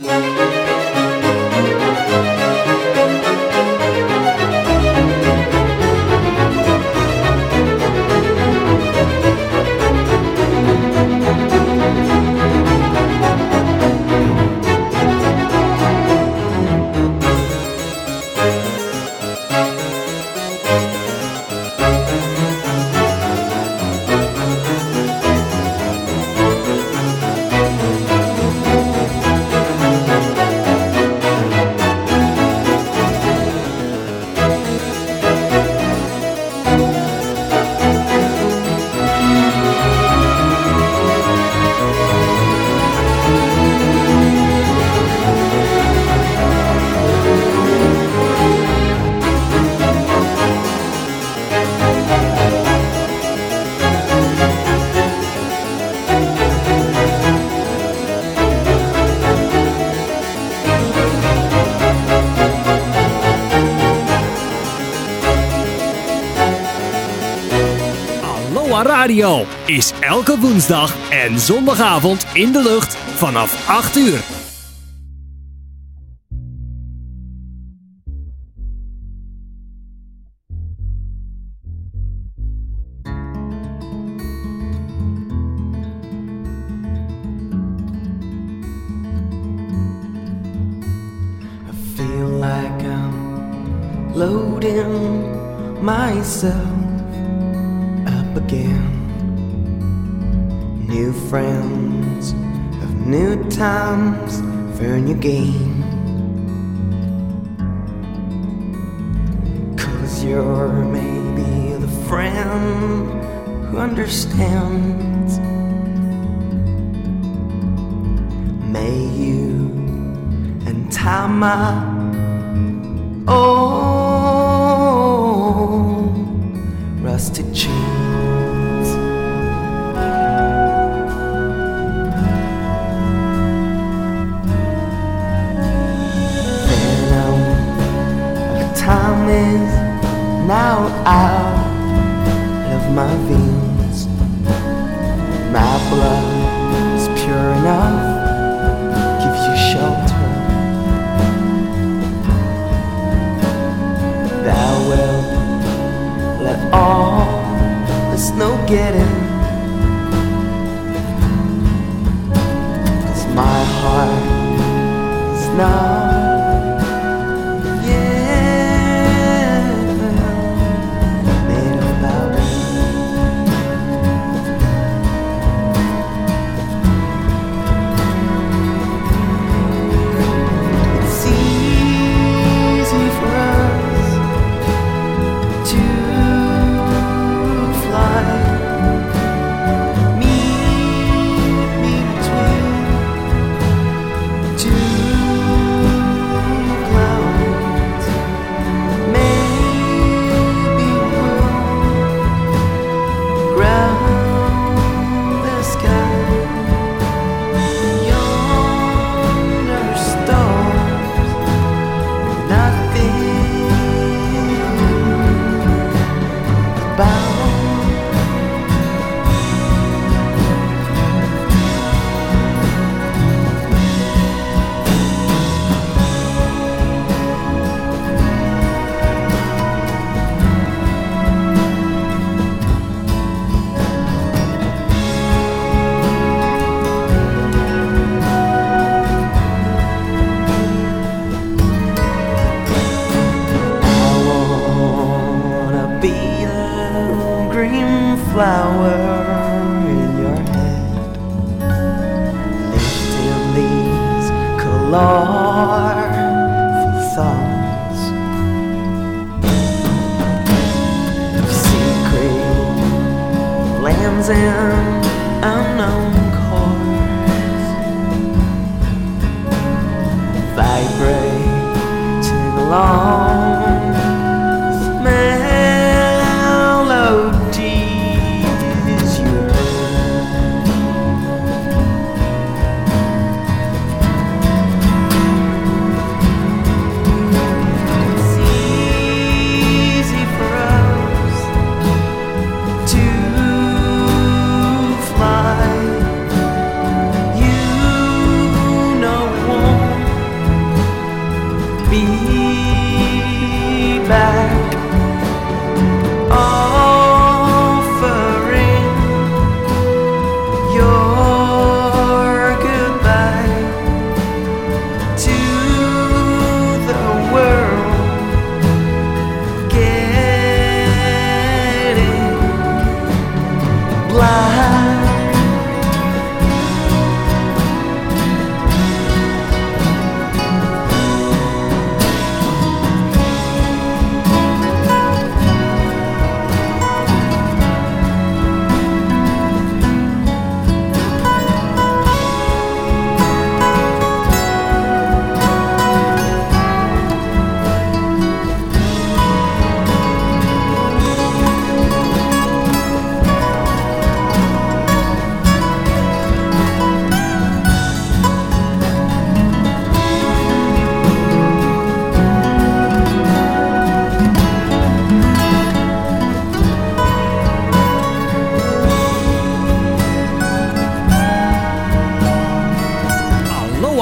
Música Is elke woensdag en zondagavond in de lucht vanaf 8 uur.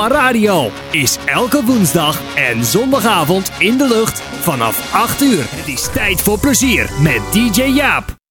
Radio is elke woensdag en zondagavond in de lucht vanaf 8 uur. Het is tijd voor plezier met DJ Jaap.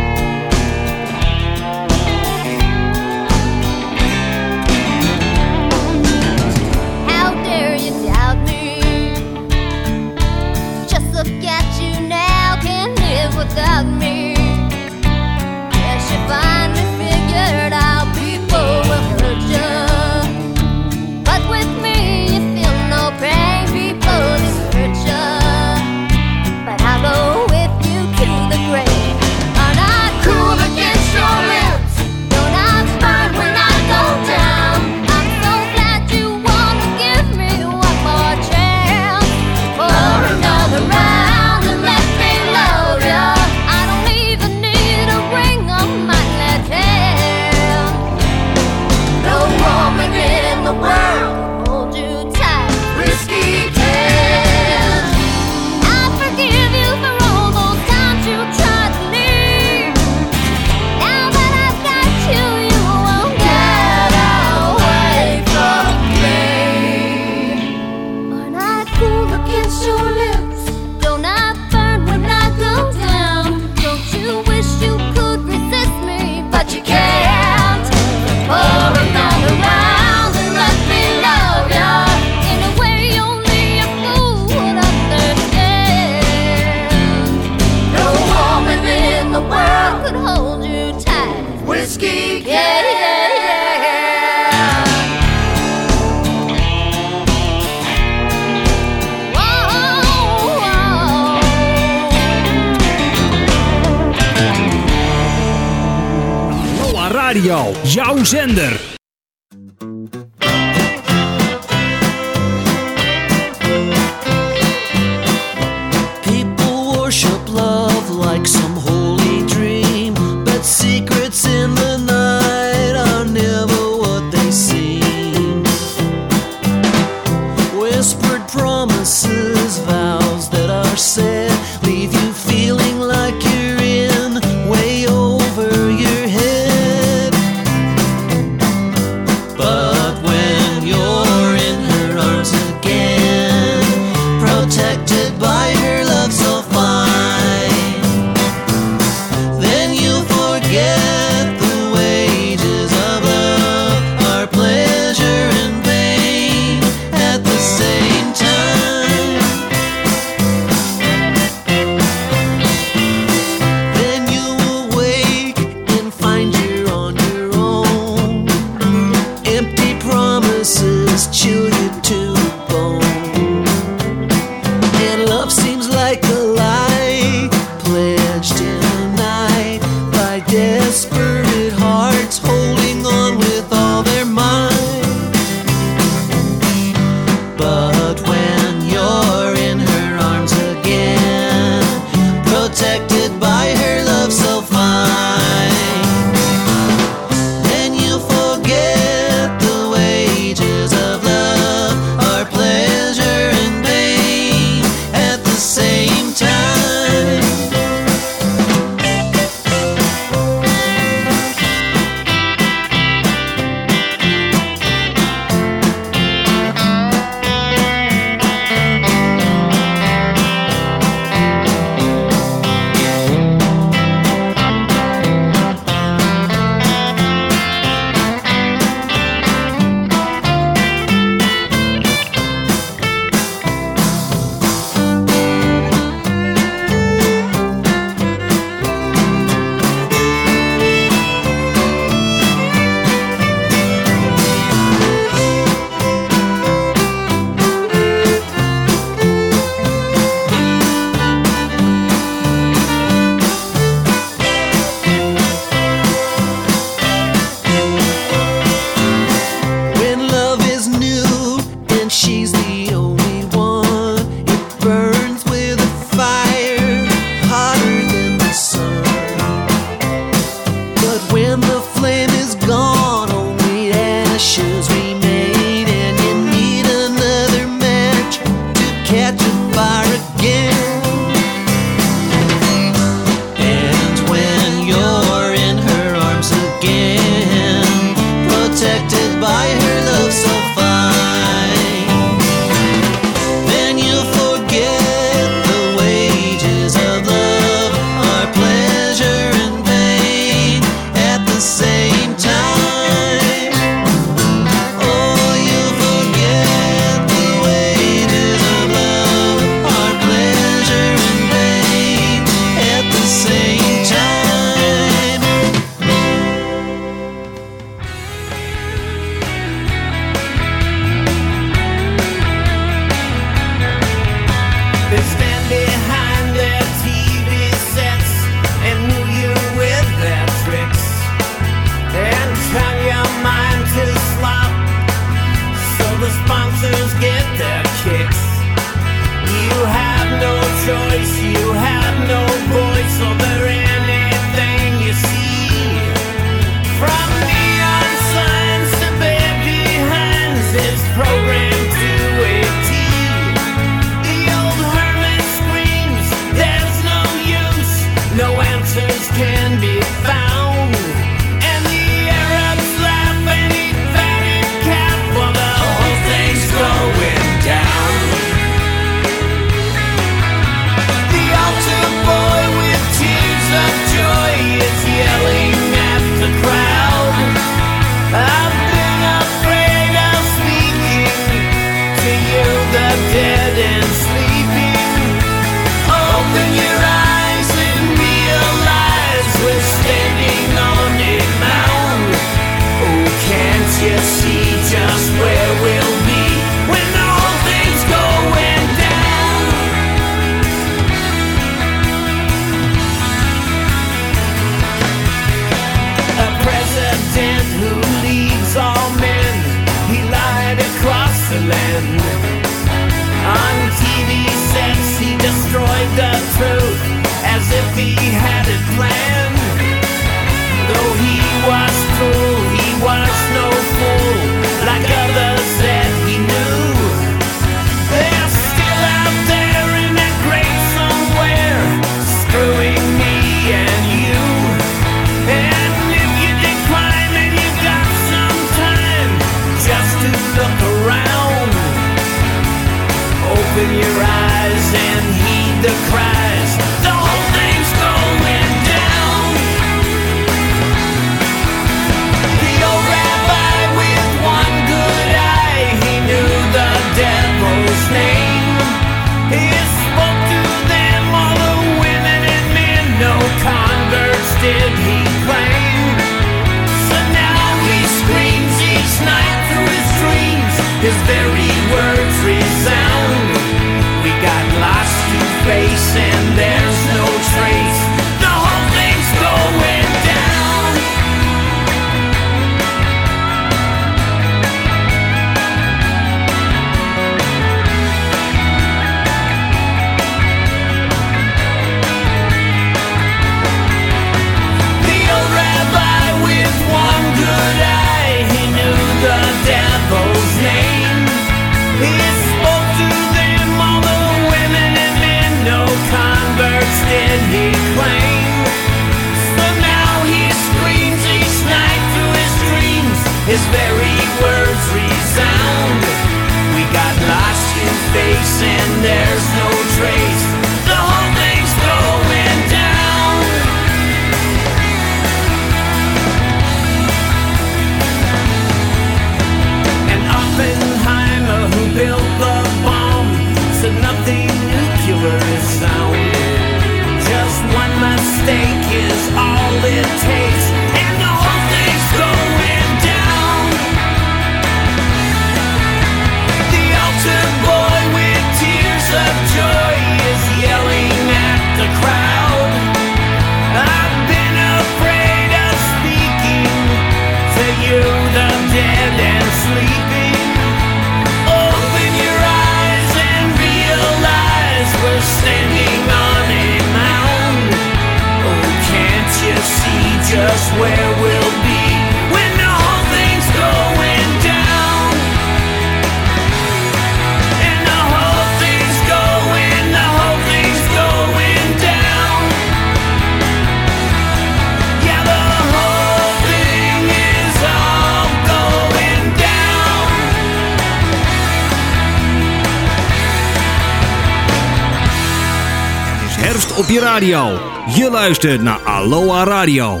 Je luistert naar Aloha Radio.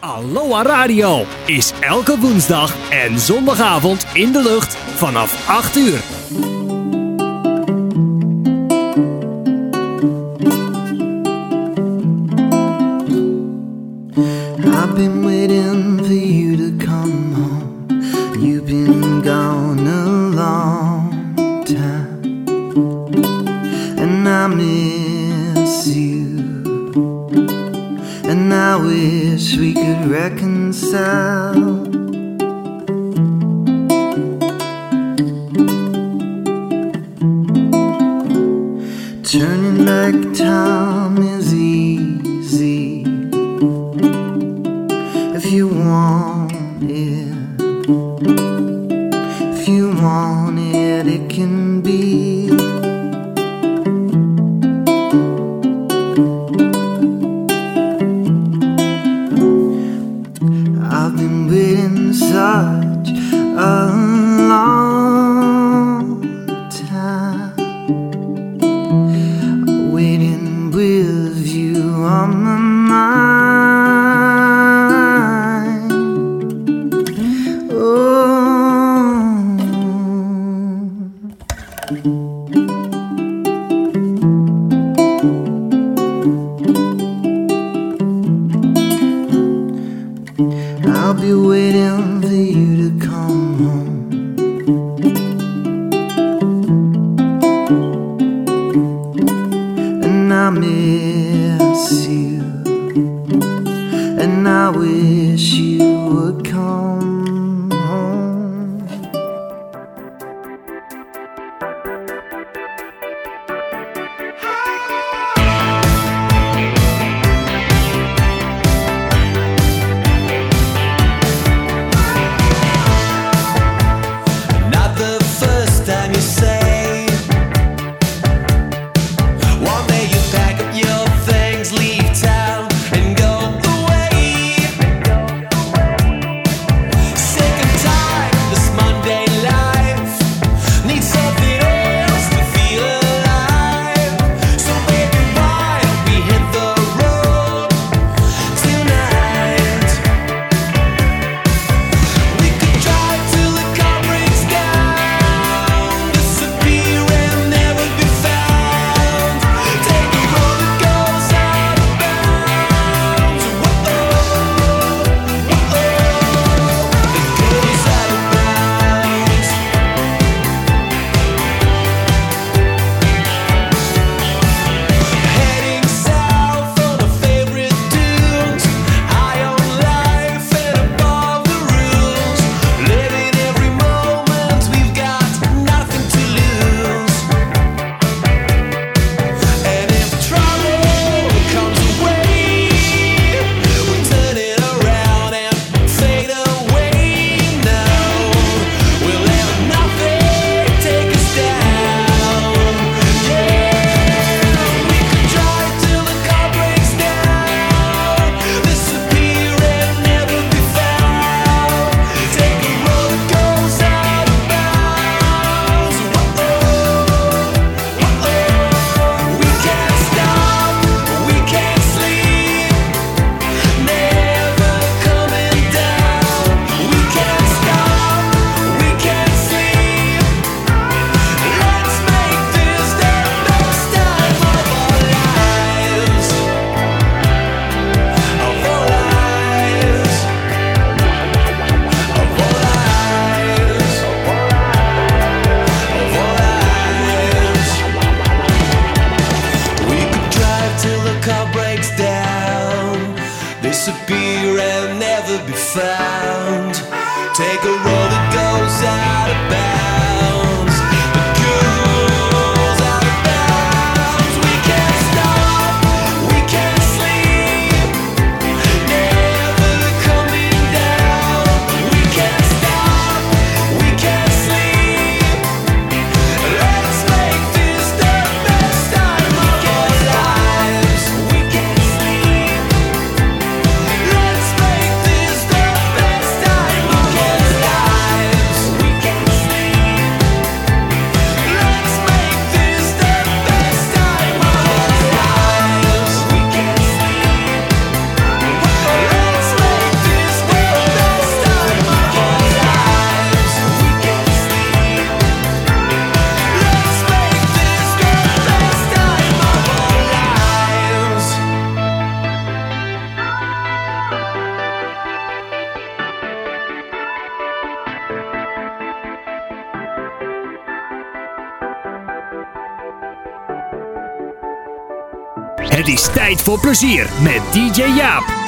Aloha Radio is elke woensdag en zondagavond in de lucht vanaf 8 uur. voor plezier met DJ Jaap.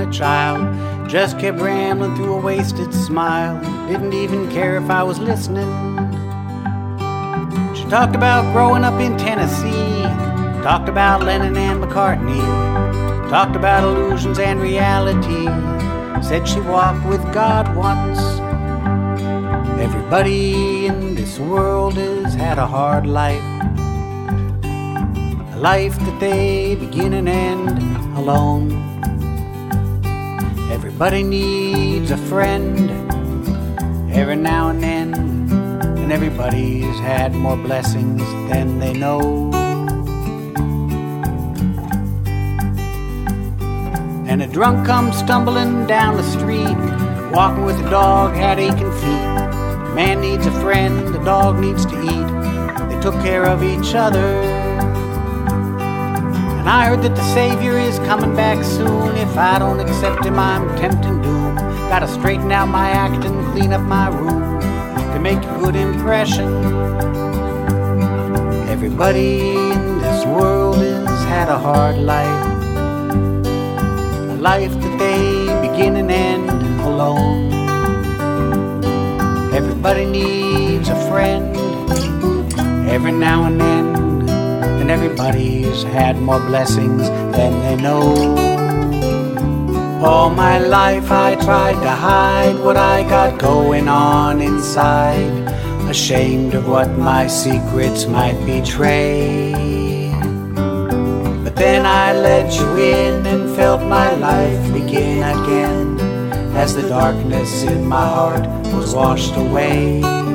A child. Just kept rambling through a wasted smile. Didn't even care if I was listening. She talked about growing up in Tennessee. Talked about Lennon and McCartney. Talked about illusions and reality. Said she walked with God once. Everybody in this world has had a hard life. A life that they begin and end alone. Everybody needs a friend every now and then. And everybody's had more blessings than they know. And a drunk comes stumbling down the street, walking with a dog, had aching feet. Man needs a friend, the dog needs to eat. They took care of each other. And I heard that the Savior is coming back soon. If I don't accept him, I'm tempting doom. Gotta straighten out my act and clean up my room to make a good impression. Everybody in this world has had a hard life. A life that they begin and end alone. Everybody needs a friend every now and then, and everybody's had more blessings than they know. All my life I tried to hide what I got going on inside, ashamed of what my secrets might betray. But then I let you in and felt my life begin again as the darkness in my heart was washed away.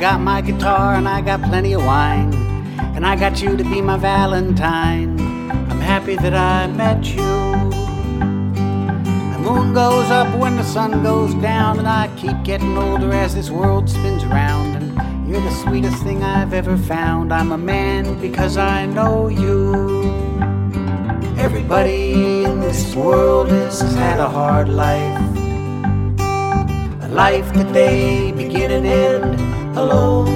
Got my guitar and I got plenty of wine. And I got you to be my Valentine. I'm happy that I met you. The moon goes up when the sun goes down, and I keep getting older as this world spins around. And you're the sweetest thing I've ever found. I'm a man because I know you. Everybody in this world has had a hard life. A life that they begin and end alone.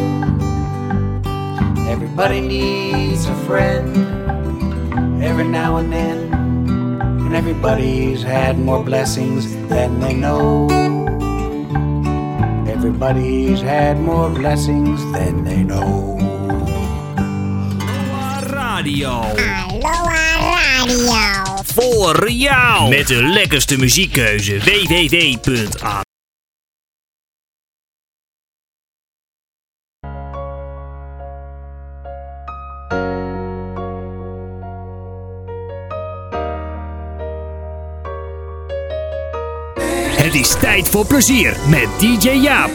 Everybody needs a friend every now and then. And everybody's had more blessings than they know. Everybody's had more blessings than they know. Radio. Aloha Radio. Voor jou. Met de lekkerste muziekkeuze. www.a tijd voor plezier met DJ Jaap.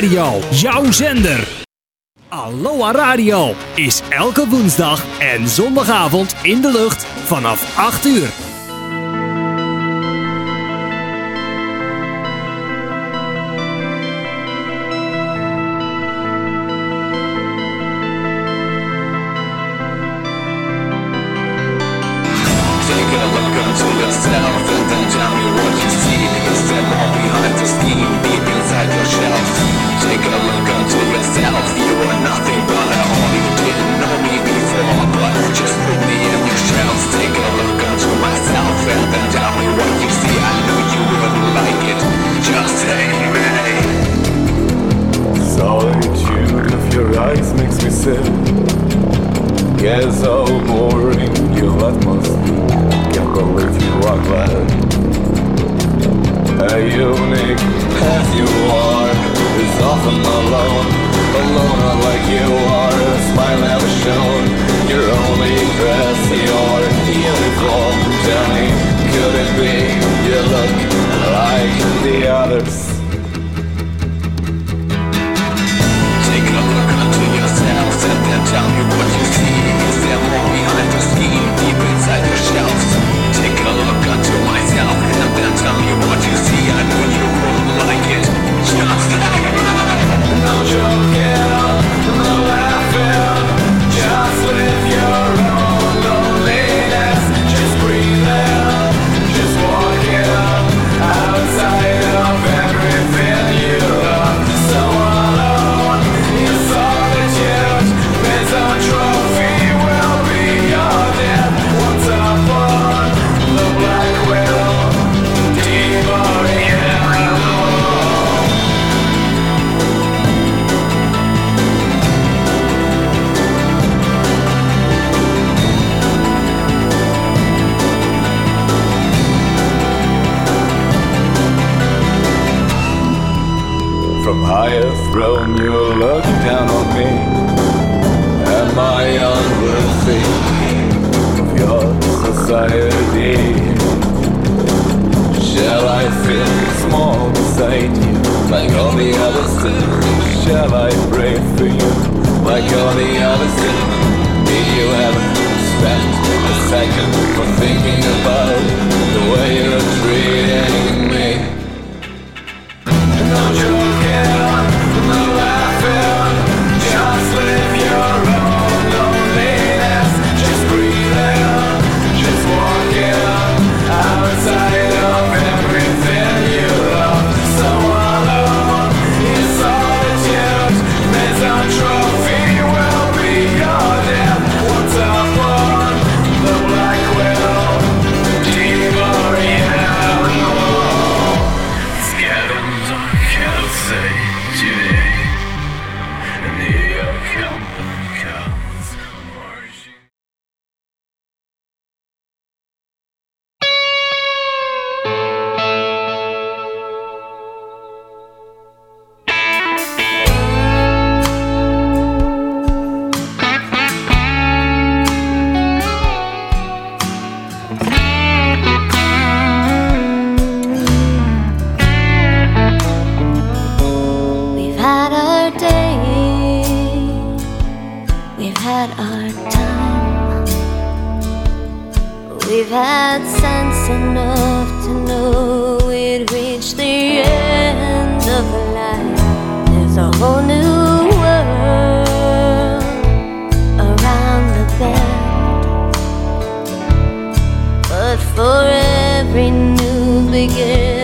Radio, jouw zender. Aloha Radio is elke woensdag en zondagavond in de lucht vanaf 8 uur. for every new beginning.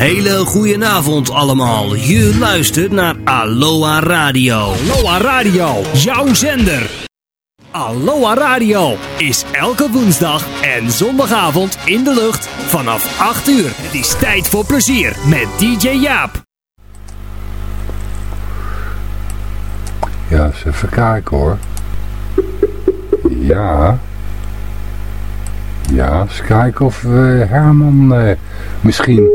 Hele goede avond allemaal. Je luistert naar Aloha Radio. Aloha Radio, jouw zender. Aloha Radio is elke woensdag en zondagavond in de lucht vanaf 8 uur. Het is tijd voor plezier met DJ Jaap. Ja, eens even kijken hoor. Ja. Ja, eens kijken of we Herman eh, misschien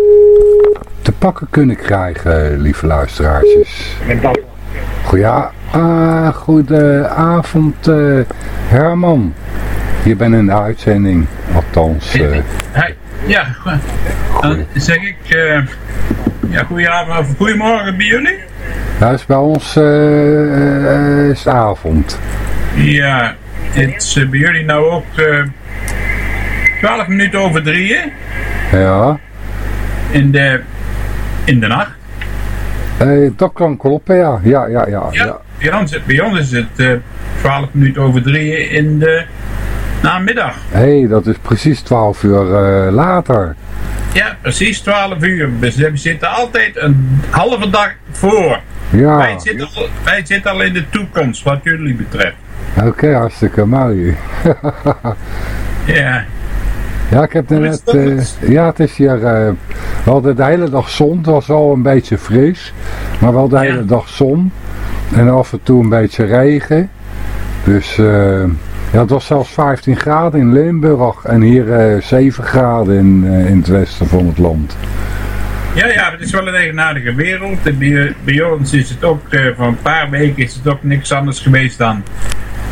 te pakken kunnen krijgen, lieve luisteraarsjes. Goeia, ah, goedenavond uh, Herman. Je bent in de uitzending, althans. eh, Hey, ja, dan zeg ik, eh ja, goedenavond of goedemorgen bij jullie. dat is bij ons eh, eh, is avond. Ja, het is eh, bij jullie nou ook eh 12 minuten over drieën Ja, in de, in de nacht. eh, dat kan kloppen, ja. Ja, ja, ja. Ja, ja. Bij, ons, bij ons is het eh 12 minuten over drieën in de namiddag. Hé, hey, dat is precies 12 uur eh, later. Ja, precies 12 uur. Dus we zitten altijd een halve dag voor. Ja, Wij, zitten al, wij zitten al in de toekomst wat jullie betreft. oké, hartstikke mooi. Ja, Ja, ik heb net, eh, ja, het is hier, eh, we hadden de hele dag zon, het was al een beetje fris, maar wel de Ja. hele dag zon en af en toe een beetje regen. Dus eh, ja, het was zelfs 15 graden in Limburg en hier eh 7 graden in, in het westen van het land. Ja, ja, het is wel een eigenaardige wereld. En Bij, bij ons is het ook, voor een paar weken is het ook niks anders geweest dan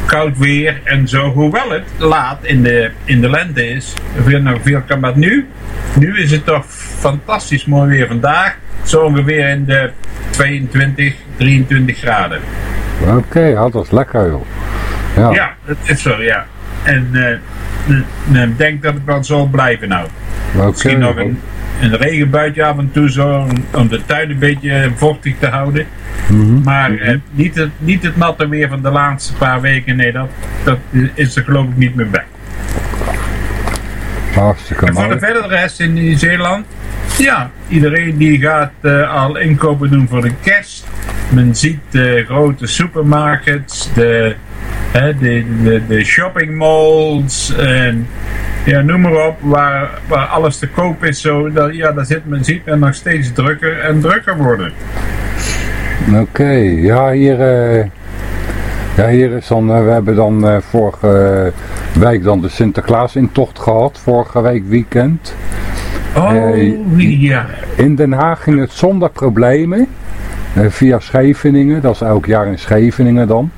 koud weer en zo. Hoewel het laat in de, in de lente is. Veel, nog veel kan, maar nu, nu is het toch fantastisch mooi weer vandaag. Zo ongeveer in de 22, 23 graden. Oké, ja, dat is lekker joh. Ja, Ja, dat is zo, ja. En eh, ik denk dat het wel zal blijven nou. oké. Misschien nog een, een regenbuitje af en toe zo, om- om de tuin een beetje vochtig te houden. Mhm. Maar eh, niet, het, niet het natte weer van de laatste paar weken, nee, dat, dat is er geloof ik niet meer bij. Hartstikke En voor de verdere rest in Nieuw-Zeeland, ja, iedereen die gaat eh, al inkopen doen voor de kerst. Men ziet de grote supermarkets, de, hè, de, de, de shoppingmalls en ja, noem maar op, waar, waar alles te koop is. Zo, dat, ja, daar zit men, ziet men nog steeds drukker en drukker worden. Oké, ja hier, eh, ja hier is dan, eh, we hebben dan eh, vorige week dan de Sinterklaas-intocht gehad, vorige week weekend. Oh, ja. In Den Haag ging het zonder problemen, via Scheveningen, dat is elk jaar in Scheveningen dan.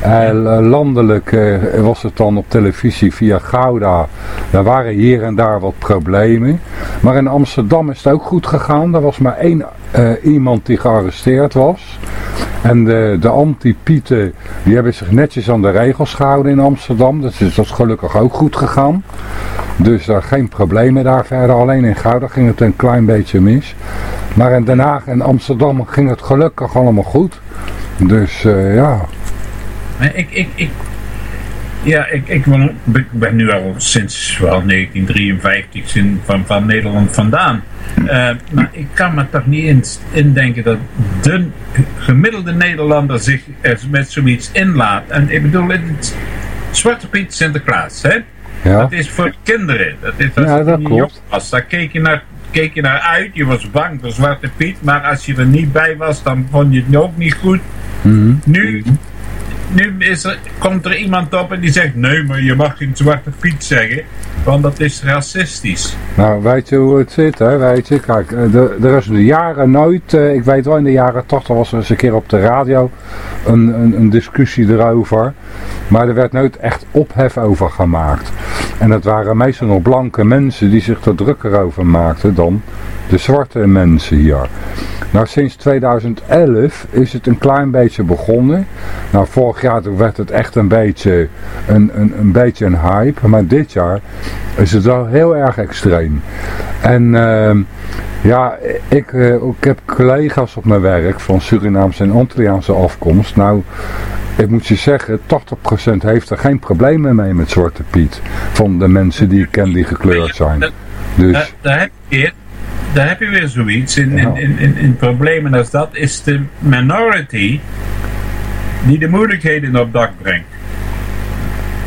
Eh, landelijk eh, was het dan op televisie via Gouda. Er waren hier en daar wat problemen. Maar in Amsterdam is het ook goed gegaan. Er was maar één eh, iemand die gearresteerd was. En de, de anti-pieten die hebben zich netjes aan de regels gehouden in Amsterdam. Is, dat is gelukkig ook goed gegaan. Dus daar geen problemen daar verder. Alleen in Gouda ging het een klein beetje mis. Maar in Den Haag en Amsterdam ging het gelukkig allemaal goed. Dus eh, ja. Ik, ik, ik, ja, ik, ik ben, ik ben nu al sinds wel 1953 in, van, van Nederland vandaan. Eh, maar ik kan me toch niet in, indenken dat de gemiddelde Nederlander zich met zoiets inlaat. En ik bedoel, het Zwarte Piet Sinterklaas, hè? Ja. Dat is voor kinderen. Dat is als Ja, dat klopt. was. Daar keek je, naar, keek je naar uit. Je was bang voor Zwarte Piet. Maar als je er niet bij was, dan vond je het ook niet goed. Mhm. Nu, nu is komt er iemand op en die zegt: Nee, maar je mag geen Zwarte Piet zeggen. Want dat is racistisch. Nou, weet je hoe het zit, hè? Weet je, kijk, eh, er is de jaren nooit, eh, ik weet wel in de jaren 80 was er eens een keer op de radio een, een, een discussie erover. Maar er werd nooit echt ophef over gemaakt. En dat waren meestal nog blanke mensen die zich er drukker over maakten dan de zwarte mensen hier. Nou, sinds 2011 is het een klein beetje begonnen. Nou, vorig jaar werd het echt een beetje een, een, een beetje een hype. Maar dit jaar is het wel heel erg extreem. En ehm, ja, ik, eh, ik heb collega's op mijn werk van Surinaamse en Antilliaanse afkomst. Nou, ik moet je zeggen, 80% heeft er geen problemen mee met Zwarte Piet. Van de mensen die ik ken die gekleurd zijn. Dus, Daar, heb je daar heb je weer zoiets. In, in, in, in, problemen als dat is de minority die de moeilijkheden op dak brengt.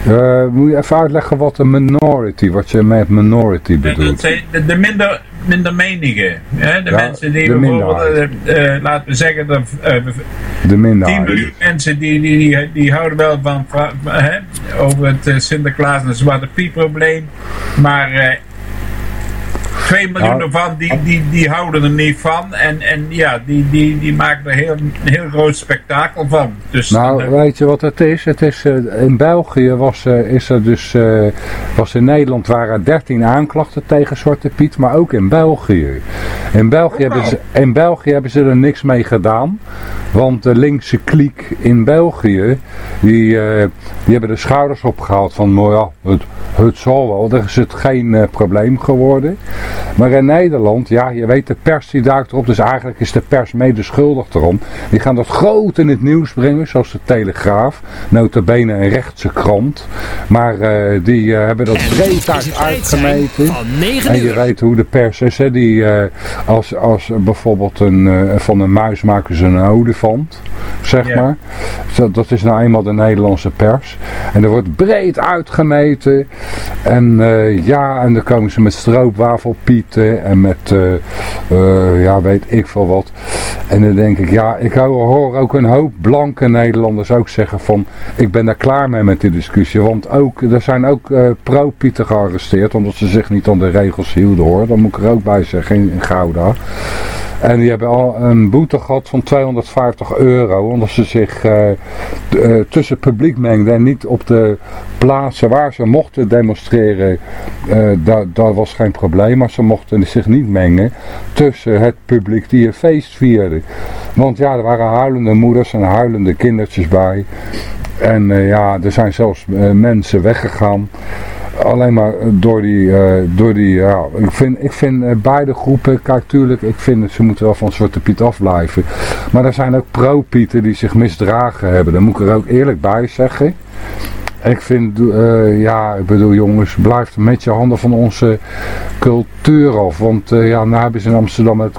eh, moet je even uitleggen wat een minority, wat je met minority bedoelt. zijn de, de minder, minder menigen. Hè? De Ja, mensen die de bijvoorbeeld, eh, eh, laten we zeggen, De 10 minderheid. miljoen mensen die, die, die, die houden wel van, hè, over het Sinterklaas en Zwarte Piet probleem. Maar eh 2 miljoen Nou. ervan die, die, die houden er niet van. En, en ja, die, die, die maken er heel, een heel groot spektakel van. Dus Nou, dan, weet je wat het is? Het is eh, in België was, eh, is er dus, eh, was in Nederland waren er 13 aanklachten tegen Zwarte Piet, maar ook in België. In België, hebben ze, in België hebben ze er niks mee gedaan, want de linkse kliek in België, die, eh, die hebben de schouders opgehaald van, nou ja, het, het zal wel, er is het geen eh, probleem geworden. Maar in Nederland, ja, je weet, de pers die duikt erop, dus eigenlijk is de pers mede schuldig erom. Die gaan dat groot in het nieuws brengen, zoals de Telegraaf, notabene een rechtse krant. Maar eh, die eh, hebben dat breed uit uitgemeten. En je weet hoe de pers is, hè, die, eh, als, als bijvoorbeeld een, van een muis maken ze een olifant, zeg Ja. maar. Zo, dat is nou eenmaal de Nederlandse pers. En er wordt breed uitgemeten. En eh, ja, en dan komen ze met stroopwafelpieten en met, eh, eh, ja, weet ik veel wat. En dan denk ik, ja, ik hoor ook een hoop blanke Nederlanders ook zeggen van, ik ben daar klaar mee met die discussie. Want ook, er zijn ook eh, pro-pieten gearresteerd, omdat ze zich niet aan de regels hielden hoor. Dat moet ik er ook bij zeggen in, in Gouda. En die hebben al een boete gehad van 250 euro. Omdat ze zich eh, eh, tussen het publiek mengden. En niet op de plaatsen waar ze mochten demonstreren. eh, daar, was geen probleem. Maar ze mochten zich niet mengen tussen het publiek die een feest vierde. Want ja, er waren huilende moeders en huilende kindertjes bij. En ja, er zijn zelfs mensen weggegaan. Alleen maar door die, eh, door die ja, ik vind, ik vind eh, beide groepen, kijk tuurlijk, ik vind ze moeten wel van Zwarte Piet afblijven. Maar er zijn ook pro-Pieten die zich misdragen hebben, daar moet ik er ook eerlijk bij zeggen. Ik vind, eh, ja, ik bedoel jongens, blijf met je handen van onze cultuur af. Want eh, ja, nou hebben ze in Amsterdam het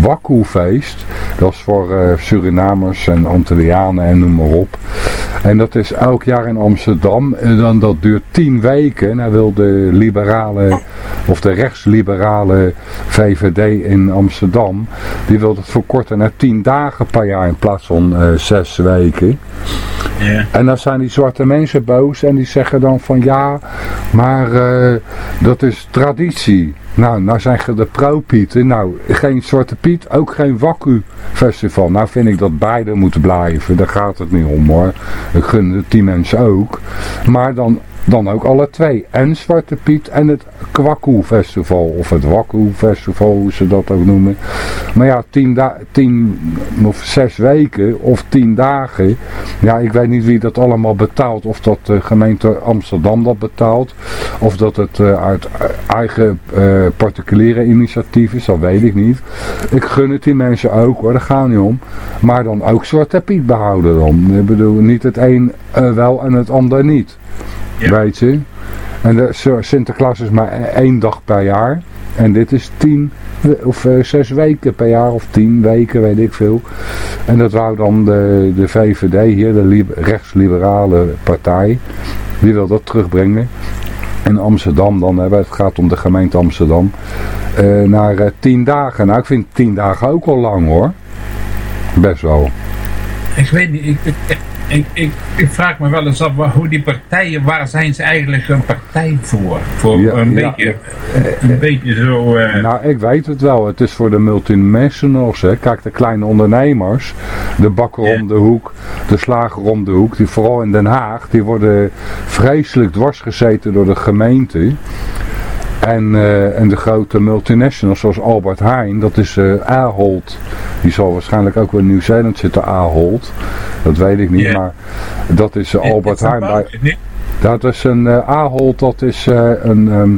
Wakku-feest. Dat is voor eh, Surinamers en Antillianen en noem maar op. En dat is elk jaar in Amsterdam. En dan, dat duurt tien weken. En dan wil de liberale, of de rechtsliberale VVD in Amsterdam, die wil dat verkorten naar tien dagen per jaar in plaats van eh, zes weken. En dan zijn die zwarte mensen boos en die zeggen dan van ja, maar eh, dat is traditie. Nou, nou zijn ze de pro-pieten. Nou, geen Zwarte Piet, ook geen Wakku festival. Nou vind ik dat beide moeten blijven. Daar gaat het niet om hoor. Ik gun het die mensen ook. Maar dan, dan ook alle twee. En Zwarte Piet en het Kwakku festival. Of het Wakku festival, hoe ze dat ook noemen. Maar ja, tien, tien of zes weken of tien dagen. Ja, ik weet niet wie dat allemaal betaalt. Of dat de gemeente Amsterdam dat betaalt. Of dat het eh, uit eigen eh, particuliere initiatief is. Dat weet ik niet. Ik gun het die mensen ook hoor, daar gaat niet om. Maar dan ook Zwarte Piet behouden dan. Ik bedoel, niet het een eh, wel en het ander niet. Weet je? En de Sinterklaas is maar één dag per jaar. En dit is tien of eh, zes weken per jaar of tien weken, weet ik veel. En dat wou dan de, de VVD hier, de lib- rechtsliberale partij, die wil dat terugbrengen. In Amsterdam dan, hè, het gaat om de gemeente Amsterdam, eh, naar eh, tien dagen. Nou, ik vind tien dagen ook al lang hoor. Best wel. Ik weet niet, ik, ik, ik, ik, ik vraag me wel eens af hoe die partijen, waar zijn ze eigenlijk een partij voor? Voor Ja, een, ja. beetje, een beetje zo... eh, Nou, ik weet het wel. Het is voor de multinationals. Hè. Kijk, de kleine ondernemers, de bakker om de hoek, de slager om de hoek, die vooral in Den Haag, die worden vreselijk dwarsgezeten door de gemeente. En, eh, en de grote multinationals zoals Albert Heijn, dat is eh Ahold. Die zal waarschijnlijk ook wel in Nieuw-Zeeland zitten, Ahold. Dat weet ik niet, maar dat is Albert Heijn. bij- dat is een uh, Ahold, dat is een, ehm,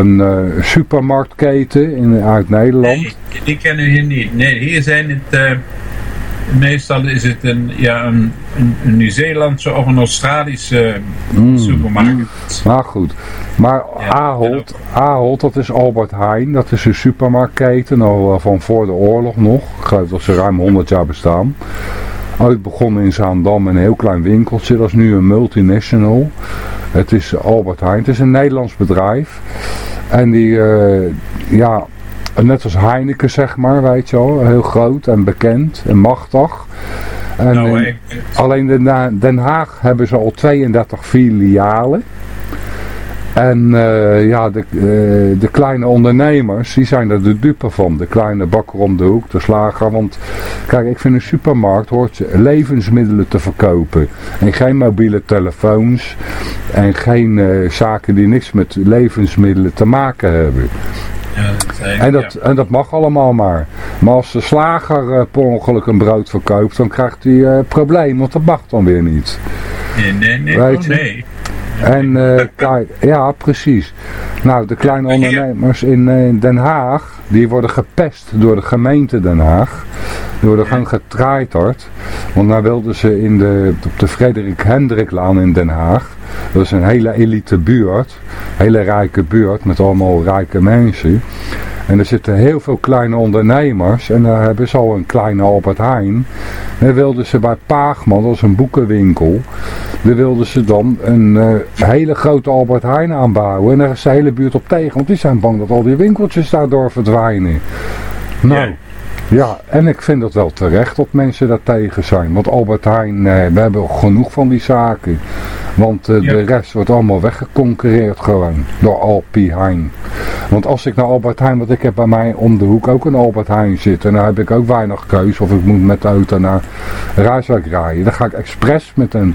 een supermarktketen in, uit Nederland. Nee, die kennen we hier niet. Nee, hier zijn het... meestal is het een, ja, een, een, een Nieuw-Zeelandse of een Australische Mm. supermarkt. Maar goed, maar Ahold, Ahold, dat is Albert Heijn, dat is een supermarktketen, al eh, van voor de oorlog nog. Ik geloof dat ze ruim 100 jaar bestaan. Ooit begonnen in Zaandam een heel klein winkeltje, dat is nu een multinational. Het is Albert Heijn, het is een Nederlands bedrijf. En die, eh, ja, net als Heineken zeg maar, weet je wel, heel groot en bekend en machtig. En Nou, in- alleen in Den- Haag hebben ze al 32 filialen. En eh, ja, de, eh, de kleine ondernemers, die zijn er de dupe van. De kleine bakker om de hoek, de slager. Want kijk, ik vind een supermarkt hoort levensmiddelen te verkopen. En geen mobiele telefoons. En geen eh, zaken die niks met levensmiddelen te maken hebben. En dat, en dat mag allemaal maar. Maar als de slager eh, per ongeluk een brood verkoopt, dan krijgt hij eh probleem, want dat mag dan weer niet. Nee, nee, nee. Weet je? nee. En eh, kijk, ja, precies. Nou, de kleine ondernemers in eh, Den Haag, die worden gepest door de gemeente Den Haag. Die worden gewoon getreiterd. Want nou wilden ze in de, op de Frederik Hendriklaan in Den Haag. Dat is een hele elite buurt. Hele rijke buurt met allemaal rijke mensen. En er zitten heel veel kleine ondernemers. En daar hebben ze al een kleine Albert Heijn. En dan wilden ze bij Paagman, dat is een boekenwinkel. Daar wilden ze dan een eh, hele grote Albert Heijn aanbouwen. En daar is de hele buurt op tegen. Want die zijn bang dat al die winkeltjes daardoor verdwijnen. Nou, ja, en ik vind het wel terecht dat mensen daar tegen zijn. Want Albert Heijn, eh, we hebben genoeg van die zaken. Want eh, de rest wordt allemaal weggeconcureerd gewoon door Alpi Heijn. Want als ik naar Albert Heijn, want ik heb bij mij om de hoek ook een Albert Heijn zitten. En daar heb ik ook weinig keus of ik moet met de auto naar Rijswijk rijden. Dan ga ik expres met een,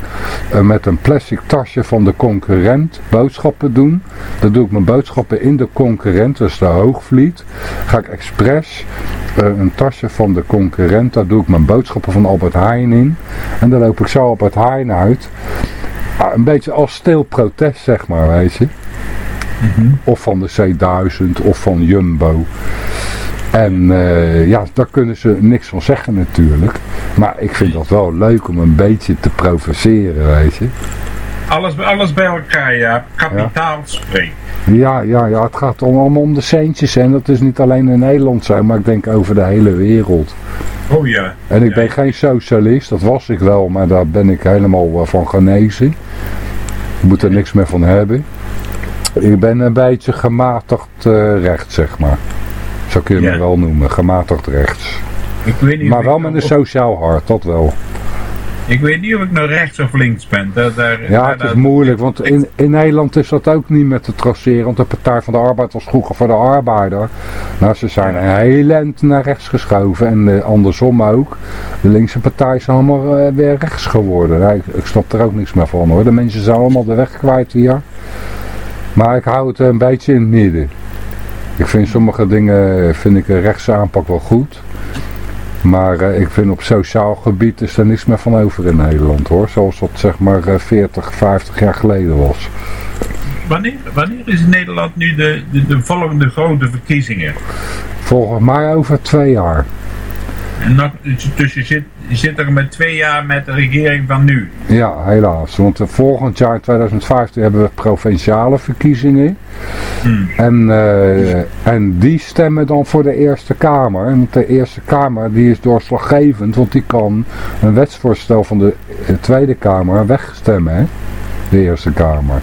eh, met een plastic tasje van de concurrent boodschappen doen. Dan doe ik mijn boodschappen in de concurrent, dus de Hoogvliet. Ga ik expres eh, een tasje van de concurrent, daar doe ik mijn boodschappen van Albert Heijn in. En dan loop ik zo Albert Heijn uit. Ah, een beetje als stil protest, zeg maar, weet je. Of van de C1000 of van Jumbo. En eh, ja, daar kunnen ze niks van zeggen natuurlijk. Maar ik vind dat wel leuk om een beetje te provoceren, weet je. Alles, alles bij elkaar, ja. Kapitaal spreekt. Ja, ja, ja, het gaat om, om de centjes en dat is niet alleen in Nederland zo, maar ik denk over de hele wereld. Oh ja. En ik Ja. ben geen socialist, dat was ik wel, maar daar ben ik helemaal eh, van genezen. Ik moet er niks meer van hebben. Ik ben een beetje gematigd eh, rechts, zeg maar. Zo kun je Ja. me wel noemen, gematigd rechts. Ik weet niet Maar wel ik met nou- een sociaal hart, dat wel. Ik weet niet of ik nou rechts of links ben. Daar, daar, Ja, het is moeilijk, want in, in Nederland is dat ook niet meer te traceren. Want de Partij van de Arbeid was vroeger voor de arbeider. Nou, ze zijn een heel eind naar rechts geschoven en eh, andersom ook. De linkse partijen zijn allemaal eh, weer rechts geworden. Ja, ik, ik snap er ook niks meer van hoor. De mensen zijn allemaal de weg kwijt hier. Maar ik hou het een beetje in het midden. Ik vind sommige dingen, vind ik een rechtse aanpak wel goed. Maar eh, ik vind op sociaal gebied is er niks meer van over in Nederland hoor. Zoals dat zeg maar eh, 40, 50 jaar geleden was. Wanneer, wanneer is in Nederland nu de, de, de volgende grote verkiezingen? Volgens mij over twee jaar. En nog, je zit, zit er met twee jaar met de regering van nu. Ja, helaas. Want eh, volgend jaar 2015 hebben we provinciale verkiezingen. En, eh, en die stemmen dan voor de Eerste Kamer. En de Eerste Kamer die is doorslaggevend, want die kan een wetsvoorstel van de eh, Tweede Kamer wegstemmen. Hè? De Eerste Kamer.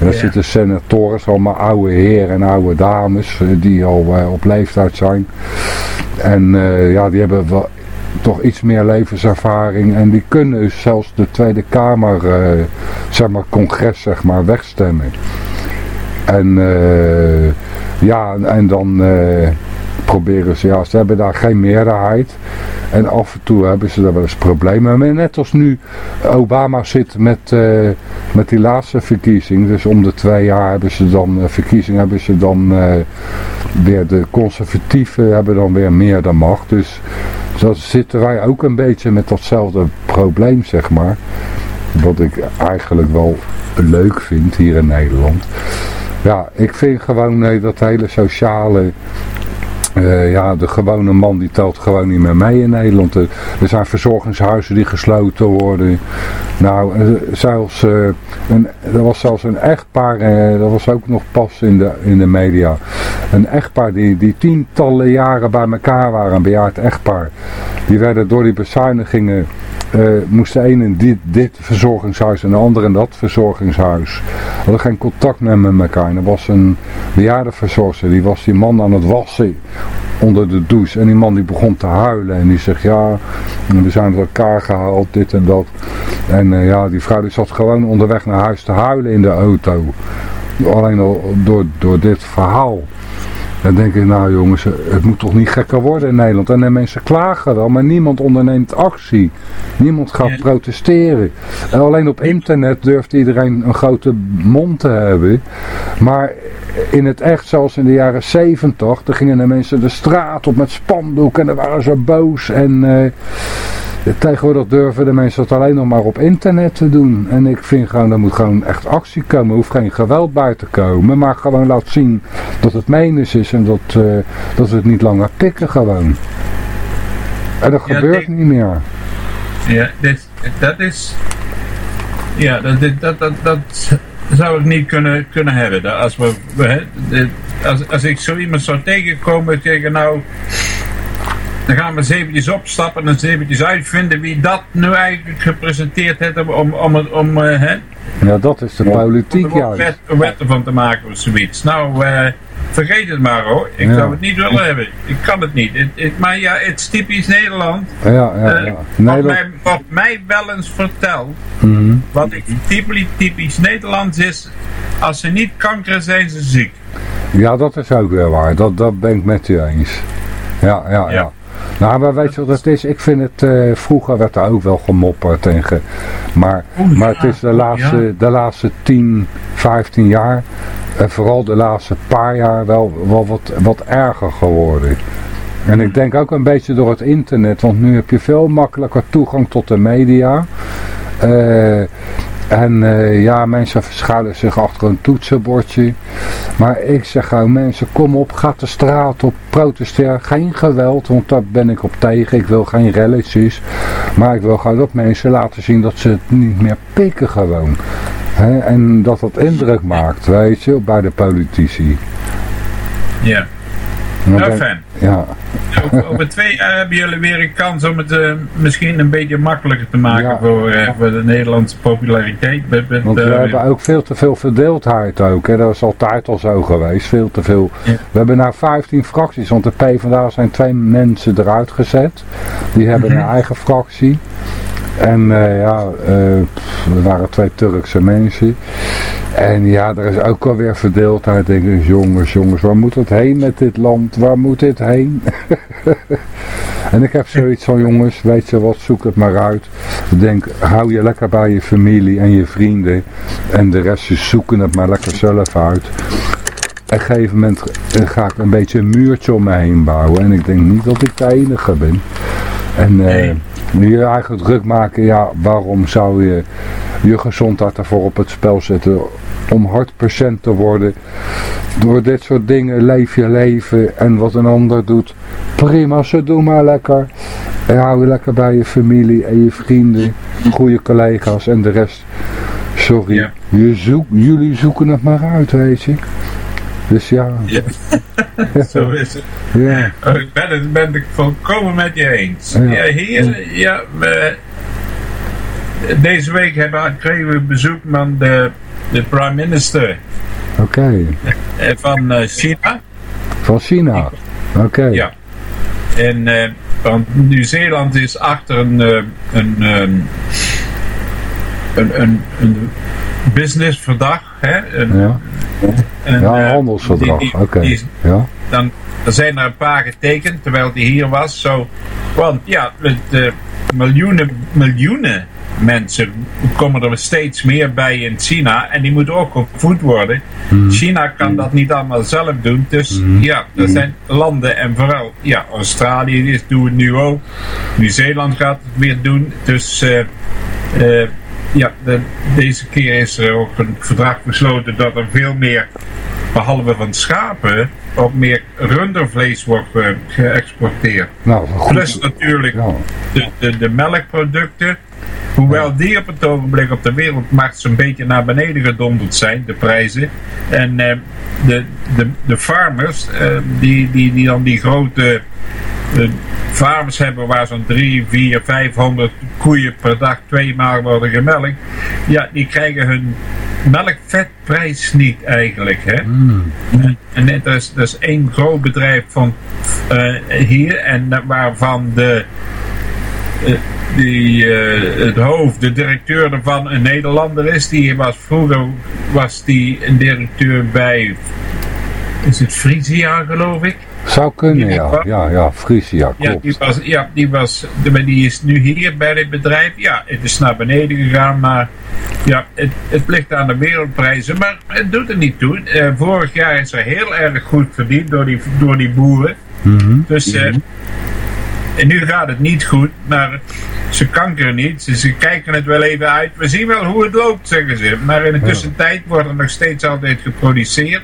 En daar Ja. zitten senatoren, allemaal oude heren en oude dames, eh, die al eh, op leeftijd zijn. En eh, ja, die hebben wel toch iets meer levenservaring en die kunnen dus zelfs de Tweede Kamer, eh, zeg maar, congres, zeg maar, wegstemmen. En eh, ja, en, dan eh, proberen ze, ja, ze hebben daar geen meerderheid. En af en toe hebben ze daar wel eens problemen mee. Net als nu Obama zit met, eh, met die laatste verkiezing. Dus om de twee jaar hebben ze dan, eh, verkiezing hebben ze dan weer de conservatieven hebben dan weer meer de macht. Dus zo zitten wij ook een beetje met datzelfde probleem, zeg maar. Wat ik eigenlijk wel leuk vind hier in Nederland. Ja, ik vind gewoon nee, dat hele sociale... eh, ja, de gewone man die telt gewoon niet meer mee in Nederland. Er, zijn verzorgingshuizen die gesloten worden. Nou, eh, zelfs, eh, een, er was zelfs een echtpaar, dat was ook nog pas in de, in de media. Een echtpaar die, die tientallen jaren bij elkaar waren, een bejaard echtpaar. Die werden door die bezuinigingen moest de ene in dit, dit verzorgingshuis en de andere in dat verzorgingshuis. Hadden geen contact meer met elkaar. En er was een bejaardenverzorgster, die was die man aan het wassen onder de douche. En die man die begon te huilen en die zegt ja, we zijn uit elkaar gehaald, dit en dat. En eh, ja, die vrouw die zat gewoon onderweg naar huis te huilen in de auto. Alleen al door, door dit verhaal. Dan denk ik, nou jongens, het moet toch niet gekker worden in Nederland. En de mensen klagen wel, maar niemand onderneemt actie. Niemand gaat Ja. protesteren. En alleen op internet durft iedereen een grote mond te hebben. Maar in het echt, zoals in de jaren 70, dan gingen de mensen de straat op met spandoek en dan waren ze boos. En eh, tegenwoordig durven de mensen dat alleen nog maar op internet te doen. En ik vind gewoon, er moet gewoon echt actie komen. Er hoeft geen geweld bij te komen. Maar gewoon laat zien dat het menens is en dat, eh, dat we het niet langer pikken gewoon. En dat Ja, gebeurt niet meer. Ja, dit, dat is... Ja, dat, dat, dat, dat zou ik niet kunnen, kunnen hebben. Dat Als, we, als, als ik zo iemand zou tegenkomen, zeggen nou... Dan gaan we eens eventjes opstappen en eens eventjes uitvinden wie dat nu eigenlijk gepresenteerd heeft om, om, om, eh, hè, Ja, dat is de politiek juist. wet, wetten van te maken of zoiets. Nou, eh, vergeet het maar hoor. Ik Ja. zou het niet willen hebben. Ik kan het niet. Maar ja, het is typisch Nederland. Ja, ja, Eh, ja. wat, Nederland, mij, wat mij wel eens vertelt, Mhm. wat ik typisch, typisch Nederlands is, als ze niet kankeren zijn ze ziek. Ja, dat is ook weer waar. Dat, dat ben ik met u eens. Ja, ja, ja. Ja. Nou, maar weet je wat het is? Ik vind het, eh, vroeger werd er ook wel gemopperd en ge, maar, Oeh, maar het is de oeh, laatste, ja. de laatste 10, 15 jaar, en vooral de laatste paar jaar wel, wel wat, wat erger geworden. En ik denk ook een beetje door het internet, want nu heb je veel makkelijker toegang tot de media. Eh, en eh, ja, mensen verschuilen zich achter een toetsenbordje. Maar ik zeg gewoon, mensen, kom op, ga de straat op, protesteer. Geen geweld, want daar ben ik op tegen. Ik wil geen relletjes. Maar ik wil gewoon dat mensen laten zien dat ze het niet meer pikken gewoon. En dat dat indruk maakt, weet je, bij de politici. Ja. Nou. Ja, Over, over twee jaar hebben jullie weer een kans om het eh, misschien een beetje makkelijker te maken Ja. voor, eh, voor de Nederlandse populariteit. Met, met, want we eh, hebben ook veel te veel verdeeldheid ook. Hè. Dat is altijd al zo geweest, veel te veel. Ja. We hebben nou 15 fracties, want de PvdA zijn twee mensen eruit gezet. Die hebben Mhm. een eigen fractie. En eh, ja, pff, er waren twee Turkse mensen. En ja, er is ook alweer verdeeldheid. Denk ik, jongens, jongens, waar moet het heen met dit land? Waar moet dit heen? en ik heb zoiets van, jongens, weet je wat, zoek het maar uit. Ik denk, hou je lekker bij je familie en je vrienden. En de rest zoeken het maar lekker zelf uit. Op een gegeven moment eh, ga ik een beetje een muurtje om me heen bouwen. En ik denk niet dat ik de enige ben. En Nee. Nu je eigen druk maken, ja, waarom zou je je gezondheid ervoor op het spel zetten om hartpatiënt te worden? Door dit soort dingen leef je leven en wat een ander doet. Prima, ze doen maar lekker. En hou je lekker bij je familie en je vrienden, goede collega's en de rest. Sorry, Ja. je zoek, jullie zoeken het maar uit, weet je. Dus ja, Ja. Zo is het. ja, Oh, ik ben het ben ik volkomen met je eens. Ja. Ja, hier, ja, we, deze week hebben, kregen we bezoek van de, de prime minister oké. eh, van eh, China. Van China, oké. Ja. En eh, want Nieuw-Zeeland is achter een, een, een, een, een businessverdrag. Hè? Een, Ja, een, ja een eh, handelsverdrag, die- die- oké. die Ja, dan er zijn er een paar getekend terwijl hij hier was. Zo, want ja, met eh, miljoenen, miljoenen mensen komen er steeds meer bij in China en die moeten ook gevoed worden. China kan dat niet allemaal zelf doen. Dus ja, er zijn landen en vooral ja, Australië is, doet het nu ook. Nieuw-Zeeland gaat het weer doen. Dus eh, ja, de- deze keer is er ook een verdrag besloten dat er veel meer behalve van schapen, ook meer rundervlees wordt eh, geëxporteerd. nou, goed. Plus natuurlijk de, de, de melkproducten. Hoewel die op het ogenblik op de wereldmarkt zo'n beetje naar beneden gedonderd zijn, de prijzen. En eh, de, de, de farmers, eh, die, die, die dan die grote eh, farmers hebben waar zo'n 3, 4, 500 koeien per dag twee maal worden gemelkt. Ja, die krijgen hun melkvetprijs niet eigenlijk. Hè? Mm. En, en net is, dat is één groot bedrijf van eh, hier en dat- waarvan de, eh, die, eh, het hoofd, de directeur ervan een Nederlander is. Die was vroeger was die een directeur bij, is het Frisia geloof ik? zou kunnen, ja. Ja, ja, Frisia, Ja, die was, ja, die was, die die is nu hier bij dit bedrijf. Ja, het is naar beneden gegaan, maar ja, het, het ligt aan de wereldprijzen. Maar het doet er niet toe. Eh, vorig jaar is er heel erg goed verdiend door die, door die boeren. Mhm. Dus, eh, en nu gaat het niet goed, maar ze kankeren niet. Ze, ze kijken het wel even uit. We zien wel hoe het loopt, zeggen ze. Maar in de tussentijd wordt er nog steeds altijd geproduceerd.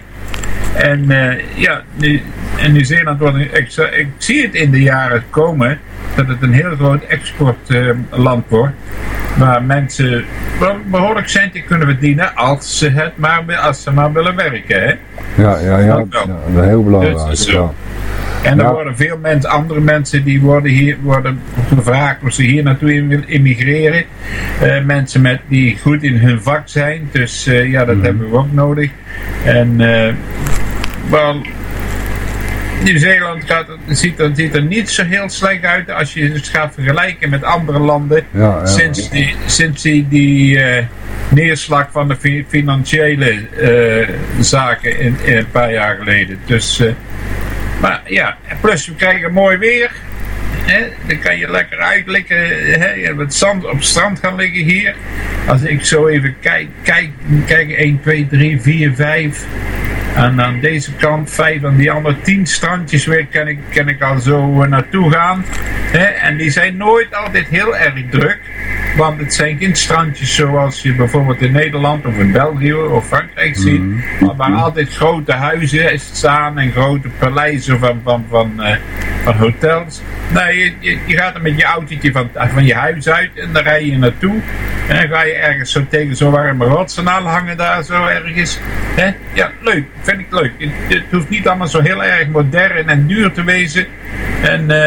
En eh, ja, nu, en Nieuw-Zeeland wordt, ik, ik zie het in de jaren komen, dat het een heel groot exportland wordt. Waar mensen behoorlijk centen kunnen verdienen als ze, het maar, als ze maar willen werken. Hè? Ja, ja, ja, ja, dat is heel belangrijk. Dus. Ja. En er Ja. worden veel mensen, andere mensen die worden hier worden gevraagd of ze hier naartoe im- immigreren. Eh, mensen met, die goed in hun vak zijn. Dus eh, ja, dat hebben we ook nodig. En eh, wel, Nieuw-Zeeland ziet, er, ziet er niet zo heel slecht uit als je het gaat vergelijken met andere landen. Ja, ja. Sinds die, sinds die, die eh, neerslag van de fi- financiële eh, zaken in, in een paar jaar geleden. Dus, maar ja, plus we krijgen mooi weer. Hè? Dan kan je lekker uitlikken. Hè? Je hebt het zand op het strand gaan liggen hier. Als ik zo even kijk, kijk, kijk 1, 2, 3, 4, 5. En aan deze kant vijf, aan die andere tien strandjes weer kan ik, kan ik al zo eh, naartoe gaan. Hè? En die zijn nooit altijd heel erg druk. Want het zijn geen strandjes zoals je bijvoorbeeld in Nederland of in België of Frankrijk ziet. Maar waar altijd grote huizen staan en grote paleizen van, van, van, eh, van hotels. Nee, je, je, je gaat er met je autootje van, van je huis uit en dan rij je naartoe. En dan ga je ergens zo tegen zo'n warme rotsen aan hangen daar zo ergens. Hè? Ja, leuk. Vind ik leuk. Het, het hoeft niet allemaal zo heel erg modern en duur te wezen. En, eh,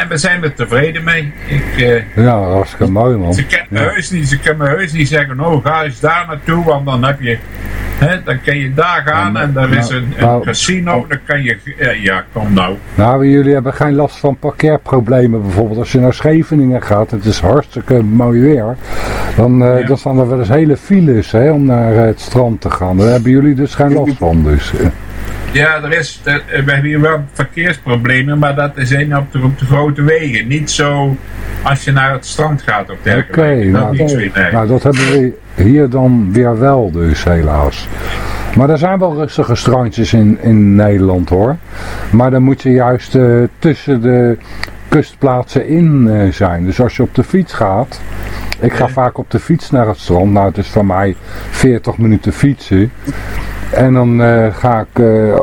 en we zijn er tevreden mee. Ik, eh, Ja, hartstikke mooi man. ze kunnen Ja. heus niet, ze kunnen heus niet zeggen, oh ga eens daar naartoe, want dan heb je, hè, dan kan je daar gaan en daar is een, een nou- casino, dan kan je, ja kom nou. Nou, jullie hebben geen last van parkeerproblemen bijvoorbeeld. Als je naar Scheveningen gaat, het is hartstikke mooi weer. Dan, eh, dan staan er wel eens hele files hè, om naar eh, het strand te gaan. Daar hebben jullie dus geen last van. Dus. eh. Ja, er is, er- we hebben hier wel verkeersproblemen, maar dat is één op de, op de grote wegen. Niet zo als je naar het strand gaat Oké, dergelijke. dat nou, nee. nou dat hebben we hier dan weer wel dus helaas. Maar er zijn wel rustige strandjes in, in Nederland hoor. Maar dan moet je juist tussen de kustplaatsen in zijn. Dus als je op de fiets gaat. Ik ga vaak op de fiets naar het strand. Nou het is van mij 40 minuten fietsen. En dan eh, ga ik eh,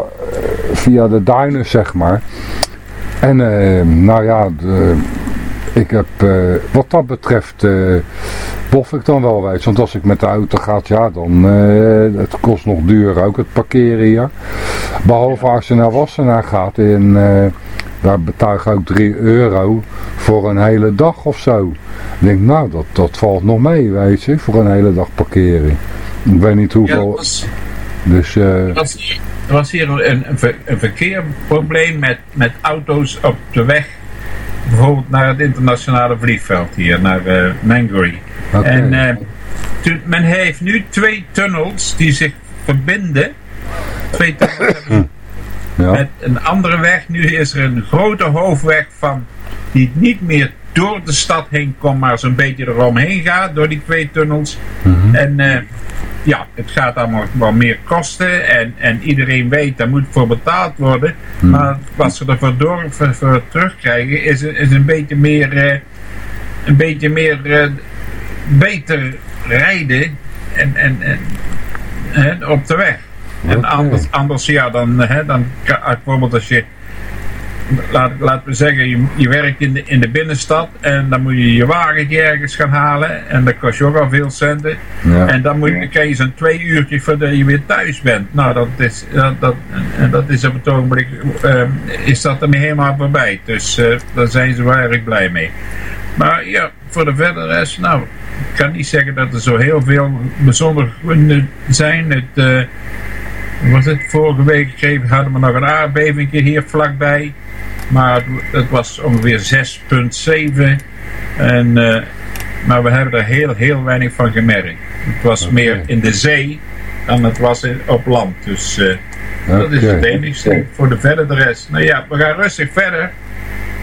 via de duinen zeg maar. En eh, nou ja, de, ik heb eh, wat dat betreft bof ik dan wel weet. Want als ik met de auto ga, ja dan eh, het kost nog duur ook het parkeren hier. Behalve als je naar Wassenaar gaat en eh, daar betaal je ook 3 euro voor een hele dag of zo. Ik denk nou dat, dat valt nog mee weet je, voor een hele dag parkeren. Ik weet niet hoeveel. was, Dus eh, er was hier, er was hier een, een, ver- een verkeerprobleem met, met auto's op de weg. Bijvoorbeeld naar het internationale vliegveld hier, naar. Oké. En eh, men heeft nu twee tunnels die zich verbinden. Twee tunnels hebben ja. met een andere weg. Nu is er een grote hoofdweg van die niet meer door de stad heen komt, maar zo'n beetje eromheen gaat, door die twee tunnels. Mhm. En eh, ja, het gaat allemaal wel meer kosten en, en iedereen weet, daar moet voor betaald worden. Mhm. Maar wat ze ervoor door, voor, voor terugkrijgen is, een- is een beetje meer, eh, een beetje meer eh, beter rijden en, en, en, op de weg. En Oké. anders, anders ja, dan, hè, dan bijvoorbeeld als je, laat, laten we zeggen, je, je werkt in de, in de binnenstad en dan moet je je wagentje ergens gaan halen en dat kost je ook al veel centen. Ja. En dan moet je, krijg je zo'n twee uurtjes voordat je weer thuis bent. Nou, dat is, dat, dat, en dat is op het ogenblik, eh, is dat ermee helemaal voorbij. Dus eh, daar zijn ze wel erg blij mee. Maar ja, voor de verdere rest, nou, ik kan niet zeggen dat er zo heel veel bijzonderheden zijn. Het, eh, was het vorige week gegeven, hadden we nog een aardbeving hier vlakbij. Maar het, was ongeveer 6,7. En, eh, maar we hebben er heel, heel weinig van gemerkt. Het was meer in de zee dan het was in, op land. Dus eh, dat is het enigste. Voor de verder de rest. Nou ja, we gaan rustig verder.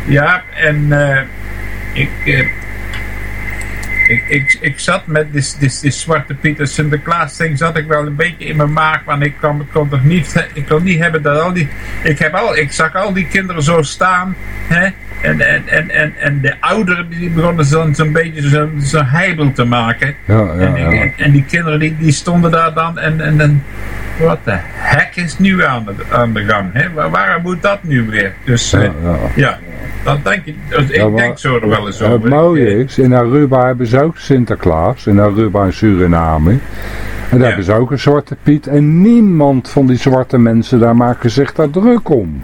Ja, en eh, ik, ik, ik, ik zat met dit, dit, dit Zwarte Piet en Sinterklaas ding zat ik wel een beetje in mijn maag. Want ik kon, ik kon toch niet, ik kon niet hebben dat al die, ik, heb al, ik zag al die kinderen zo staan. Hè? En, en, en, en, en de ouderen die begonnen zo'n beetje zo'n zo heibel te maken. Ja, ja, en, ja. en, en die kinderen die, die stonden daar dan en, en, en wat de hek is nu aan de, aan de gang? Hè? Waar, waarom moet dat nu weer? Dus eh, Ja, ja. ja, dat denk ik, ik Ja, maar denk zo er wel eens Het over. mooie is, in Aruba hebben ze ook Sinterklaas, in Aruba en Suriname. En daar hebben ze ook een zwarte Piet. En niemand van die zwarte mensen daar maken zich daar druk om.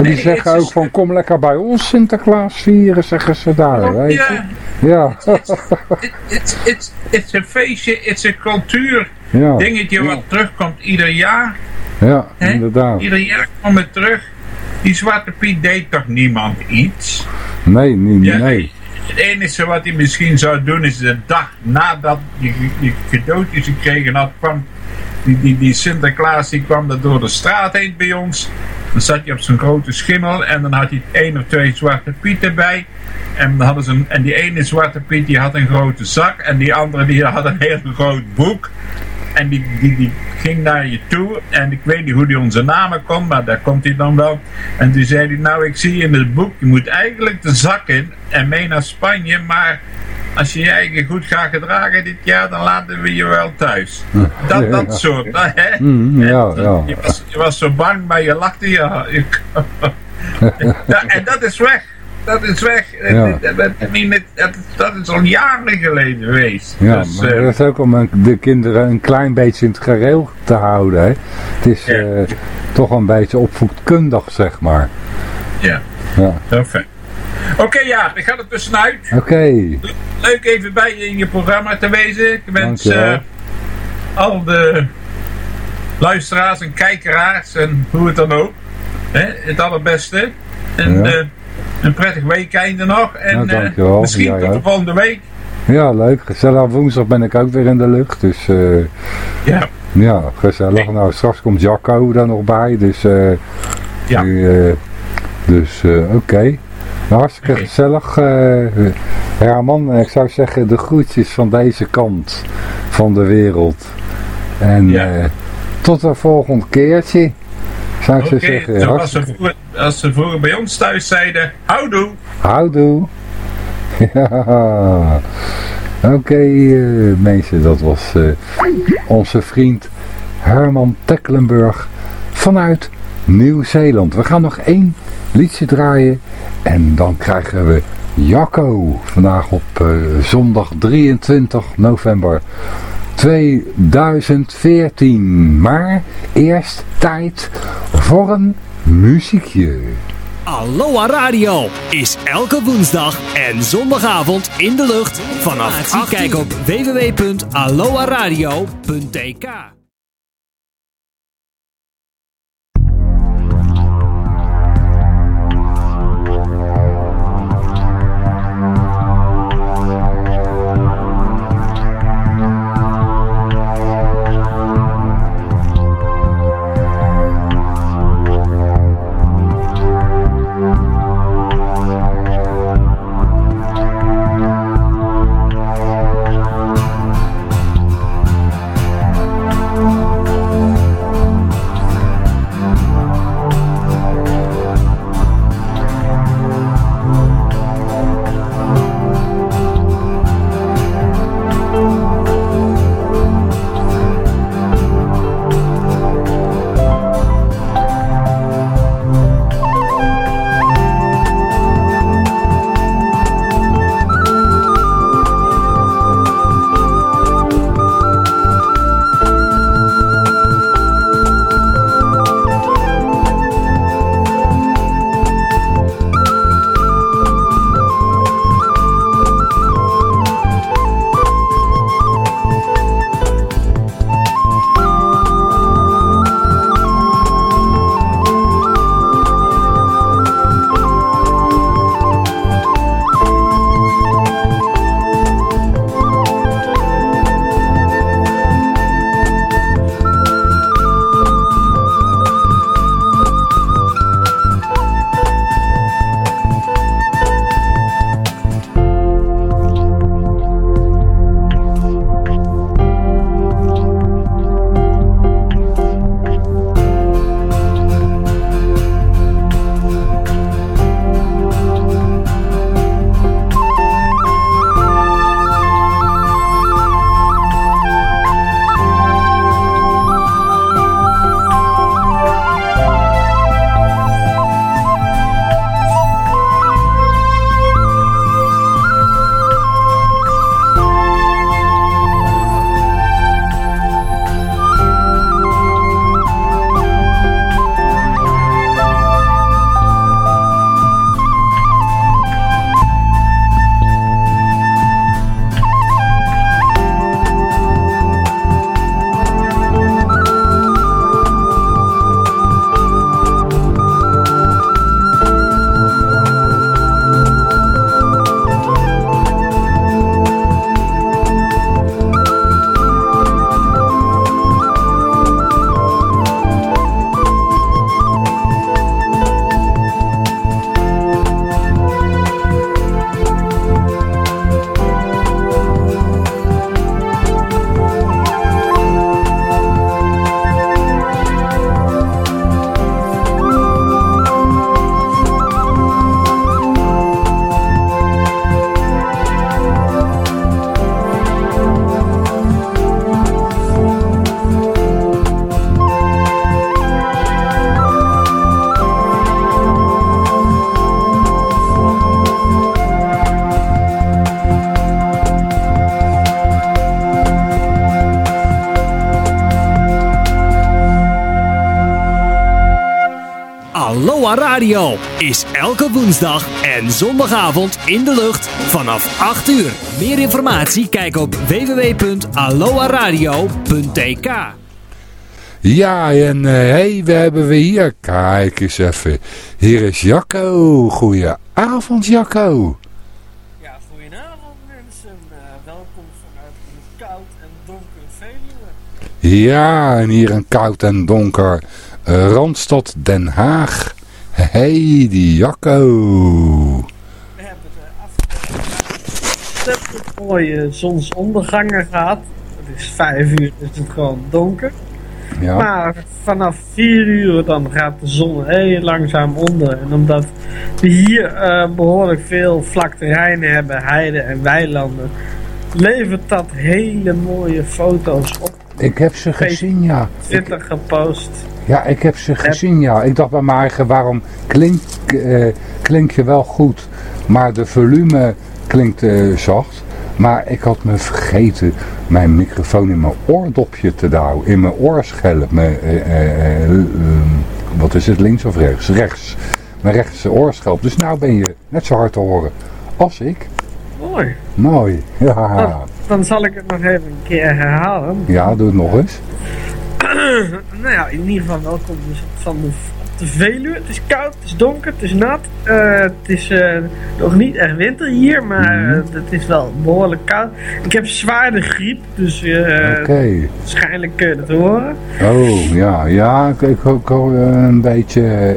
En die Nee, zeggen ook van kom lekker bij ons Sinterklaas vieren, zeggen ze daar. weet je. Ja, Ja, het is een feestje, het is een cultuur ja, dingetje wat terugkomt ieder jaar. ja inderdaad. Ieder jaar komt het terug. Die Zwarte Piet deed toch niemand iets? Nee, niet, Ja, nee. Het enige wat hij misschien zou doen is de dag nadat je, je cadeautjes gekregen had, kwam die, die, die Sinterklaas die kwam er door de straat heen bij ons. Dan zat je op zo'n grote schimmel en dan had hij één of twee zwarte pieten bij. En, dan hadden ze een, en die ene zwarte piet die had een grote zak en die andere die had een heel groot boek. En die, die, die ging naar je toe. En ik weet niet hoe die onze namen kon, maar daar komt hij dan wel. En toen zei hij, nou ik zie in het boek, je moet eigenlijk de zak in en mee naar Spanje. Maar als je je eigen goed gaat gedragen dit jaar, dan laten we je wel thuis. Dat, Ja. dat soort. Hè? Mm, ja, ja. Je, was, je was zo bang, maar je lachte. Je, je- ja, en dat is weg. Dat is weg. Ja. Dat, is al jaren geleden geweest. Ja, dus, maar eh, dat is ook om de kinderen een klein beetje in het gereel te houden. Hè. Het is Ja. eh, toch een beetje opvoedkundig, zeg maar. ja, Ja. Oké, ja, ik ga er tussenuit. Oké, Leuk even bij je in je programma te wezen. Ik wens eh, al de luisteraars en kijkeraars en hoe het dan ook. Hè, het allerbeste. En Ja. Een prettig weekende nog. En Nou, eh, misschien Jij tot de volgende week. ja leuk. Gezellig. Woensdag ben ik ook weer in de lucht. Dus eh, Ja, ja, gezellig. Nou, straks komt Jacco er nog bij. Dus, eh, Ja. nu, eh, dus eh, oké. Nou, hartstikke Oké. gezellig. Herman, ik zou zeggen de groetjes van deze kant van de wereld. En Ja. tot een volgend keertje. Zou ik zo oké. zeggen. Zoals ze, vroeger, als ze vroeger bij ons thuis zeiden, houdoe. Houdoe. Ja. Oké eh, mensen, dat was eh, onze vriend Herman Tecklenburg vanuit Nieuw-Zeeland. We gaan nog één liedje draaien en dan krijgen we Jacco vandaag op eh, zondag 23 november 2014. Maar eerst tijd voor een muziekje. Aloha Radio is elke woensdag en zondagavond in de lucht vanaf 8 Kijk op www.aloha-radio.tk. Radio is elke woensdag en zondagavond in de lucht vanaf 8 uur. Meer informatie kijk op www.aloaradio.tk. Ja, en hé, hey, we hebben we hier. Kijk eens even. Hier is Jacco. Goedenavond, Jacco. Ja, goedenavond mensen. Eh, welkom vanuit een koud en donker Veluwe. Ja, en hier een koud en donker eh, Randstad Den Haag. Hey, die Jacco. We hebben de afgelopen mooie zonsondergangen gehad. Het is vijf uur, dus het is gewoon donker. Ja. Maar vanaf 4 uur dan gaat de zon heel langzaam onder. En omdat we hier eh, behoorlijk veel vlak terreinen hebben, heiden en weilanden, levert dat hele mooie foto's op. Ik heb ze gezien, ja. Twitter gepost. Ja, ik heb ze gezien, ja. Ik dacht bij mijn eigen, waarom klink, eh, klink je wel goed, maar de volume klinkt eh, zacht. Maar ik had me vergeten mijn microfoon in mijn oordopje te douwen. In mijn oorschelp. Mijn, eh, eh, eh, wat is het, links of rechts? Rechts. Mijn rechtse oorschelp. Dus nou ben je net zo hard te horen als ik. Mooi. Mooi. Ja, Dan, dan zal ik het nog even een keer herhalen. ja doe het nog eens. Nou ja, in ieder geval welkom dus van de, op de Veluwe. Het is koud, het is donker, het is nat. Eh, het is eh, nog niet echt winter hier, maar Mhm. eh, het is wel behoorlijk koud. Ik heb zwaar de griep, dus waarschijnlijk kun je het horen. Oh, ja. Ja, ik, ik, ik hoor een beetje...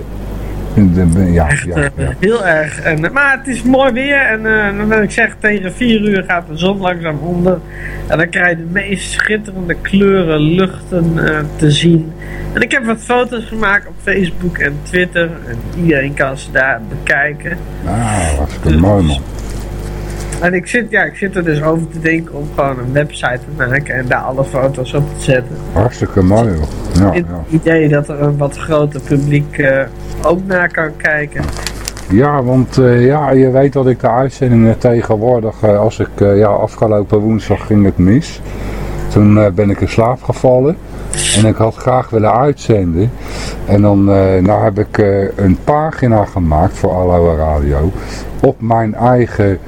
ja, ja, Eh, ja. Heel erg. En, eh, maar het is mooi weer en eh, dan wil ik zeggen, tegen 4 uur gaat de zon langzaam onder. En dan krijg je de meest schitterende kleuren, luchten te zien. En ik heb wat foto's gemaakt op Facebook en Twitter. En iedereen kan ze daar bekijken. Ah, hartstikke mooi man. En ik zit, ja, ik zit er dus over te denken om gewoon een website te maken en daar alle foto's op te zetten. Hartstikke mooi hoor. Ja, Het ja. idee dat er een wat groter publiek eh, ook naar kan kijken. Ja, want eh, ja, je weet dat ik de uitzendingen tegenwoordig, eh, als ik, ja, afgelopen woensdag ging het mis. Toen ben ik in slaap gevallen en ik had graag willen uitzenden. En dan nou heb ik een pagina gemaakt voor Aloha Radio op mijn eigen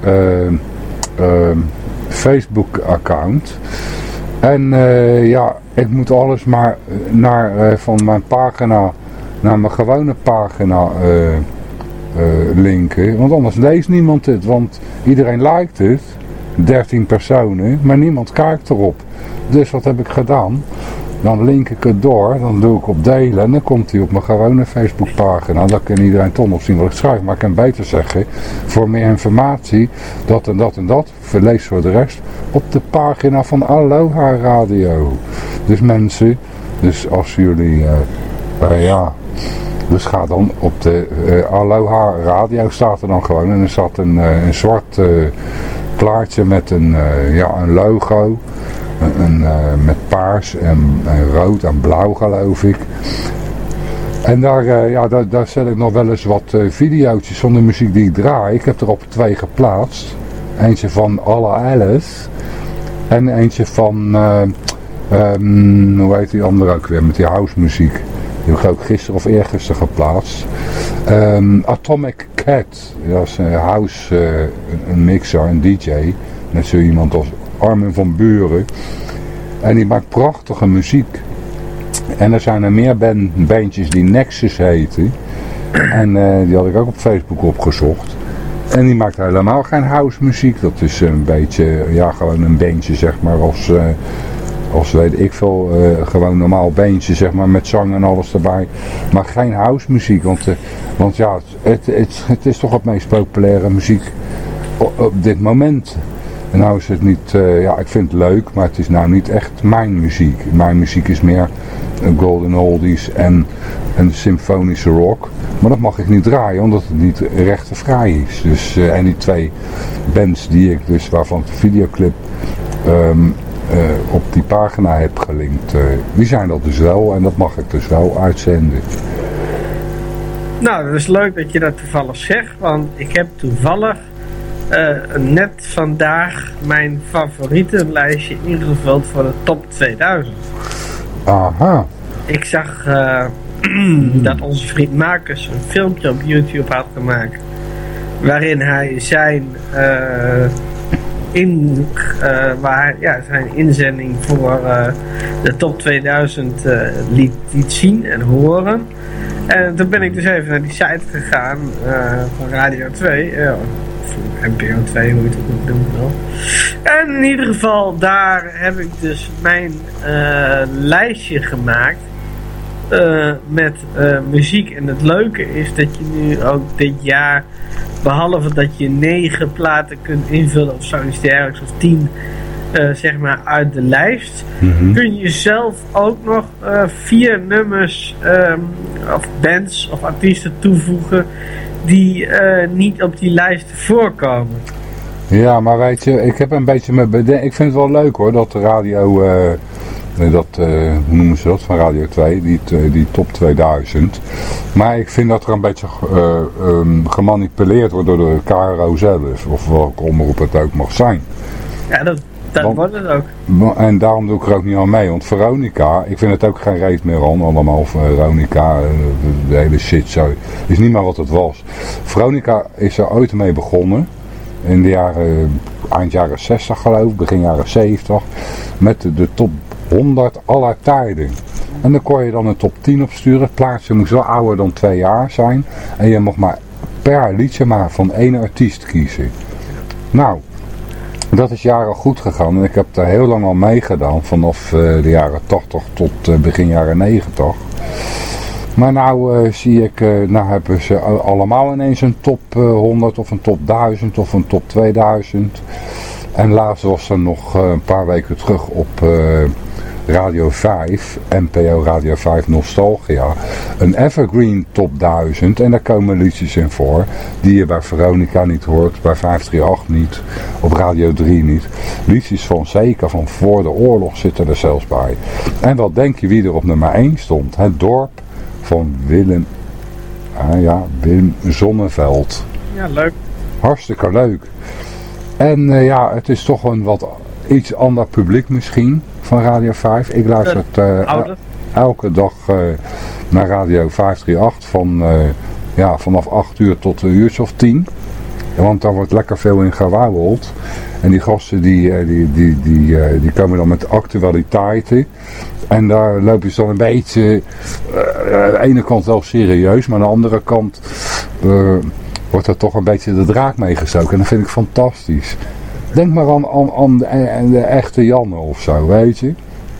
eh, eh, Facebook account. En eh, ja, ik moet alles maar eh, naar, eh, van mijn pagina naar mijn gewone pagina linken. Want anders leest niemand het. Want iedereen liked het. 13 personen. Maar niemand kijkt erop. Dus wat heb ik gedaan? Dan link ik het door. Dan doe ik op delen. En dan komt hij op mijn gewone Facebookpagina. Dan kan iedereen toch nog zien wat ik schrijf. Maar ik kan beter zeggen. Voor meer informatie. Dat en dat en dat. Verlees voor de rest. Op de pagina van Aloha Radio. Dus mensen. Dus als jullie... eh, eh, ja, dus ga dan op de eh, Aloha Radio staat er dan gewoon. En er zat een, een zwart plaatje met een, ja, een logo. Eh, met paars en, en rood en blauw geloof ik. En daar, eh, ja, daar, daar zet ik nog wel eens wat eh video's van de muziek die ik draai. Ik heb er op twee geplaatst. Eentje van Alla Alice. En eentje van, eh, ehm, hoe heet die andere ook weer, met die house muziek. Die heb ik ook gisteren of eergisteren geplaatst. Ehm, Atomic Cat. Dat is een house, een mixer, een DJ. Net zo iemand als Armin van Buren. En die maakt prachtige muziek. En er zijn er meer ban- bandjes die Nexus heten. En eh, die had ik ook op Facebook opgezocht. En die maakt helemaal geen house muziek. Dat is een beetje, ja gewoon een bandje zeg maar als... eh, als weet ik veel, eh, gewoon normaal beentje zeg maar met zang en alles erbij. Maar geen house muziek, want, want ja, het, het, het is toch het meest populaire muziek op dit moment. En nou is het niet, eh, ja ik vind het leuk, maar het is nou niet echt mijn muziek. Mijn muziek is meer een golden oldies en een symfonische rock. Maar dat mag ik niet draaien, omdat het niet rechtenvrij is. Dus, eh, en die twee bands die ik dus, waarvan de videoclip ehm, eh, op die pagina heb gelinkt, eh, die zijn dat dus wel en dat mag ik dus wel uitzenden. Nou, dat is leuk dat je dat toevallig zegt, want ik heb toevallig eh, net vandaag mijn favorietenlijstje ingevuld voor de top 2000. Aha, Ik zag, eh, dat onze vriend Marcus een filmpje op YouTube had gemaakt. Waarin hij zijn, eh, in, waar, ja, zijn inzending voor de top 2000 eh, liet, liet zien en horen. En toen ben ik dus even naar die site gegaan van Radio 2. eh, of NPO 2, hoe je het ook moet noemen wil. En in ieder geval, daar heb ik dus mijn eh, lijstje gemaakt. eh, met eh, muziek. En het leuke is dat je nu ook dit jaar, behalve dat je negen platen kunt invullen of zoiets dergelijks, of tien, eh, zeg maar, uit de lijst, Mhm. kun je zelf ook nog vier nummers ehm, of bands of artiesten toevoegen die eh, niet op die lijst voorkomen. Ja, maar weet je, ik heb een beetje me Ik vind het wel leuk hoor, dat de radio, eh, eh, dat, hoe noemen ze dat, van Radio 2, die, die top 2000. Maar ik vind dat er een beetje eh, ehm, gemanipuleerd wordt door de KRO zelf, of welke omroep het ook mag zijn. Ja, dat, dat Want- wordt het ook. En daarom doe ik er ook niet aan mee, want Veronica, ik vind het ook geen reet meer aan, allemaal Veronica, eh, de, hele shit zo, is niet meer wat het was. Veronica is er ooit mee begonnen, in de jaren, eind jaren 60 geloof ik, begin jaren 70, met de, de top 100 aller tijden. En dan kon je dan een top 10 opsturen, het plaatje moest wel ouder dan twee jaar zijn, en je mocht maar per liedje maar van één artiest kiezen. Nou, dat is jaren goed gegaan en ik heb daar heel lang al meegedaan, vanaf eh, de jaren 80 tot eh, begin jaren 90. Maar nou eh, zie ik, nou hebben ze allemaal ineens een top eh, 100 of een top 1000 of een top 2000. En laatst was er nog een paar weken terug op Radio 5, NPO Radio 5 Nostalgia, een Evergreen Top 1000. En daar komen liedjes in voor die je bij Veronica niet hoort, bij 538 niet, op Radio 3 niet. Liedjes van zeker van voor de oorlog zitten er zelfs bij. En wat denk je wie er op nummer 1 stond? Het dorp van Willem, ah ja, Willem Zonneveld. Ja, leuk. Hartstikke leuk. En eh, ja, het is toch een wat iets ander publiek misschien van Radio 5. Ik luister het eh, elke dag eh, naar Radio 538 van, eh, ja, vanaf 8 uur tot een uurtje of 10. Ja, Want daar wordt lekker veel in gewauweld. En die gasten die, eh, die, die, die, eh, die komen dan met actualiteiten. En daar lopen ze dan een beetje, eh, aan de ene kant wel serieus, maar aan de andere kant eh, wordt er toch een beetje de draak meegestoken. En dat vind ik fantastisch. Denk maar aan, aan, aan de, de echte Janne of zo, weet je.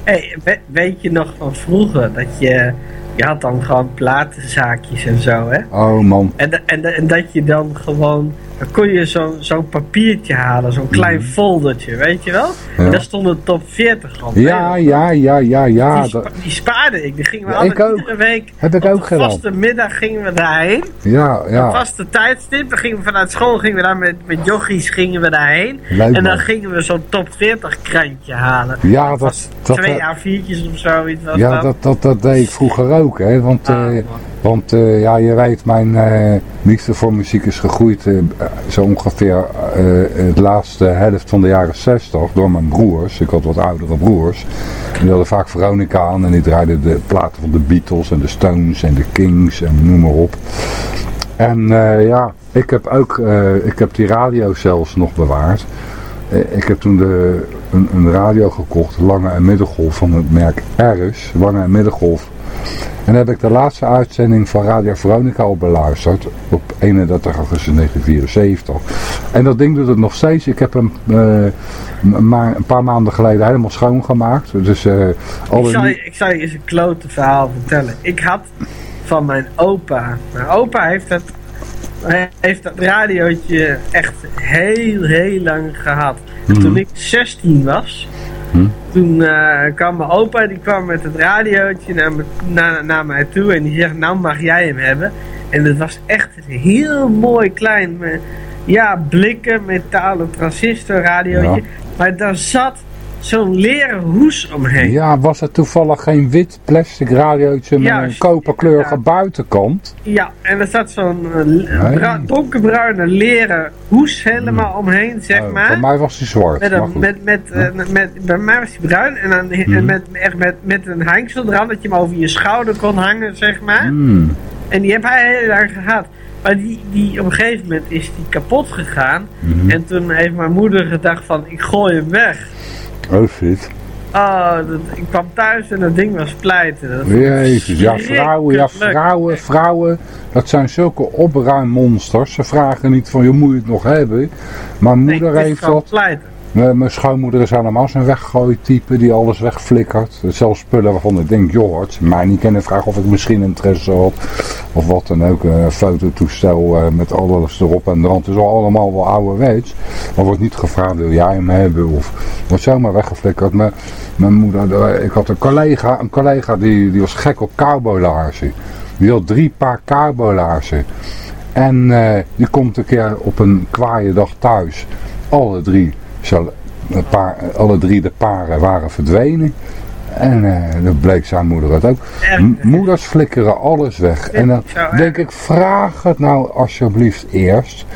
Hey, we- weet je nog van vroeger dat je, je had dan gewoon platenzaakjes en zo, hè? Oh man. En, en, en dat je dan gewoon, dan kon je zo'n zo'n papiertje halen, zo'n klein foldertje, weet je wel? Mhm. Ja. En daar stond een top 40 op. Ja, ja, ja, ja, ja. Die, dat- spa- die spaarde ik. Die gingen we Ja, altijd iedere week. Heb ik ook gedaan. vaste middag gingen we daarheen. Ja, ja. vaste tijdstip. Dan gingen we vanuit school gingen we daar met, met jochies gingen we daarheen. Leuk, en dan gingen we zo'n top 40 krantje halen. Ja, dat, dat, Twee A4'tjes of zoiets was ja, dat, dat, dat deed ik vroeger ook, hè. Want, Ah, eh, want eh, ja, je weet, mijn eh, liefde voor muziek is gegroeid zo ongeveer het laatste helft van de jaren 60 door mijn broers. Ik had wat oudere broers. En die hadden vaak Veronica aan en die draaiden de platen van de Beatles en de Stones en de Kings en noem maar op. En ja, ik heb ook, ik heb die radio zelfs nog bewaard. Eh, ik heb toen de, een, een radio gekocht, lange en middengolf van het merk Eris, lange en middengolf. En daar heb ik de laatste uitzending van Radio Veronica op beluisterd, op 31 augustus 1974. En dat ding doet het nog steeds. Ik heb hem eh, maar een paar maanden geleden helemaal schoongemaakt. Dus eh Ik zal, je, ik zal je eens een klote verhaal vertellen. Ik had van mijn opa. Mijn opa heeft dat, hij heeft dat radiootje echt heel, heel lang gehad. Mhm. Toen ik 16 was, Hm? toen eh, kwam mijn opa, die kwam met het radiootje naar, me, naar, naar mij toe en die zegt, nou mag jij hem hebben. En het was echt een heel mooi klein, met, ja, blikken, metalen transistor radiootje. Ja. Maar daar zat zo'n leren hoes omheen. Ja, was het toevallig geen wit plastic radiootje met Juist, een koperkleurige buitenkant? Ja, en er zat zo'n eh, donkerbruine leren hoes helemaal omheen, zeg Oh, maar. Bij mij was die zwart. Met een, goed. met, met, eh, met, bij mij was hij bruin en, dan, Mhm. met, echt met, met een hangsel eraan dat je hem over je schouder kon hangen, zeg maar. Hmm. En die heb hij heel lang gehad. Maar die, die, op een gegeven moment is die kapot gegaan. En toen heeft mijn moeder gedacht van, ik gooi hem weg. Oh shit. Oh, dat, ik kwam thuis en dat ding was pleiten. Jezus, ja vrouwen, ja vrouwen, vrouwen, dat zijn zulke opruimmonsters. Ze vragen niet van, je moet je het nog hebben. Nee, moeder is heeft dat. pleiten. Mijn schoonmoeder is helemaal zo'n weggooitype die alles wegflikkert. Zelfs spullen waarvan ik denk, joh, ze mij niet kennen vragen of ik misschien interesse had. Of wat dan ook, een fototoestel eh, met alles erop en eraan. Het is al allemaal wel ouderwets. Maar wordt niet gevraagd, wil jij hem hebben? Of wordt zomaar weggeflikkerd. Mijn, mijn moeder, eh, ik had een collega, een collega die, die was gek op cowboylaarzen. Die had drie paar cowboylaarzen. En eh, die komt een keer op een kwaaie dag thuis. Alle drie, een paar, alle drie de paren waren verdwenen. En eh dat bleek zijn moeder het ook. M- moeders flikkeren alles weg. En dan denk ik, vraag het nou alsjeblieft eerst.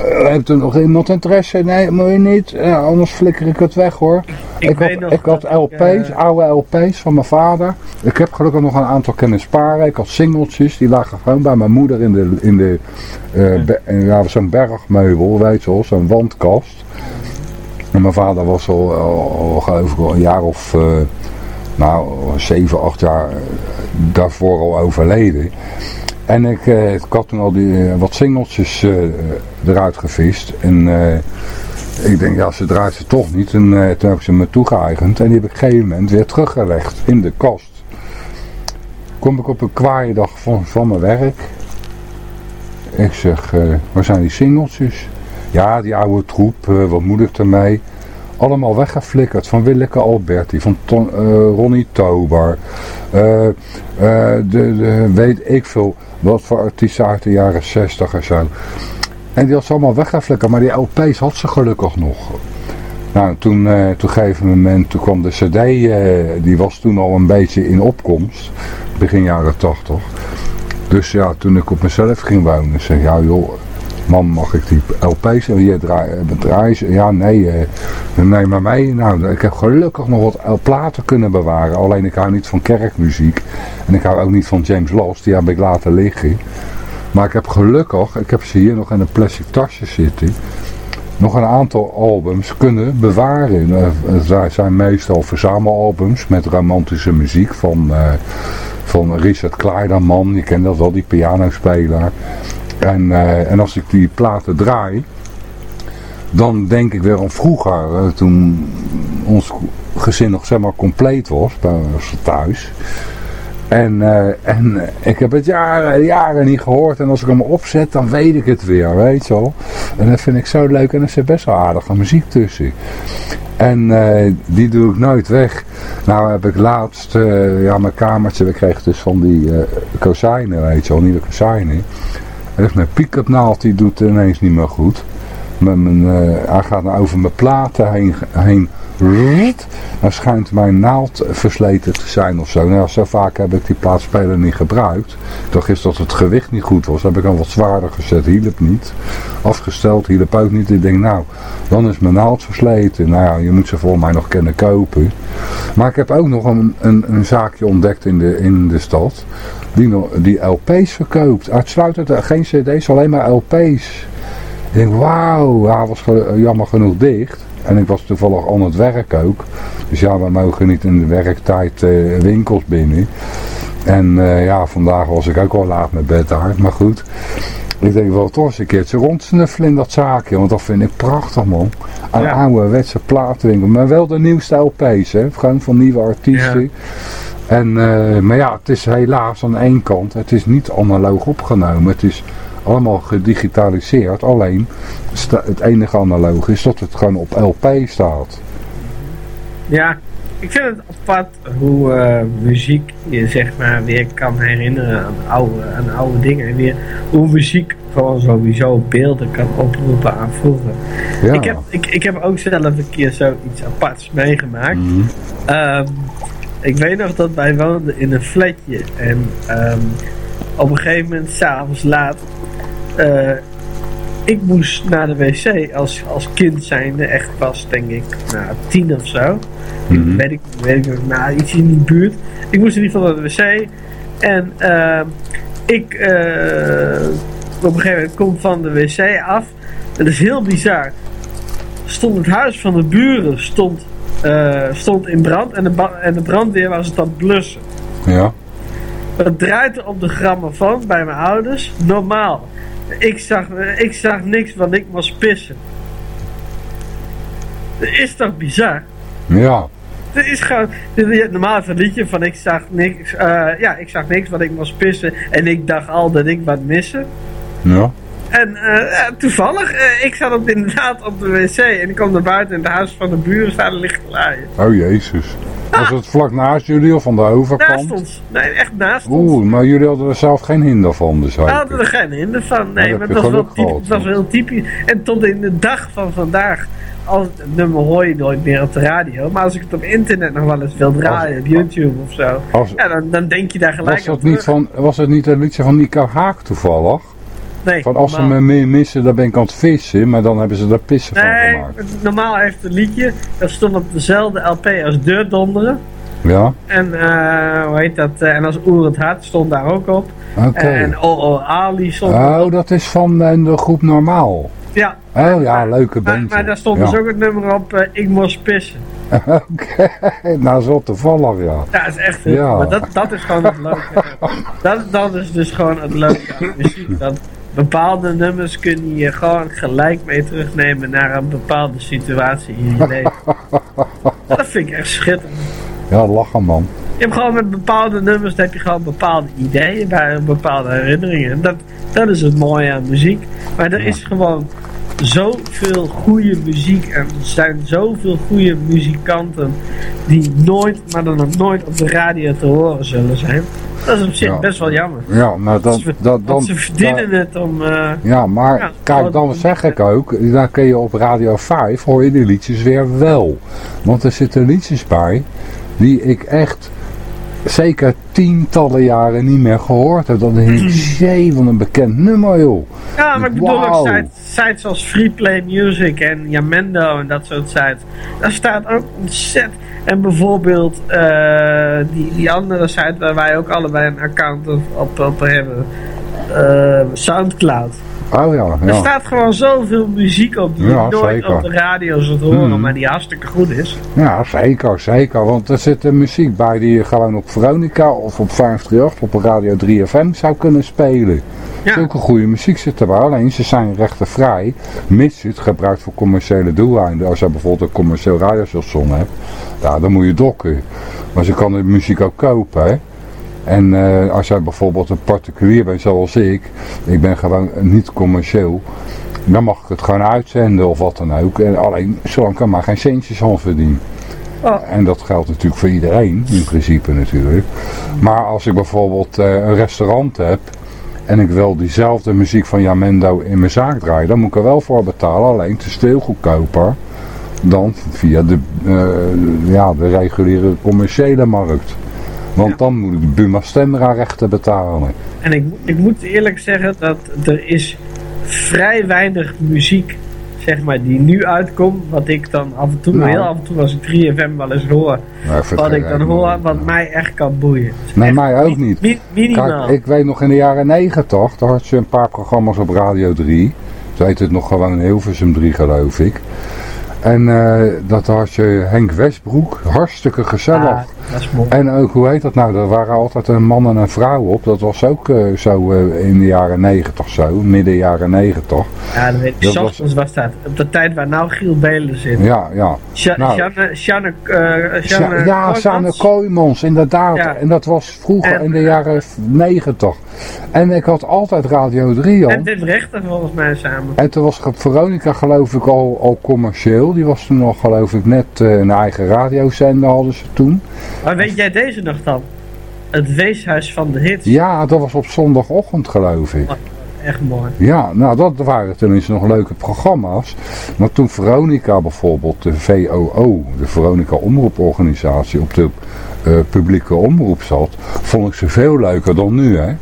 Eh, heeft er nog iemand interesse? Nee, moet je niet. Eh, anders flikker ik het weg hoor. Ik Ik, had, ik had ik, LP's, eh, oude LP's van mijn vader. Ik heb gelukkig nog een aantal kunnen sparen. Ik had singeltjes, die lagen gewoon bij mijn moeder in de, in de be- ja, zo'n bergmeubel, weet je wel, zo'n wandkast. En mijn vader was al, al, al geloof ik al een jaar of, eh, nou, zeven, acht jaar daarvoor al overleden. En ik, eh, ik had toen al die, eh, wat singeltjes eh, eruit gevist. En ik denk, ja, ze draait ze toch niet. En toen heb ik ze me toegeëigend. En die heb ik op een gegeven moment weer teruggelegd in de kast. Kom ik op een kwaaie dag van, van mijn werk. Ik zeg, waar zijn die singeltjes? Ja, die oude troep, wat moet ik ermee? Allemaal weggeflikkerd. Van Willeke Alberti, van eh, Ronnie Tober. eh, eh, de, de, weet ik veel wat voor artiesten uit de jaren 60 en zo. En die had ze allemaal weggeflikkerd, maar die LP's had ze gelukkig nog. Nou, toen, een gegeven moment, toen kwam de cd, die was toen al een beetje in opkomst. Begin jaren 80. Dus ja, toen ik op mezelf ging wonen, zei ja joh, man mag ik die LP's en je draaien? Ja, nee, eh, neem maar mee. Nou, ik heb gelukkig nog wat platen kunnen bewaren. Alleen ik hou niet van kerkmuziek. En ik hou ook niet van James Last, die heb ik laten liggen. Maar ik heb gelukkig, ik heb ze hier nog in een plastic tasje zitten. Nog een aantal albums kunnen bewaren. Eh, Het zijn meestal verzamelalbums met romantische muziek van, eh, van Richard Kleiderman. Je kent dat wel, die pianospeler. En, eh, en als ik die platen draai, dan denk ik weer aan vroeger, eh, toen ons gezin nog zeg maar compleet was, bij ons thuis. En, eh, en ik heb het jaren, jaren niet gehoord. En als ik hem opzet, dan weet ik het weer, weet je wel. En dat vind ik zo leuk. En er zit best wel aardige muziek tussen. En die doe ik nooit weg. Nou heb ik laatst, eh, ja mijn kamertje, we kregen dus van die kozijnen, weet je wel, nieuwe kozijnen. Mijn pick-up naald, die doet ineens niet meer goed. Eh, hij gaat nou over mijn platen heen, heen Ruut. Dan schijnt mijn naald versleten te zijn of zo. Nou, zo vaak heb ik die plaatspeler niet gebruikt. Toch is dat het gewicht niet goed was. heb ik hem wat zwaarder gezet, hielp niet. Afgesteld, hielp ook niet. Ik denk, nou, dan is mijn naald versleten. Nou ja, je moet ze voor mij nog kunnen kopen. Maar ik heb ook nog een, een, een zaakje ontdekt in de, in de stad. Die, die LP's verkoopt. Uitsluitend eh, geen cd's, alleen maar LP's. Ik denk, wauw, hij was ge- jammer genoeg dicht. En ik was toevallig aan het werk ook. Dus ja, we mogen niet in de werktijd eh, winkels binnen. En eh, ja, vandaag was ik ook al laat met bed daar. Maar goed, ik denk wel toch eens een keertje rondsnuffelen in dat zaakje. Want dat vind ik prachtig man. Een Ja. ouderwetse platenwinkel. Maar wel de nieuwste LP's, hè. Gewoon van nieuwe artiesten. En, eh, maar ja, het is helaas aan één kant. Het is niet analoog opgenomen. Het is allemaal gedigitaliseerd. Alleen het enige analoog is dat het gewoon op LP staat. Ja, ik vind het apart hoe eh, muziek je zeg maar weer kan herinneren aan oude, aan oude dingen. En weer hoe muziek gewoon sowieso beelden kan oproepen aan vroeger. Ja. Ik, heb, ik, ik heb ook zelf een keer zoiets aparts meegemaakt. Mhm. Ehm, ik weet nog dat wij woonden in een flatje. En ehm, op een gegeven moment, s'avonds laat, eh, ik moest naar de wc als, als kind zijnde. Echt was denk ik nou, tien of zo. Mhm. Weet ik, weet ik nog, nou, iets in die buurt. Ik moest in ieder geval naar de wc. En ehm, ik eh, op een gegeven moment kom van de wc af. Dat is heel bizar. Stond het huis van de buren stond, eh, stond in brand. En de, en de brandweer was het aan het blussen. Ja. Het draaide op de grammofoon bij mijn ouders. Normaal. Ik zag, ik zag niks, want ik moest pissen. Dat is toch bizar? Ja. Het is gewoon. hebt Normaal is een liedje van ik zag niks. eh, ja, ik zag niks, want ik moest pissen. En ik dacht al dat ik wat missen. Ja. En eh, ja, toevallig, eh, ik zat op, inderdaad op de wc. En ik kwam naar buiten in het huis van de buren staan licht te laaien. Oh jezus. Was het vlak naast jullie of van de overkant? Naast ons. Nee, echt naast ons. Oeh, maar jullie hadden er zelf geen hinder van, dus We hadden er geen hinder van. Nee, maar je was, typisch, het was wel typisch. En tot in de dag van vandaag. Als het nummer hoor je nooit meer op de radio. Maar als ik het op internet nog wel eens wil draaien, op YouTube of zo. Als- ja, dan, dan denk je daar gelijk Was aan dat, niet van, was het niet een liedje van Nico Haak toevallig? Nee, Van als ze me missen, dan ben ik aan het vissen, maar dan hebben ze er pissen van Nee, gemaakt. normaal heeft het liedje, dat stond op dezelfde LP als Deurdonderen. Ja? En eh, hoe heet dat? eh, en als Oer het Hart stond daar ook op. Oké. En O.O. Ali stond Oh, dat is van eh, de groep Normaal. Ja. Oh ja, leuke band. maar daar stond ja. dus ook het nummer op, Ik moest pissen. Oké, nou zo toevallig ja. Ja, dat is echt heel Ja. Maar dat, dat is gewoon het leuke. dat, dat is dus gewoon het leuke aan muziek. Dat bepaalde nummers kun je gewoon gelijk mee terugnemen naar een bepaalde situatie in je leven. dat vind ik echt schitterend. Ja, lachen man. Je hebt gewoon met bepaalde nummers heb je gewoon bepaalde ideeën bij, bepaalde herinneringen. En Dat, dat is het mooie aan muziek. Maar er is gewoon zoveel goede muziek en er zijn zoveel goede muzikanten die nooit, maar dan ook nooit op de radio te horen zullen zijn. Dat is op zich Ja. best wel jammer. Ja, nou dat, Want dat, dan, ze verdienen het om... eh, Ja, maar Ja, kijk, dan zeg ik ook, dan kun je op Radio 5 hoor je die liedjes weer wel. Want er zitten liedjes bij die ik echt zeker tientallen jaren niet meer gehoord heb. Dat denk ik, jee, wat een bekend nummer joh. Ja, maar ik bedoel ook Wauw. sites, sites als Freeplay Music en Yamendo en dat soort sites. Daar staat ook ontzettend. En bijvoorbeeld eh, die, die andere site waar wij ook allebei een account op, op, op hebben. eh, Soundcloud. Oh ja, Er staat gewoon zoveel muziek op die Ja, je nooit zeker. op de radio zult horen, Mhm. maar die hartstikke goed is. Ja, zeker, zeker. Want er zit een muziek bij die je gewoon op Veronica of op 538 op Radio 3FM zou kunnen spelen. Zulke goede muziek zit erbij. Alleen ze zijn rechtenvrij, mits je het gebruikt voor commerciële doeleinden. Als je bijvoorbeeld een commercieel radiostation hebt, ja, dan moet je dokken. Maar ze kan de muziek ook kopen, hè. En eh, als jij bijvoorbeeld een particulier bent zoals ik, ik ben gewoon niet commercieel, dan mag ik het gewoon uitzenden of wat dan ook. En alleen, zolang ik er maar geen centjes aan verdien. Oh. En dat geldt natuurlijk voor iedereen, in principe natuurlijk. Maar als ik bijvoorbeeld eh, een restaurant heb en ik wil diezelfde muziek van Jamendo in mijn zaak draaien, dan moet ik er wel voor betalen. Alleen het is veel goedkoper dan via de, eh, ja, de reguliere commerciële markt. Want dan moet ik Buma Stemra rechten betalen. En ik, ik moet eerlijk zeggen dat er is vrij weinig muziek, zeg maar, die nu uitkomt. Wat ik dan af en toe, Nou. heel af en toe als ik 3FM wel eens hoor. Nou, wat ik dan hoor, wat mij echt kan boeien. Nee, mij ook niet. Mi- minimaal. Kijk, ik weet nog in de jaren 90, daar had je een paar programma's op Radio 3. Ze heet het nog gewoon Hilversum 3 geloof ik. En eh, dat had je Henk Westbroek, hartstikke gezellig. Dat is mooi. En ook, hoe heet dat nou, er waren altijd een man en een vrouw op. Dat was ook eh, zo eh, in de jaren 90 zo, midden jaren 90. Ja, dat weet ik. Was... was dat. Op de tijd waar nou Giel Belen zit. Ja, ja. Sja- Nou, Sjanne, Sjanne, eh, Ja. Sanne Kooijmans, inderdaad. Ja. En dat was vroeger En- in de jaren 90. En ik had altijd Radio 3 al. En dit rechter volgens mij samen. En toen was Veronica geloof ik al, al commercieel. Die was toen nog geloof ik net eh, een eigen radiozender hadden ze toen. Maar weet jij deze nog dan? Het weeshuis van de hits. Ja, dat was op zondagochtend geloof ik. Echt mooi. Ja, nou dat waren tenminste nog leuke programma's. Maar toen Veronica bijvoorbeeld, de VOO, de Veronica Omroeporganisatie, op de eh, publieke omroep zat, vond ik ze veel leuker dan nu, hè.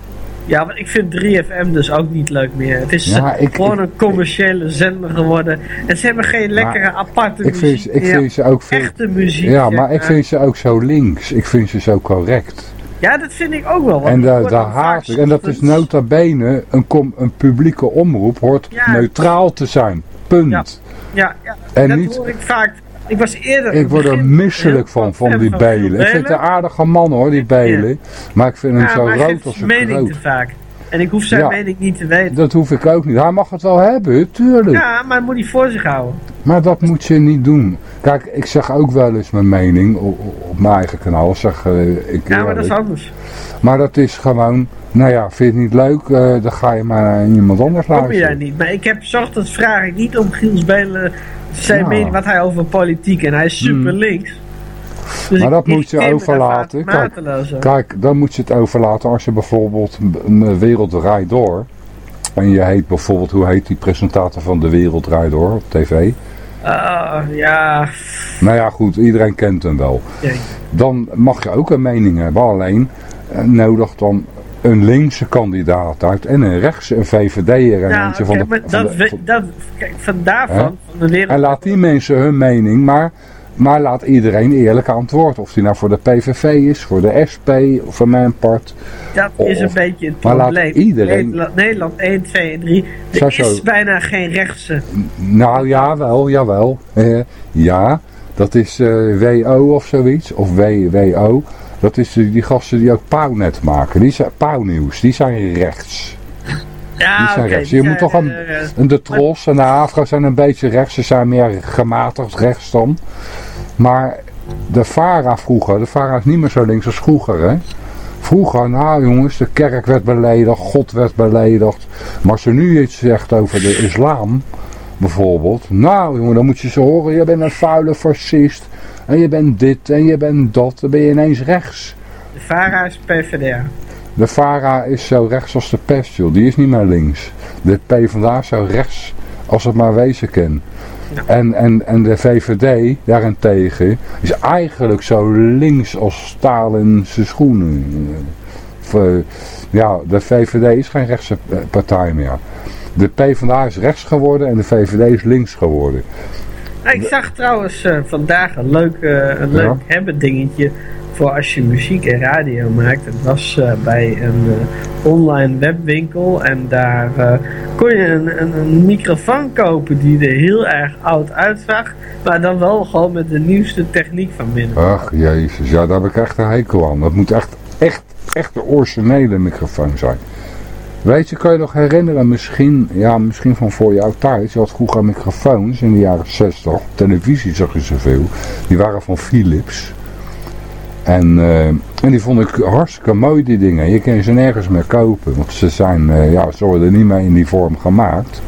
Ja, maar ik vind 3FM dus ook niet leuk meer. Het is Ja, ik- gewoon een commerciële zender geworden. En ze hebben geen lekkere aparte Ik vind, muziek ik meer. vind ze ook veel... Echte muziek. Ja, maar ik vind ze ook zo links. Ik vind ze zo correct. Ja, dat vind ik ook wel. want En daar haat ik. En dat is nota bene, een, com- een publieke omroep hoort neutraal te zijn. Punt. Ja, ja. En dat niet- hoor ik vaak. Ik was eerder... Ik word er misselijk van, van die Belen. Ik vind het een aardige man hoor, die Belen. Maar ik vind hem zo rood als een mening te vaak. En ik hoef zijn Ja. mening niet te weten. Dat hoef ik ook niet. Hij mag het wel hebben, tuurlijk. Ja, maar moet hij voor zich houden. Maar dat moet je niet doen. Kijk, ik zeg ook wel eens mijn mening op, op mijn eigen kanaal. Zeg, eh, ik Ja, maar dat is anders. Maar dat is gewoon, nou ja, vind je het niet leuk, eh, dan ga je maar naar iemand anders Kom je daar luisteren. niet. Maar ik heb, ochtends vraag ik niet om Giels Belen zijn Ja. mening, wat hij over politiek. En hij is super Hmm. links. Dus maar dat moet je overlaten. Kijk, dan moet je het overlaten als je bijvoorbeeld een Wereld Draait Door. En je heet bijvoorbeeld, hoe heet die presentator van De Wereld Draait Door op tv? Ah, ja. Nou ja, goed, iedereen kent hem wel. Dan mag je ook een mening hebben. Alleen eh, nodig dan een linkse kandidaat uit en een rechtse, een VVD'er en Ja, eentje oké, van de... maar van dat, de- we- dat, kijk, van daarvan, van de wereld... En laat die mensen hun mening, maar, maar laat iedereen eerlijk aan het woord. Of die nou voor de PVV is, voor de SP of voor mijn part. Dat is een beetje het maar laat probleem. iedereen- Nederland, Nederland 1, 2 en 3. Er zo. is bijna geen rechtse. Nou jawel, jawel. Eh, ja, dat is eh, WO of zoiets. Of WWO. Dat is die, die gasten die ook pauwnet maken. Die zijn pauwnieuws. Die zijn rechts. Ja, die zijn rechts. Je moet toch een, een de Tros en de Afro zijn een beetje rechts. Ze zijn meer gematigd rechts dan. Maar de Vara vroeger, de Vara is niet meer zo links als vroeger hè. Vroeger, nou jongens, de kerk werd beledigd, God werd beledigd. Maar als je nu iets zegt over de islam, bijvoorbeeld. Nou jongen, dan moet je ze horen, je bent een vuile fascist. En je bent dit en je bent dat. Dan ben je ineens rechts. De VARA is PvdA. De VARA is zo rechts als de pest, joh. Die is niet meer links. De PvdA is zo rechts als het maar wezen kan. En, en, en de VVD daarentegen is eigenlijk zo links als Stalin zijn schoenen. Ja, de VVD is geen rechtse eh, partij meer. De PvdA is rechts geworden en de VVD is links geworden. Nou, ik zag trouwens eh, vandaag een leuk, eh, een leuk Ja. hebben dingetje voor als je muziek en radio maakt. Het was eh, bij een online webwinkel en daar kon je een, een, een microfoon kopen die er heel erg oud uitzag. Maar dan wel gewoon met de nieuwste techniek van binnen. Ach jezus, ja daar heb ik echt een hekel aan. Dat moet echt, echt, echt de originele microfoon zijn. Weet je, kan je nog herinneren, misschien, ja, misschien van voor jouw tijd. Je had vroeger microfoons in de jaren 60. Op televisie zag je zoveel. Die waren van Philips. En, eh, en die vond ik hartstikke mooi, die dingen. Je kan ze nergens meer kopen. Want ze zijn, eh, ja, ze worden niet meer in die vorm gemaakt.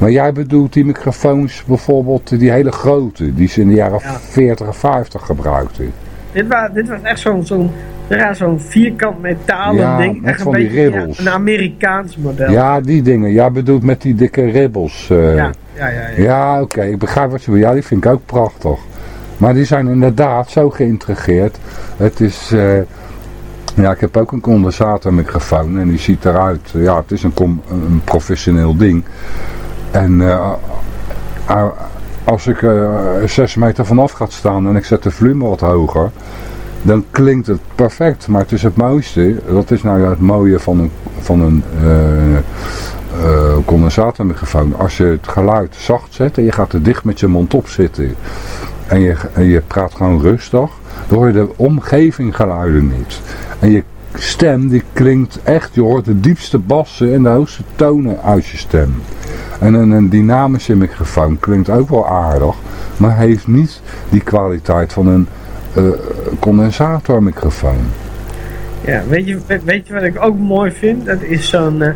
Maar jij bedoelt die microfoons bijvoorbeeld, die hele grote, die ze in de jaren 40 en 50 gebruikten. Dit, wa dit was echt zo'n zo'n ja, zo'n vierkant metalen Ja, ding. Echt een van die beetje ja, een Amerikaans model. Ja, die dingen. Jij bedoelt met die dikke ribbels. eh. ja, ja, ja. ja. Ja, oké, ik begrijp wat je bedoelt. Ja, die vind ik ook prachtig. Maar die zijn inderdaad zo geïntegreerd. Het is... eh, ja, ik heb ook een condensatormicrofoon en die ziet eruit... Ja, het is een, een professioneel ding. En eh, als ik zes meter vanaf ga staan en ik zet de volume wat hoger... Dan klinkt het perfect, maar het is het mooiste. Dat is nou het mooie van een, van een eh, condensatormicrofoon. Als je het geluid zacht zet en je gaat er dicht met je mond op zitten. En je, en je praat gewoon rustig. Dan hoor je de omgevinggeluiden niet. En je stem die klinkt echt, je hoort de diepste bassen en de hoogste tonen uit je stem. En een, een dynamische microfoon klinkt ook wel aardig. Maar heeft niet die kwaliteit van een eh, condensatormicrofoon. Ja, weet je, we- weet je wat ik ook mooi vind? Dat is zo'n eh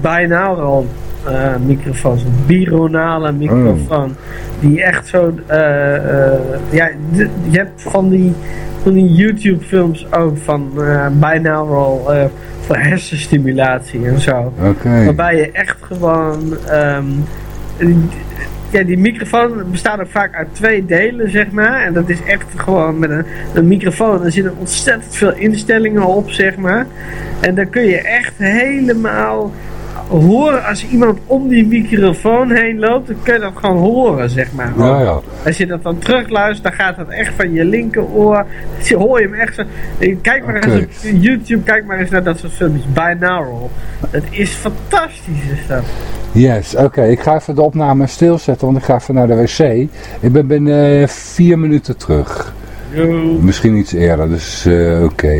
binaural eh, microfoon, zo'n bironale microfoon. Die echt zo, eh, eh, ja, je hebt van die, van die YouTube films ook van binaural voor hersenstimulatie en zo. Waarbij je echt gewoon. ehm, ja, die microfoon bestaat ook vaak uit twee delen, zeg maar. En dat is echt gewoon met een, een microfoon. Er zitten ontzettend veel instellingen op, zeg maar. En dan kun je echt helemaal horen als iemand om die microfoon heen loopt. Dan kun je dat gewoon horen, zeg maar. Ja, ja. Als je dat dan terugluistert, dan gaat dat echt van je linkeroor. Dan hoor je hem echt zo. Kijk maar eens op YouTube, kijk maar eens naar dat soort filmpjes. Binaural. Dat is fantastisch, is dat. Yes, oké. Ik ga even de opname stilzetten, want ik ga even naar de wc. Ik ben binnen eh, vier minuten terug. Misschien iets eerder, dus eh, oké.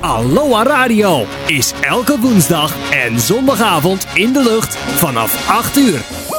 Aloha Radio is elke woensdag en zondagavond in de lucht vanaf 8 uur.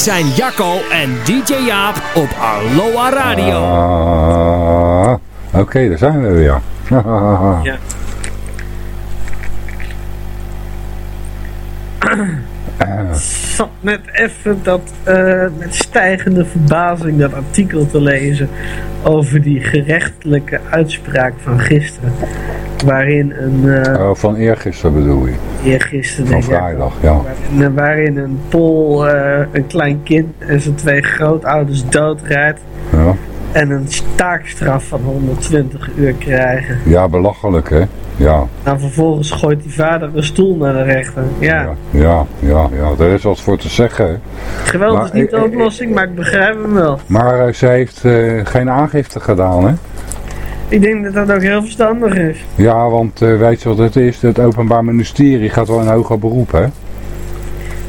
Hier zijn Jacco en DJ Jaap op Aloha Radio. Ah, oké, daar zijn we weer. Ja. Eh, zat net even dat eh, met stijgende verbazing dat artikel te lezen over die gerechtelijke uitspraak van gisteren. Waarin een, eh oh, van eergisteren bedoel je? Eergisteren Van denk ik, vrijdag, ja. waarin, waarin een Pool eh, een klein kind en zijn twee grootouders doodrijdt Ja, en een taakstraf van 120 uur krijgen. ja belachelijk hè? Ja, Nou, vervolgens gooit die vader een stoel naar de rechter. Ja, ja, ja, ja, daar is wat voor te zeggen. geweld Maar, is niet de oplossing, maar ik begrijp hem wel. Maar eh, ze heeft eh, geen aangifte gedaan hè? Ik denk dat dat ook heel verstandig is. Ja, want eh, weet je wat het is? Het Openbaar Ministerie gaat wel in hoger beroep hè?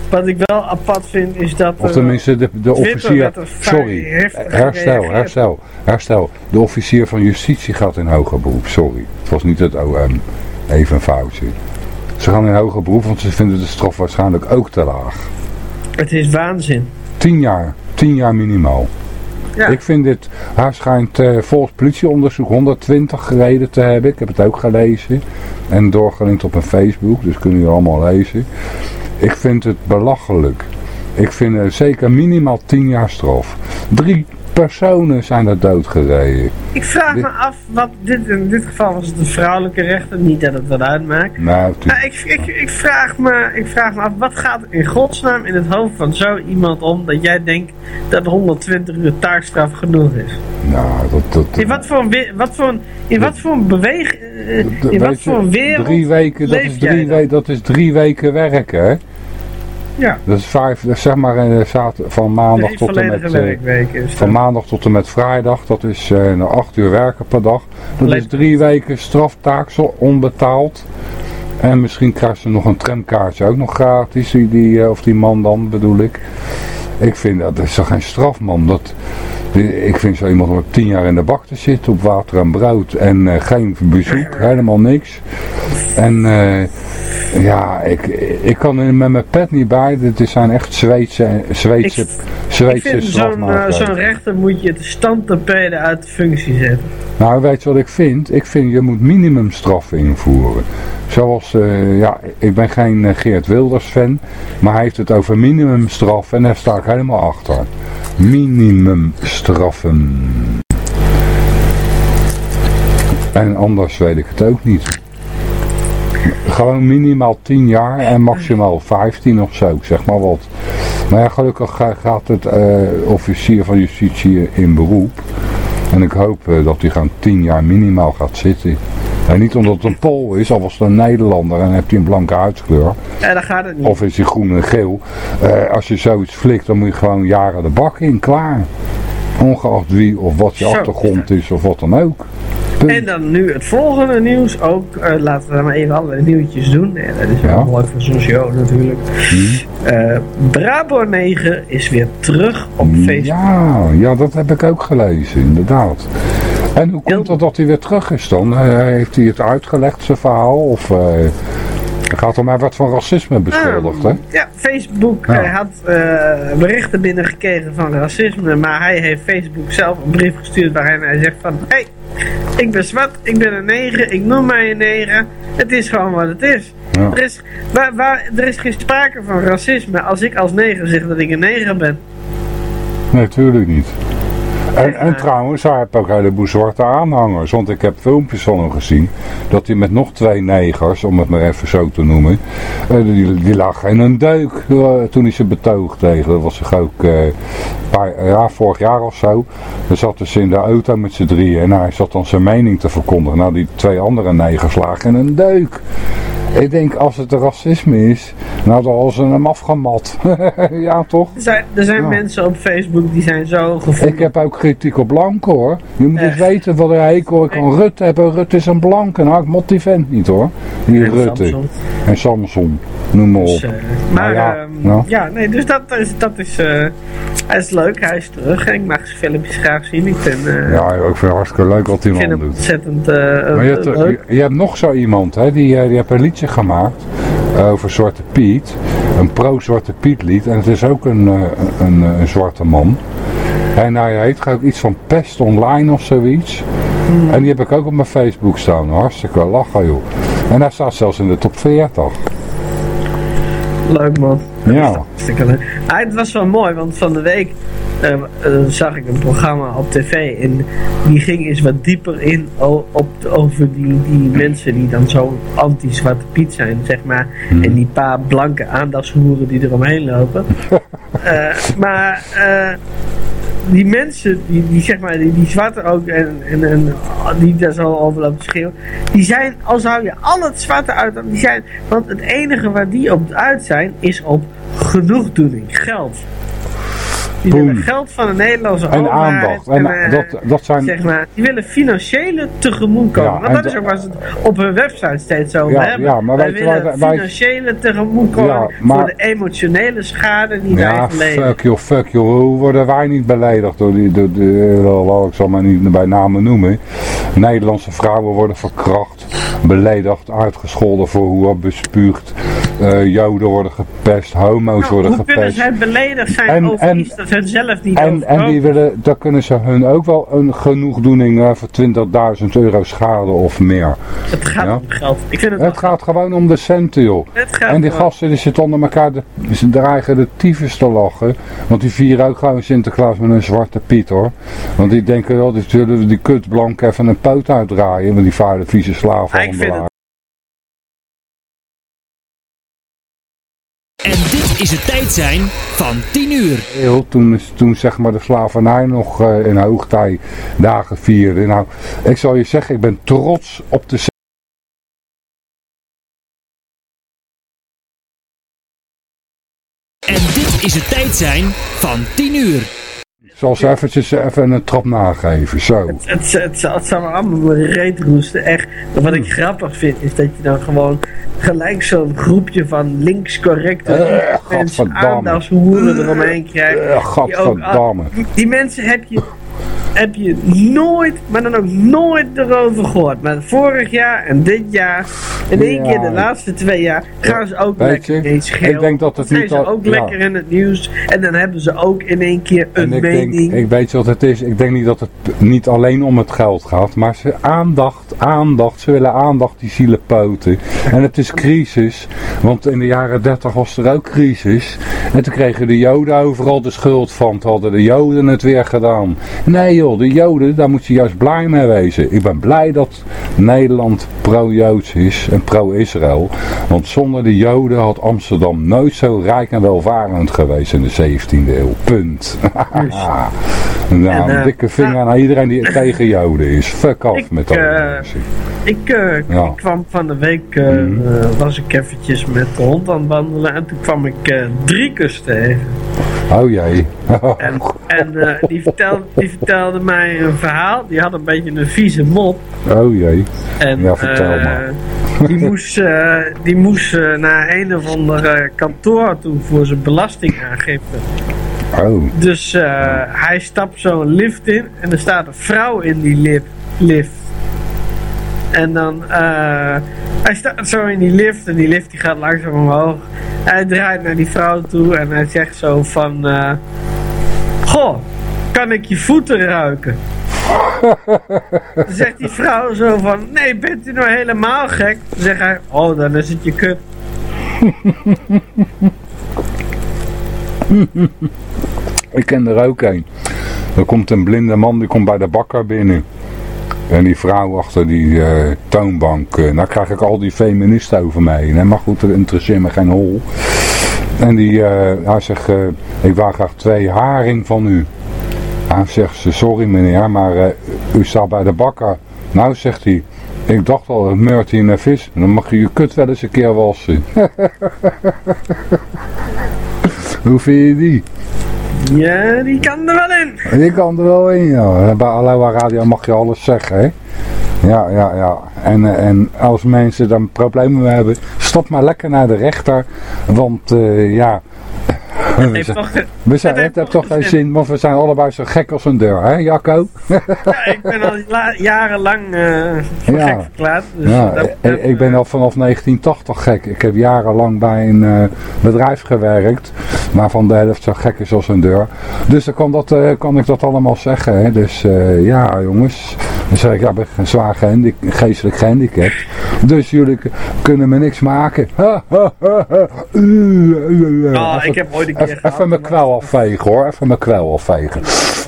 Wat ik wel apart vind is dat. Of er- tenminste de, de officier... er Sorry, herstel, herstel, herstel. De officier van justitie gaat in hoger beroep, sorry. Het was niet het OM. Even een foutje. Ze gaan in hoger beroep, want ze vinden de straf waarschijnlijk ook te laag. Het is waanzin. Tien jaar, tien jaar minimaal. Ik vind dit, hij schijnt eh, volgens politieonderzoek 120 gereden te hebben. Ik heb het ook gelezen. En doorgelinkt op een Facebook, dus kunnen jullie allemaal lezen. Ik vind het belachelijk. Ik vind eh, zeker minimaal 10 jaar straf. Drie personen zijn er doodgereden. Ik vraag Dit- me af wat dit in dit geval was het een vrouwelijke rechter, niet dat het wat uitmaakt. Nou, Maar ik, ik, ik, vraag me, ik vraag me af, wat gaat in godsnaam in het hoofd van zo iemand om dat jij denkt dat 120 uur taakstraf genoeg is? nou dat, dat, In wat voor een, wat voor een, in wat voor een beweeg, eh, in wat voor een wereld drie weken, dat is drie, we- dat is drie weken werken, hè? Ja. Dat is vijf, zeg maar eh, zat- van maandag Drie tot en met... eh, is van maandag tot en met vrijdag, dat is eh nou, acht uur werken per dag. Dat is drie weken straftaak, zo onbetaald. En misschien krijgt ze nog een tramkaartje ook nog gratis, die, die, of die man dan bedoel ik. Ik vind dat, is toch geen straf man. Dat, ik vind zo iemand om tien jaar in de bak te zitten op water en brood en eh, geen bezoek, helemaal niks. En eh, ja, ik, ik kan er met mijn pet niet bij. Dit zijn echt Zweedse, Zweedse, Ik Zweedse zo'n eh, zo'n rechter moet je de standtapeden uit de functie zetten. Nou, weet je wat ik vind? Ik vind je moet minimumstraffen invoeren. Zoals, ja, ik ben geen Geert Wilders fan, maar hij heeft het over minimumstraf en daar sta ik helemaal achter. Minimumstraffen. En anders weet ik het ook niet. Gewoon minimaal 10 jaar en maximaal 15 of zo, zeg maar wat. Maar ja, gelukkig ga- gaat het eh, officier van justitie in beroep. En ik hoop eh, dat hij gewoon 10 jaar minimaal gaat zitten. En niet omdat het een Pool is, al was het een Nederlander en heeft hij een blanke huidskleur. Ja, daar gaat het niet. Of is hij groen en geel. Eh, als je zoiets flikt, dan moet je gewoon jaren de bak in, klaar. Ongeacht wie of wat je Zo. achtergrond is of wat dan ook. En dan nu het volgende nieuws ook. eh, laten we dan maar even alle nieuwtjes doen. Ja, dat is wel Ja. mooi voor zo'n show natuurlijk. Eh Brabo 9 is weer terug op Facebook. Ja, ja, dat heb ik ook gelezen, inderdaad. En hoe komt het dat hij weer terug is dan? Eh, heeft hij het uitgelegd, zijn verhaal? Of eh, gaat er maar wat van racisme beschuldigd, hè? Ja, Facebook Ja. eh, had eh, berichten binnengekregen van racisme, maar hij heeft Facebook zelf een brief gestuurd waarin hij zegt van, hé, hey, ik ben zwart, ik ben een neger, ik noem mij een neger, het is gewoon wat het is. Ja. Er, is waar, waar, er is geen sprake van racisme als ik als neger zeg dat ik een neger ben. Nee, tuurlijk niet. En, en trouwens, hij heeft ook een heleboel zwarte aanhangers. Want ik heb filmpjes van hem gezien. Dat hij met nog twee negers, om het maar even zo te noemen. eh, die, die lag in een deuk eh, toen hij ze betoog tegen. Dat was zich ook eh, paar, ja, vorig jaar of zo. Dan zaten ze in de auto met z'n drieën. En hij zat dan zijn mening te verkondigen. Nou, die twee andere negers lagen in een deuk. Ik denk, als het racisme is, nou dan hadden ze hem afgemat. ja, toch? Er zijn, er zijn Ja. mensen op Facebook die zijn zo gevoelig. Ik heb ook kritiek op blanken hoor. Je moet eens weten wat een hekel ik aan Rutte heb. Rutte is een blanke. Nou, ik mot die vent niet hoor. Die En Rutte. Samson. En Samson. Noem maar op. Dus, eh, maar Nou ja, ehm, nou. ja, nee, dus dat is, dat is, eh, hij is leuk, hij is terug en ik mag zijn filmpjes graag zien. Ik vind, eh, Ja, ik vind het hartstikke leuk wat die man doet. ontzettend eh, Maar je hebt, eh, je, leuk. je hebt nog zo iemand, hè, die, die heeft een liedje gemaakt over Zwarte Piet. Een pro-Zwarte Piet lied. En het is ook een, een, een, zwarte man. En hij heet ook iets van Pest Online of zoiets. Hmm. En die heb ik ook op mijn Facebook staan. Hartstikke lachen joh. En hij staat zelfs in de top 40. Leuk man. Ja. Hartstikke leuk. Ah, het was wel mooi, want van de week eh, eh, zag ik een programma op tv en die ging eens wat dieper in op, over die, die mensen die dan zo anti-zwarte piet zijn, zeg maar. En die paar blanke aandachtshoeren die eromheen lopen. Eh, maar eh, die mensen, die, die zeg maar, die, die zwarte ook en, en, en die daar zo over lopen schreeuwen, die zijn, al zou je al het zwarte uit, die zijn, want het enige waar die op uit zijn, is op genoegdoening, geld. Die Boem. willen geld van de Nederlandse En aandacht. En eh, dat, dat zijn... Zeg maar, die willen financiële tegemoetkomen. Ja, Want dat is ook wat ze op hun website steeds zo Ja, hebben. ja, maar wij willen wij- financiële tegemoetkomen Ja, maar- voor de emotionele schade die wij verleden. fuck joh, fuck joh. Hoe worden wij niet beledigd door die, door de, laat ik zal maar niet bij namen noemen. Nederlandse vrouwen worden verkracht, beledigd, uitgescholden voor hoe bespuugd. Eh, Joden worden gepest, homo's Nou, worden hoe kunnen gepest. zij beledigd zijn En- over en- iets dat hun zelf niet En, en die willen, daar kunnen ze hun ook wel een genoegdoening eh, voor 20.000 euro schade of meer. Het gaat Ja. om geld. Ik vind het, Het gaat gewoon om de centen joh. Het gaat En die gasten die zitten onder elkaar, de, ze dreigen de tyfus te lachen. Want die vieren ook gewoon Sinterklaas met een zwarte piet hoor. Want die denken wel, die zullen die kutblank even een poot uitdraaien. Met die vuile vieze slavenhandelaar. En dit is het tijd zijn van 10 uur. Heel, toen, toen zeg maar de slavernij nog eh, in hoogtij dagen vierde. Nou, ik zal je zeggen, ik ben trots op de En dit is het tijd zijn van 10 uur. Ik zal ze eventjes even een trap nageven, zo. Het, het, het, het zou me allemaal reet roesten. Echt. Maar wat ik Hmm. grappig vind, is dat je dan gewoon gelijk zo'n groepje van links-correcte Eh, mensen aandachtshoeren eromheen krijgt. Eh, Die ook- gadverdamme. die, die mensen heb je, heb je nooit, maar dan ook nooit erover gehoord. Maar vorig jaar en dit jaar, in één Ja. keer de laatste twee jaar, gaan ze ook Weet lekker je, ineens ik denk dat het zijn niet ze al- ook ja. lekker in het nieuws. En dan hebben ze ook in één keer een En ik, denk, mening. ik weet wat het is, ik denk niet dat het niet alleen om het geld gaat, maar ze aandacht, aandacht, ze willen aandacht, die zielepoten. En het is crisis, want in de jaren 30 was er ook crisis. En toen kregen de joden overal de schuld van, toen hadden de joden het weer gedaan. Nee joh, de joden, daar moet je juist blij mee wezen. Ik ben blij dat Nederland pro-Joods is en pro-Israël. Want zonder de joden had Amsterdam nooit zo rijk en welvarend geweest in de 17e eeuw. Punt. nou, En, een eh, dikke vinger naar iedereen die tegen joden is. Fuck off met dat. eh, Ik, eh, Ja. ik kwam van de week, eh, was ik eventjes met de hond aan het wandelen en toen kwam ik eh Driekus tegen. Oh jee. En, en eh, die, vertelde, die vertelde mij een verhaal, die had een beetje een vieze mop. Oh jee. En, ja, vertel eh, maar. Die moest, eh, die moest naar een of ander eh, kantoor toe voor zijn belastingaangifte. Oh. Dus eh, hij stapt zo'n lift in en er staat een vrouw in die lif- lift. En dan, eh, hij staat zo in die lift en die lift die gaat langzaam omhoog. Hij draait naar die vrouw toe en hij zegt zo van, eh, goh, kan ik je voeten ruiken? Dan zegt die vrouw zo van, nee, bent u nou helemaal gek? Dan zegt hij, oh, dan is het je kut. Ik ken er ook een. Er komt een blinde man, die komt bij de bakker binnen. En die vrouw achter die eh, toonbank, eh, nou krijg ik al die feministen over mij hè. Maar goed, dat interesseert me geen hol. En die, eh, hij zegt, ik wou graag twee haring van u. Hij zegt ze, sorry meneer, maar u staat bij de bakker. Nou, zegt hij, ik dacht al, het meurt hier naar vis. Dan mag je je kut wel eens een keer wassen. Hoe vind je die? Ja, die kan er wel in. Die kan er wel in, ja. Bij Aloha Radio mag je alles zeggen, hè. Ja, ja, ja. En, eh, en als mensen daar problemen hebben, stap maar lekker naar de rechter. Want, eh, ja... We zijn, toch- we zijn, het heeft toch geen zin, want we zijn allebei zo gek als een deur, hè Jacco? Ja, ik ben al la- jarenlang eh Ja. gek verklaard. Dus ja, dat- ik, ik ben al vanaf 1980 gek. Ik heb jarenlang bij een eh, bedrijf gewerkt, waarvan de helft zo gek is als een deur. Dus dan kan, dat, eh, kan ik dat allemaal zeggen. Hè. Dus eh, ja, jongens. Dan zeg ik, ja, ik ben zwaar gehandic geestelijk gehandicapt. Dus jullie kunnen me niks maken. Oh, ik heb ooit een keer Even, even mijn kwel afvegen hoor, even mijn kwel afvegen.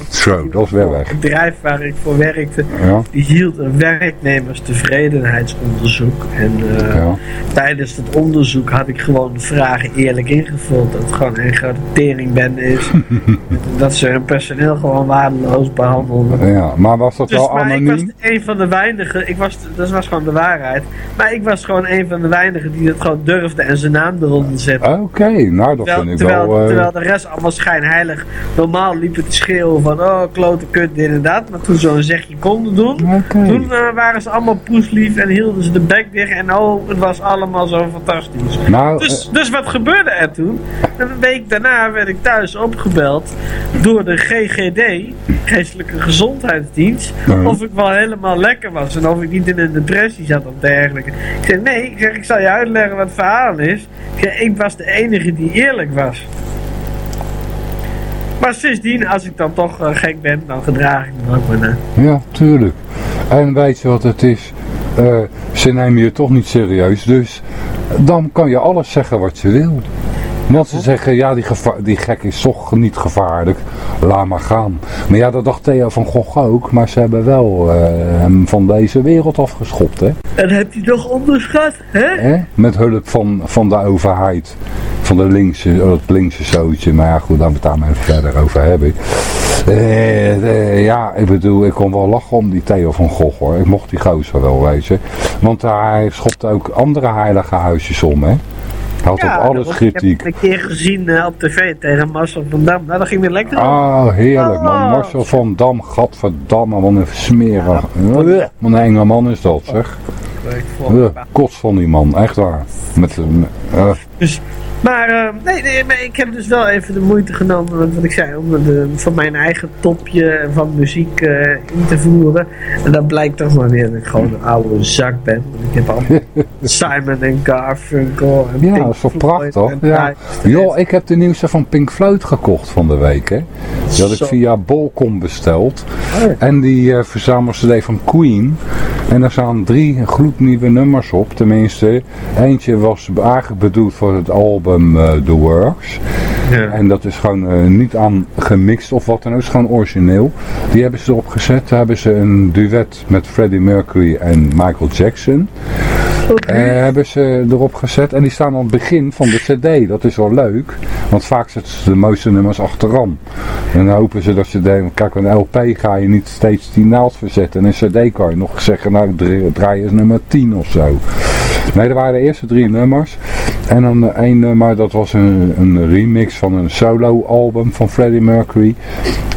Zo, dat is weer weg. Het bedrijf waar ik voor werkte, Ja. die hield een werknemerstevredenheidsonderzoek. En eh, Ja. tijdens dat onderzoek had ik gewoon de vragen eerlijk ingevuld. Dat het gewoon een grote teringbende is. dat ze hun personeel gewoon waardeloos behandelden. Ja, maar was dat Dus, wel ik was een van de weinigen, ik was, dat was gewoon de waarheid. Maar ik was gewoon een van de weinigen die dat gewoon durfde en zijn naam eronder zette. Oké, nou dat Terwijl, vind ik terwijl, wel... eh, terwijl de rest allemaal schijnheilig normaal liepen te schreeuwen van oh klote kut dit en dat. Maar toen zo'n zegje konden doen, toen eh, waren ze allemaal poeslief en hielden ze de bek dicht en oh het was allemaal zo fantastisch. Nou, dus, dus wat gebeurde er toen? Een week daarna werd ik thuis opgebeld door de GGD, Geestelijke Gezondheidsdienst, of ik wel helemaal lekker was en of ik niet in een depressie zat of dergelijke. Ik zei nee, ik, zeg, ik zal je uitleggen wat het verhaal is. Ik, zeg, ik was de enige die eerlijk was. Maar sindsdien, als ik dan toch eh, gek ben, dan gedraag ik me ook maar naar. Ja, tuurlijk. En weet je wat het is? Eh, ze nemen je toch niet serieus, dus dan kan je alles zeggen wat je wil. Want ze zeggen, ja, die, die gek is toch niet gevaarlijk, laat maar gaan. Maar ja, dat dacht Theo van Gogh ook, maar ze hebben wel eh, hem van deze wereld afgeschopt, hè? En heb je toch onderschat, hè? hè? Met hulp van, van de overheid, van de linkse, oh, dat linkse zootje. Maar ja, goed, dan we het daar maar even verder over hebben. Eh, ja, ik bedoel, ik kon wel lachen om die Theo van Gogh hoor. Ik mocht die gozer wel, weet je. Want hij schopte ook andere heilige huisjes om, hè. Had op alles kritiek. Ik heb het een keer gezien eh, op tv tegen Marcel van Dam. Nou, dat ging weer lekker. Ah, heerlijk man. Oh. Marcel van Dam, gadverdamme, wat een smerig. Wat een enge man is dat, zeg. Uh, kots van die man, echt waar. Met, eh, Dus, maar, eh, nee, nee, maar ik heb dus wel even de moeite genomen, wat- wat ik zei, om de, van mijn eigen topje van muziek eh, in te voeren. En dan blijkt toch maar weer dat ik gewoon een oude zak ben. Want ik heb allemaal Simon en Garfunkel en Ja, Pink dat is Floyd prachtig? en Ja. Joh, ik heb de nieuwste van Pink Floyd gekocht van de week, hè. Die had ik via Bolcom besteld. Oh. En die CD van Queen. En daar staan drie gloednieuwe nummers op. Tenminste, eentje was eigenlijk bedoeld voor het album eh, The Works. En dat is gewoon eh, niet aan gemixt of wat dan ook. Het is gewoon origineel. Die hebben ze erop gezet. Daar hebben ze een duet met Freddie Mercury en Michael Jackson. Eh, hebben ze erop gezet. En die staan aan het begin van de cd. Dat is wel leuk. Want vaak zetten ze de mooiste nummers achteraan. En dan hopen ze dat ze denken, kijk een LP ga je niet steeds die naald verzetten. En een cd kan je nog zeggen, nou dra- draai eens nummer 10 of zo. Nee, er waren de eerste drie nummers. En dan eh, één nummer, dat was een, een remix van een solo album van Freddie Mercury.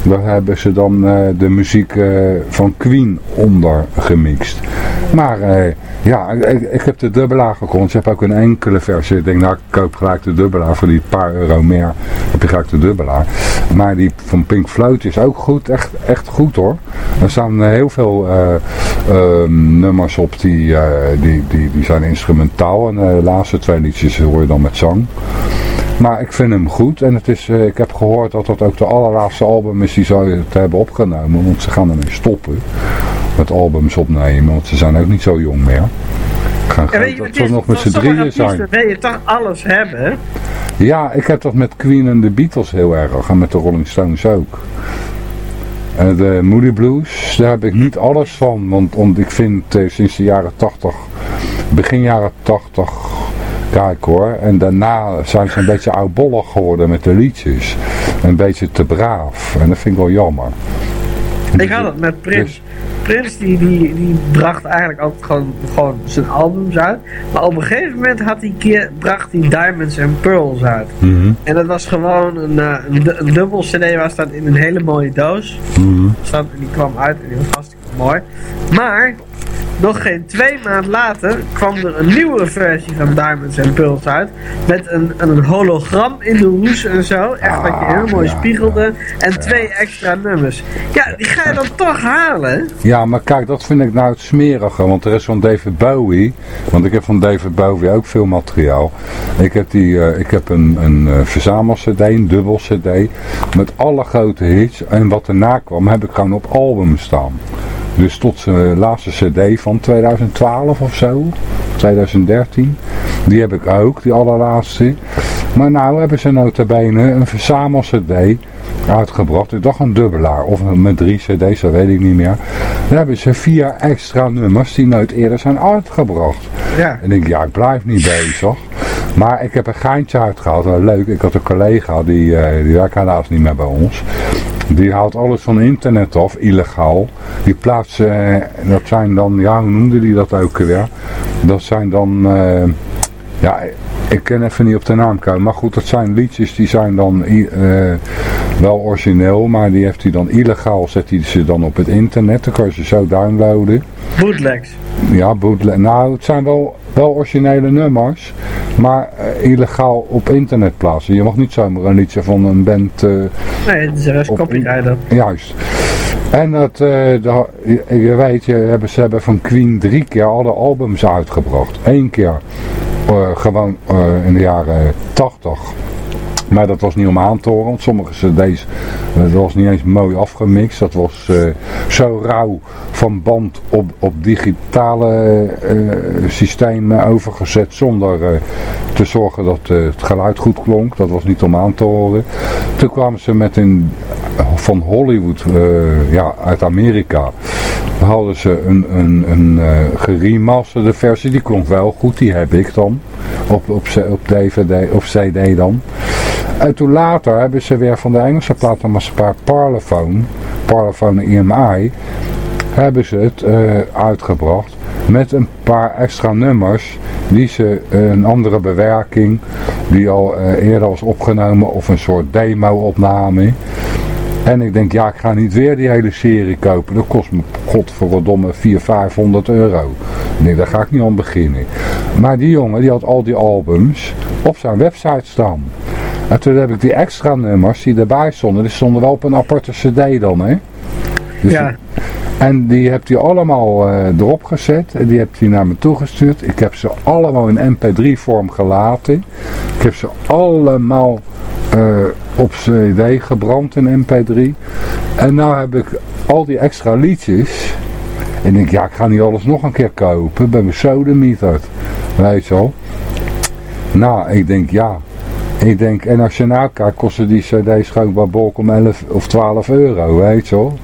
Daar hebben ze dan eh, de muziek eh, van Queen onder gemixt. Maar eh, ja, ik, ik heb de dubbelaar gekocht. Ze hebben ook een enkele versie. Ik denk, nou, ik koop gelijk de dubbelaar voor die paar euro meer. Heb je gelijk de dubbelaar. Maar die van Pink Floyd is ook goed. Echt, echt goed hoor. Er staan eh, heel veel eh, nummers op die, eh, die, die, die zijn instrumentaal. En de laatste twee liedjes hoor je dan met zang. Maar ik vind hem goed en het is, eh, ik heb gehoord dat dat ook de allerlaatste album is die ze hebben opgenomen. Want ze gaan ermee stoppen met albums opnemen, want ze zijn ook niet zo jong meer. Ik ga weet je dat ze nog met z'n drieën zijn. wil je toch alles hebben? Ja, ik heb dat met Queen en de Beatles heel erg. En met de Rolling Stones ook. En de Moody Blues, daar heb ik niet alles van. Want, want ik vind eh, sinds de jaren 80, begin jaren 80, kijk hoor. En daarna zijn ze een beetje oudbollig geworden met de liedjes. Een beetje te braaf. En dat vind ik wel jammer. Ik had het met Prins. Prins die, die, die bracht eigenlijk altijd gewoon, gewoon zijn albums uit. Maar op een gegeven moment had hij keer, bracht hij Diamonds and Pearls uit. Mhm. En dat was gewoon een, eh, een, du- een dubbel cd waar staat in een hele mooie doos. Staat, en die kwam uit en die was hartstikke mooi. Maar nog geen twee maanden later kwam er een nieuwe versie van Diamonds and Pearls uit. Met een, een hologram in de hoes en zo. Echt dat je heel mooi spiegelde. En twee extra nummers. Ja, die ga je dan toch halen. Ja, maar kijk, dat vind ik nou het smerige. Want er is van David Bowie. Want ik heb van David Bowie ook veel materiaal. Ik heb, die, eh, ik heb een, een eh, verzamel-cd, een dubbel cd. Met alle grote hits. En wat erna kwam, heb ik gewoon op album staan. Dus tot zijn laatste cd van 2012 of zo. 2013. Die heb ik ook, die allerlaatste. Maar nou hebben ze nota bene een verzamel-cd uitgebracht. Ik dacht een dubbelaar of met drie cd's, dat weet ik niet meer. Daar hebben ze vier extra nummers die nooit eerder zijn uitgebracht. Ja. En ik denk, ja, ik blijf niet bezig. Maar ik heb een geintje uitgehaald. Wel leuk, ik had een collega, die, eh, die werkt helaas niet meer bij ons. Die haalt alles van internet af, illegaal. Die plaatst, eh, dat zijn dan, ja, hoe noemde die dat ook weer? Dat zijn dan, eh, ja, ik kan even niet op de naam komen. Maar goed, dat zijn liedjes die zijn dan eh, wel origineel, maar die heeft hij dan illegaal, zet hij ze dan op het internet. Dan kan je ze zo downloaden. Bootlegs. Ja, bootleg. Nou, het zijn wel, wel originele nummers, maar eh, illegaal op internet plaatsen. Je mag niet zomaar een liedje van een band... eh, Nee, het is op copyright op. Juist. En dat, eh, dat- je, weet, je, hebben, ze hebben van Queen drie keer alle albums uitgebracht. Eén keer gewoon in de jaren 80. Maar dat was niet om aan te horen, want sommige cd's, eh, dat was niet eens mooi afgemixt. Dat was eh, zo rauw van band op, op digitale eh, systemen overgezet zonder te zorgen dat het geluid goed klonk. Dat was niet om aan te horen. Toen kwamen ze met een van Hollywood, ja, uit Amerika, hadden ze een, een, een geremasterde versie. Die klonk wel goed, die heb ik dan. Op, op, op DVD, of CD dan. En toen later hebben ze weer van de Engelse platenmaatschappij Parlophone, Parlophone EMI, hebben ze het eh, uitgebracht. met een paar extra nummers die ze een andere bewerking die al eh, eerder was opgenomen of een soort demo-opname. En ik denk, ja, ik ga niet weer die hele serie kopen. Dat kost me godverdomme 400, 500 euro. Nee, daar ga ik niet aan beginnen. Maar die jongen, die had al die albums op zijn website staan. En toen heb ik die extra nummers die erbij stonden, die stonden wel op een aparte cd dan, hè. Dus Ja. en die hebt hij allemaal eh, erop gezet en die hebt hij naar me toegestuurd. Ik heb ze allemaal in mp3 vorm gelaten. Ik heb ze allemaal eh, op cd gebrand in mp3. En nou heb ik al die extra liedjes. En ik denk, ja, ik ga niet alles nog een keer kopen. Ben me zo de mieterd. Weet je wel. Nou, ik denk, ja. Ik denk, en als je nou kijkt, kosten die cd's gewoon bij Bolk om 11 of 12 euro, weet je wel.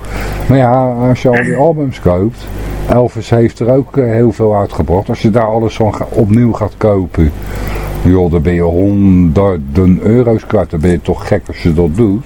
Maar ja, als je al die albums koopt, Elvis heeft er ook eh, heel veel uitgebracht. Als je daar alles van opnieuw gaat kopen, joh, dan ben je honderden euro's kwijt. Dan ben je toch gek als je dat doet.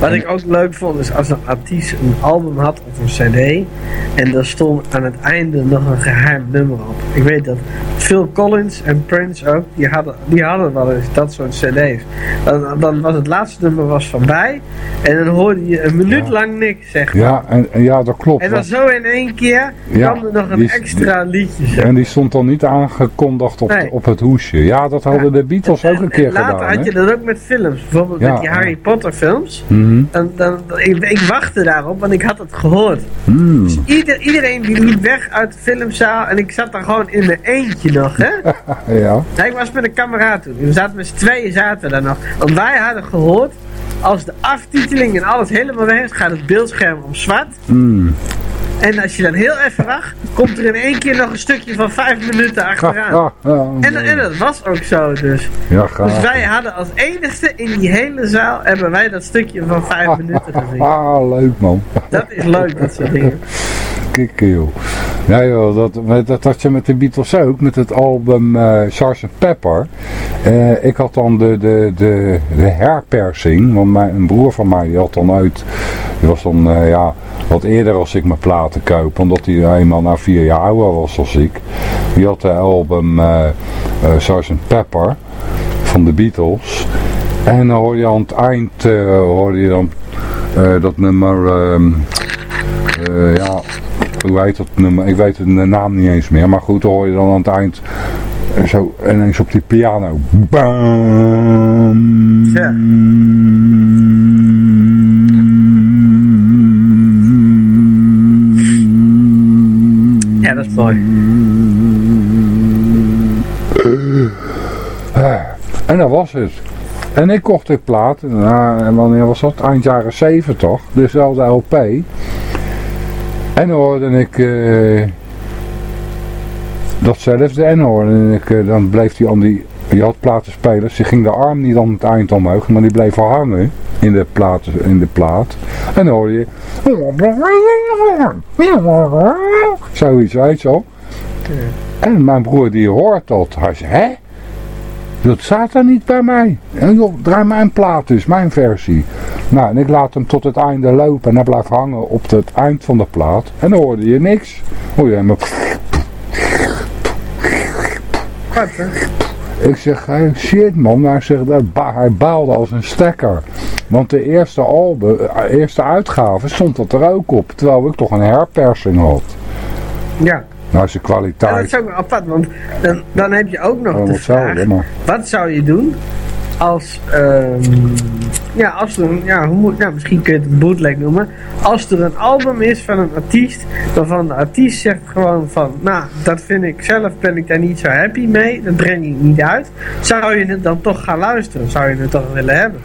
Wat ik ook leuk vond is als een artiest een album had of een cd en er stond aan het einde nog een geheim nummer op. Ik weet dat Phil Collins en Prince ook, die hadden, die hadden wel eens dat soort cd's. Dan, dan was het laatste nummer was voorbij en dan hoorde je een minuut lang niks zeg maar. Ja, en, en ja, dat klopt. En dan zo in één keer Ja, kwam er nog een die extra liedje. zeg. En die stond dan niet aangekondigd op, Nee. op het hoesje. Ja, dat hadden de Beatles ook een keer Later gedaan. had je dat ook met films, bijvoorbeeld met die Harry Potter films. Mhm. Dan, dan, ik, ik wachtte daarop, want ik had het gehoord. Hmm. Ieder, iedereen die liep weg uit de filmzaal en ik zat daar gewoon in mijn eentje nog, hè? ja. Ja, ik was met een kameraad toen. We zaten met z'n tweeën zaten daar nog. Want wij hadden gehoord, als de aftiteling en alles helemaal weg is, gaat het beeldscherm om zwart. Hmm. En als je dan heel even wacht, komt er in één keer nog een stukje van vijf minuten achteraan. En, en dat was ook zo dus. Ja. Dus wij hadden als enigste in die hele zaal, hebben wij dat stukje van vijf minuten gezien. Ah, leuk man. Dat is leuk, dat soort dingen. Kikken joh. Ja joh, dat, dat had je met de Beatles ook, met het album Sgt. Pepper. Eh, ik had dan de, de, de, de herpersing, want mijn, een broer van mij die had dan uit, die was dan eh, ja, wat eerder als ik mijn platen koop, omdat hij eenmaal na vier jaar ouder was als ik. Die had de album Sgt. Pepper van de Beatles. En dan hoorde je aan het eind, hoorde je dan dat nummer, ehm, eh, ja, hoe heet dat nummer? Ik weet de naam niet eens meer. Maar goed, dan hoor je dan aan het eind eh, zo ineens op die piano. Bam. Ja. Ja, dat is mooi. Eh, En dat was het. En ik kocht dit plaat. Nou, en wanneer was dat? Eind jaren 70. Dezelfde LP. En dan hoorde ik eh, datzelfde. En dan hoorde ik, eh, dan bleef die aan die, die had platenspelers. Die ging de arm niet aan het eind omhoog. Maar die bleef hangen in de, plaat, in de plaat. En dan hoorde je... Zoiets, weet je wel. En mijn broer die hoort dat. Hij zei, hè? Dat staat er niet bij mij. En joh, draai mijn plaat dus, mijn versie. Nou, en ik laat hem tot het einde lopen en hij blijft hangen op het eind van de plaat. En dan hoorde je niks. Hoor je hem... Ik zeg, hey, shit man, hij baalde als een stekker. Want de eerste, album, eh, eerste uitgave stond dat er ook op, terwijl ik toch een herpersing had. Ja. Nou is de En dat kwaliteit is ook wel apart, want dan, dan heb je ook nog wel de vraag, maar... wat zou je doen als, ehm, ja, als er een, ja, hoe moet, nou, misschien kun je het een bootleg noemen, als er een album is van een artiest, waarvan de artiest zegt gewoon van, nou, dat vind ik zelf, ben ik daar niet zo happy mee, dat breng ik niet uit, zou je het dan toch gaan luisteren, zou je het toch willen hebben?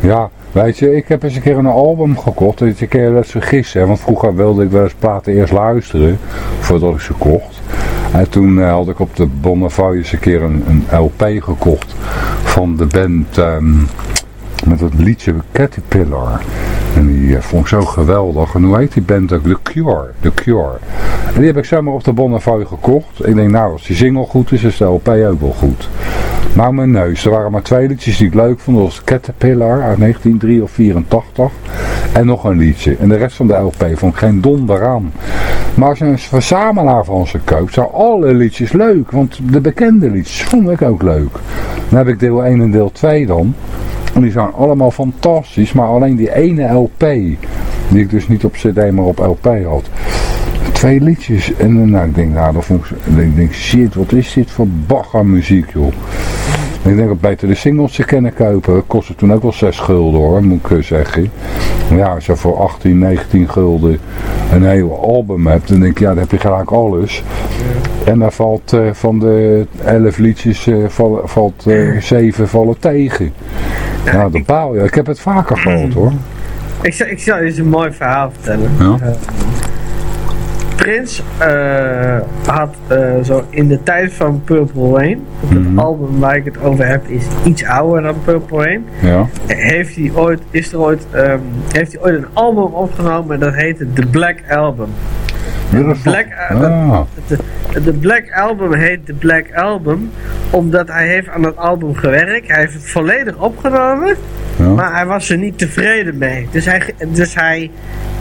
Ja, weet je, ik heb eens een keer een album gekocht. Dat je een keer eens vergissen. Want vroeger wilde ik wel eens platen eerst luisteren. Voordat ik ze kocht. En toen eh, had ik op de Bonnefoy eens een keer een, een LP gekocht. Van de band ehm, met het liedje Caterpillar. En die eh, vond ik zo geweldig. En hoe heet die band ook? The Cure. The Cure. En die heb ik zomaar op de Bonnefoy gekocht. Ik denk, nou, als die single goed is, is de LP ook wel goed. Nou, mijn neus. Er waren maar twee liedjes die ik leuk vond. Dat was Caterpillar uit 1983. En nog een liedje. En de rest van de LP vond ik geen donder aan. Maar als je een verzamelaar van ze koopt, zijn alle liedjes leuk. Want de bekende liedjes vond ik ook leuk. Dan heb ik deel 1 en deel 2 dan. Die zijn allemaal fantastisch. Maar alleen die ene LP, die ik dus niet op cd maar op LP had. Twee liedjes. En eh, nou, ik denk, nou, dan vond ik, denk, shit, wat is dit voor bagger muziek, joh. Ik denk dat beter de singles te kennen kopen. Dat kostte toen ook wel 6 gulden hoor, moet ik eh, zeggen. Ja, als je voor 18, 19 gulden een heel album hebt, dan denk ik, ja, dan heb je gelijk alles. En dan valt eh, van de 11 liedjes eh, val- valt eh 7 vallen tegen. Nou, dat baal je. Ik heb het vaker gehad hoor. Ik zal, ik je eens een mooi verhaal vertellen. Ja. Prins eh, had eh, zo in de tijd van Purple Rain, het Mhm. album waar ik het over heb is iets ouder dan Purple Rain, Ja. heeft hij ooit, is er ooit, ehm, heeft hij ooit een album opgenomen dat heette The Black Album. Is Black, ah. de, de Black Album heet The Black Album omdat hij heeft aan dat album gewerkt. Hij heeft het volledig opgenomen, Ja. maar hij was er niet tevreden mee. Dus hij, dus hij,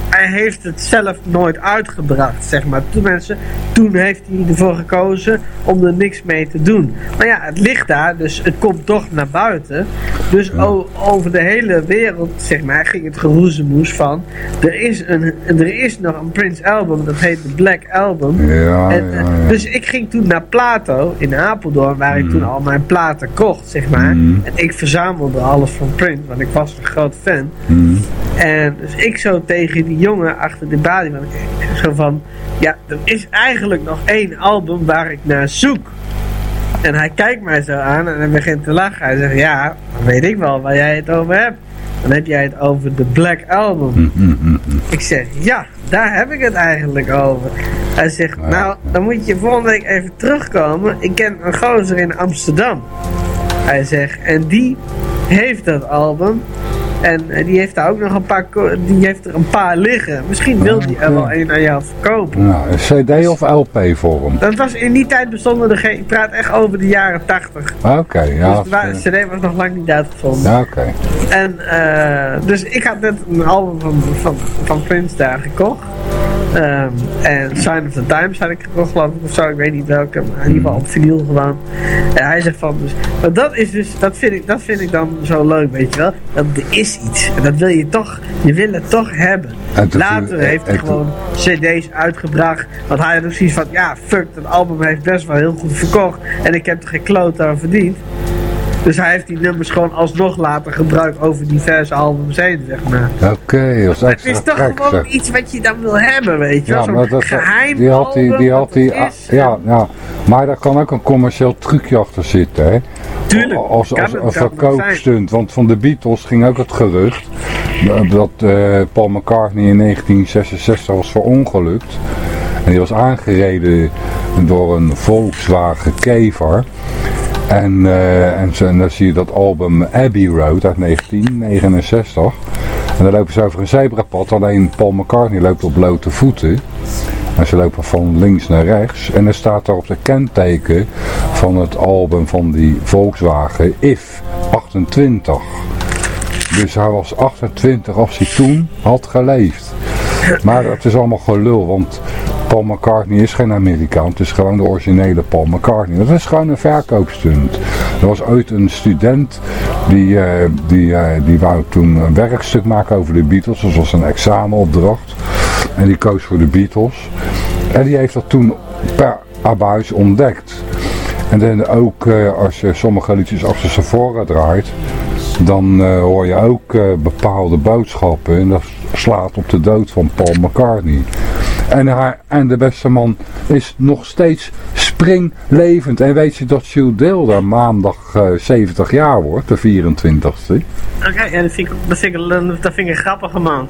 hij heeft het zelf nooit uitgebracht, zeg maar. Toen, mensen, toen heeft hij ervoor gekozen om er niks mee te doen. Maar ja, het ligt daar, dus het komt toch naar buiten. Dus over de hele wereld, zeg maar, ging het geroezemoes van... Er is, een, er is nog een Prince album, dat heet The Black Album. Ja, En, ja, eh. Dus ik ging toen naar Plato in Apeldoorn, waar ik toen al mijn platen kocht, zeg maar. Mm. En ik verzamelde alles van Prince, want ik was een groot fan. Mm. En dus ik zo tegen die jongen achter de balie, want ik zo van, ja, er is eigenlijk nog één album waar ik naar zoek. En hij kijkt mij zo aan en hij begint te lachen. Hij zegt, ja, dan weet ik wel waar jij het over hebt. Dan heb jij het over de Black Album. Ik zeg, ja, daar heb ik het eigenlijk over. Hij zegt, nou, dan moet je volgende week even terugkomen. Ik ken een gozer in Amsterdam. Hij zegt, en die heeft dat album. En eh, die heeft daar ook nog een paar, die heeft er een paar liggen. Misschien wil die er wel een aan jou verkopen. Nou, een cd of LP vorm? Dat was in die tijd bestonden er geen, ik praat echt over de jaren 80. Oké, ja. dus de CD was nog lang niet uitgevonden. Ja, oké. En eh, dus ik had net een album van, van, van Prince daar gekocht. Ehm, en Sign of the Times had ik gekocht, geloof ik, of zo. Ik weet niet welke, maar in ieder geval op vinyl gewoon. En hij zegt van, dus, maar dat is dus, dat vind, ik, dat vind ik dan zo leuk, weet je wel. Dat er is iets. En dat wil je toch, je wil het toch hebben. Later heeft hij gewoon cd's uitgebracht. Want hij had ook zoiets van, ja, fuck, dat album heeft best wel heel goed verkocht. En ik heb er geen kloot aan verdiend. Dus hij heeft die nummers gewoon alsnog laten gebruiken over diverse albums heen, zeg maar. Oké, dat is Het is toch gewoon iets wat je dan wil hebben, weet je wel. Ja, Zo'n maar dat, geheim die had die, die had die, is. ja, ja, maar daar kan ook een commercieel trucje achter zitten, hè? Tuurlijk, Als, als het verkoopstunt, want van de Beatles ging ook het gerucht dat eh, Paul McCartney in 1966 was verongelukt. En die was aangereden door een Volkswagen Kever. En, eh, en, dan zie je dat album Abbey Road uit 1969. En dan lopen ze over een zebrapad. Alleen Paul McCartney loopt op blote voeten. En ze lopen van links naar rechts. En er staat daar op de kenteken van het album van die Volkswagen If 28. Dus hij was 28 als hij toen had geleefd. Maar het is allemaal gelul, want Paul McCartney is geen Amerikaan. Het is gewoon de originele Paul McCartney. Dat is gewoon een verkoopstunt. Er was ooit een student die, eh, die, eh, die wou toen een werkstuk maken over de Beatles. Dat was een examenopdracht. En die koos voor de Beatles. En die heeft dat toen per abuis ontdekt. En dan ook eh, als je sommige liedjes achter voren draait, dan hoor je ook bepaalde boodschappen. En dat slaat op de dood van Paul McCartney. En, haar, en de beste man is nog steeds springlevend. En weet je dat Jules Deelder maandag eh, 70 jaar wordt, de 24ste? Oké, ja, dat dat vind ik een grappige man.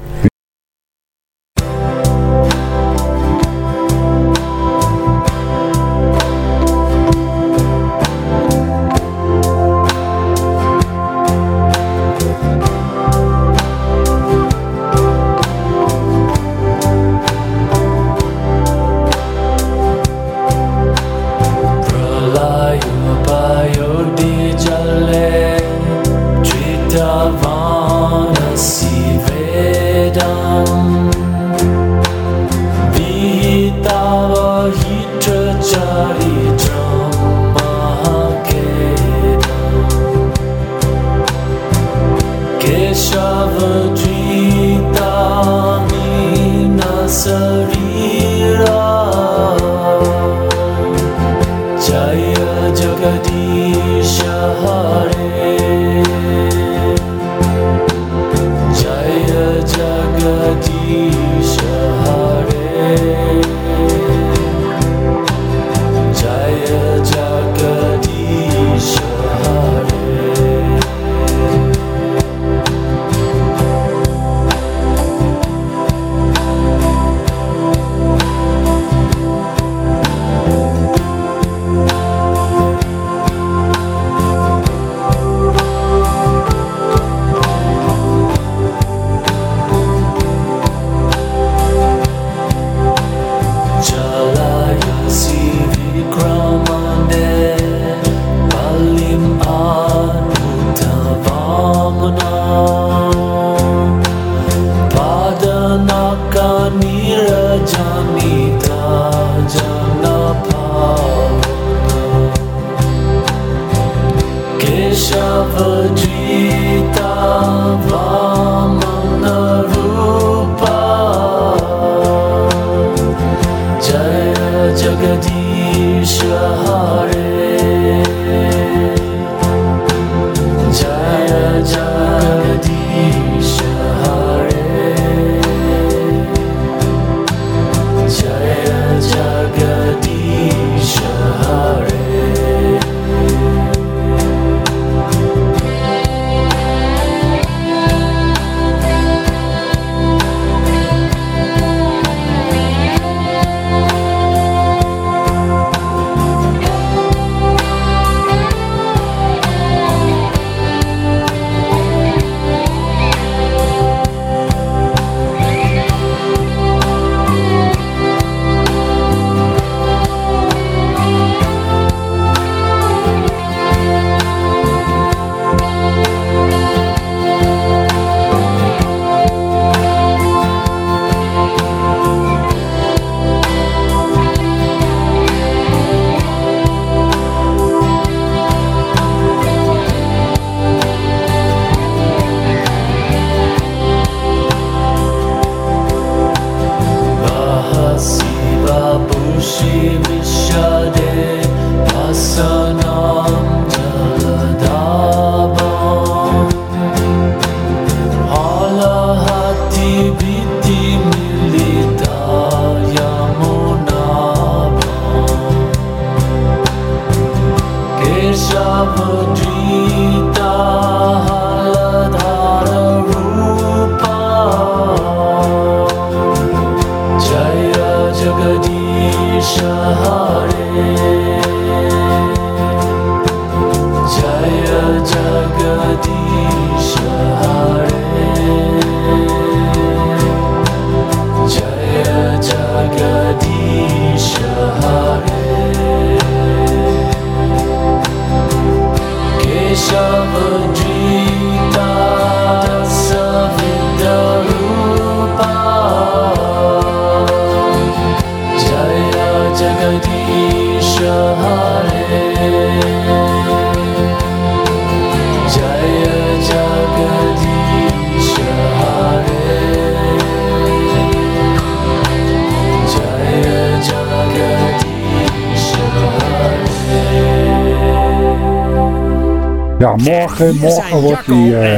Wordt die, eh,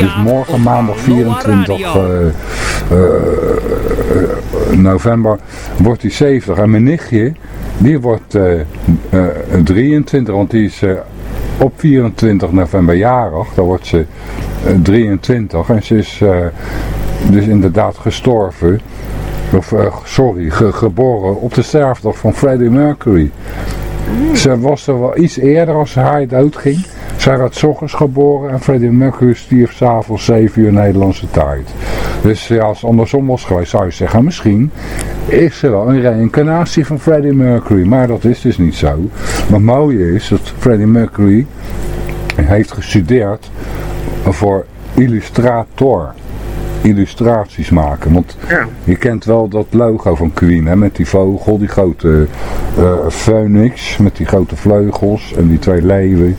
dus morgen maandag 24 eh, eh, november wordt hij 70. En mijn nichtje, die wordt eh, eh, 23, want die is op 24 november jarig. Dan wordt ze eh, 23 en ze is dus inderdaad gestorven. Of, sorry, ge- geboren op de sterfdag van Freddie Mercury. Ze was er wel iets eerder als hij doodging. Zij werd ochtends geboren en Freddie Mercury stierf s'avonds 7 uur Nederlandse tijd. Dus ja, als het andersom was geweest zou je zeggen, misschien is er wel een reïncarnatie van Freddie Mercury. Maar dat is dus niet zo. Maar het mooie is dat Freddie Mercury heeft gestudeerd voor illustrator. Illustraties maken. Want je kent wel dat logo van Queen, hè, met die vogel, die grote eh phoenix, met die grote vleugels en die twee leeuwen.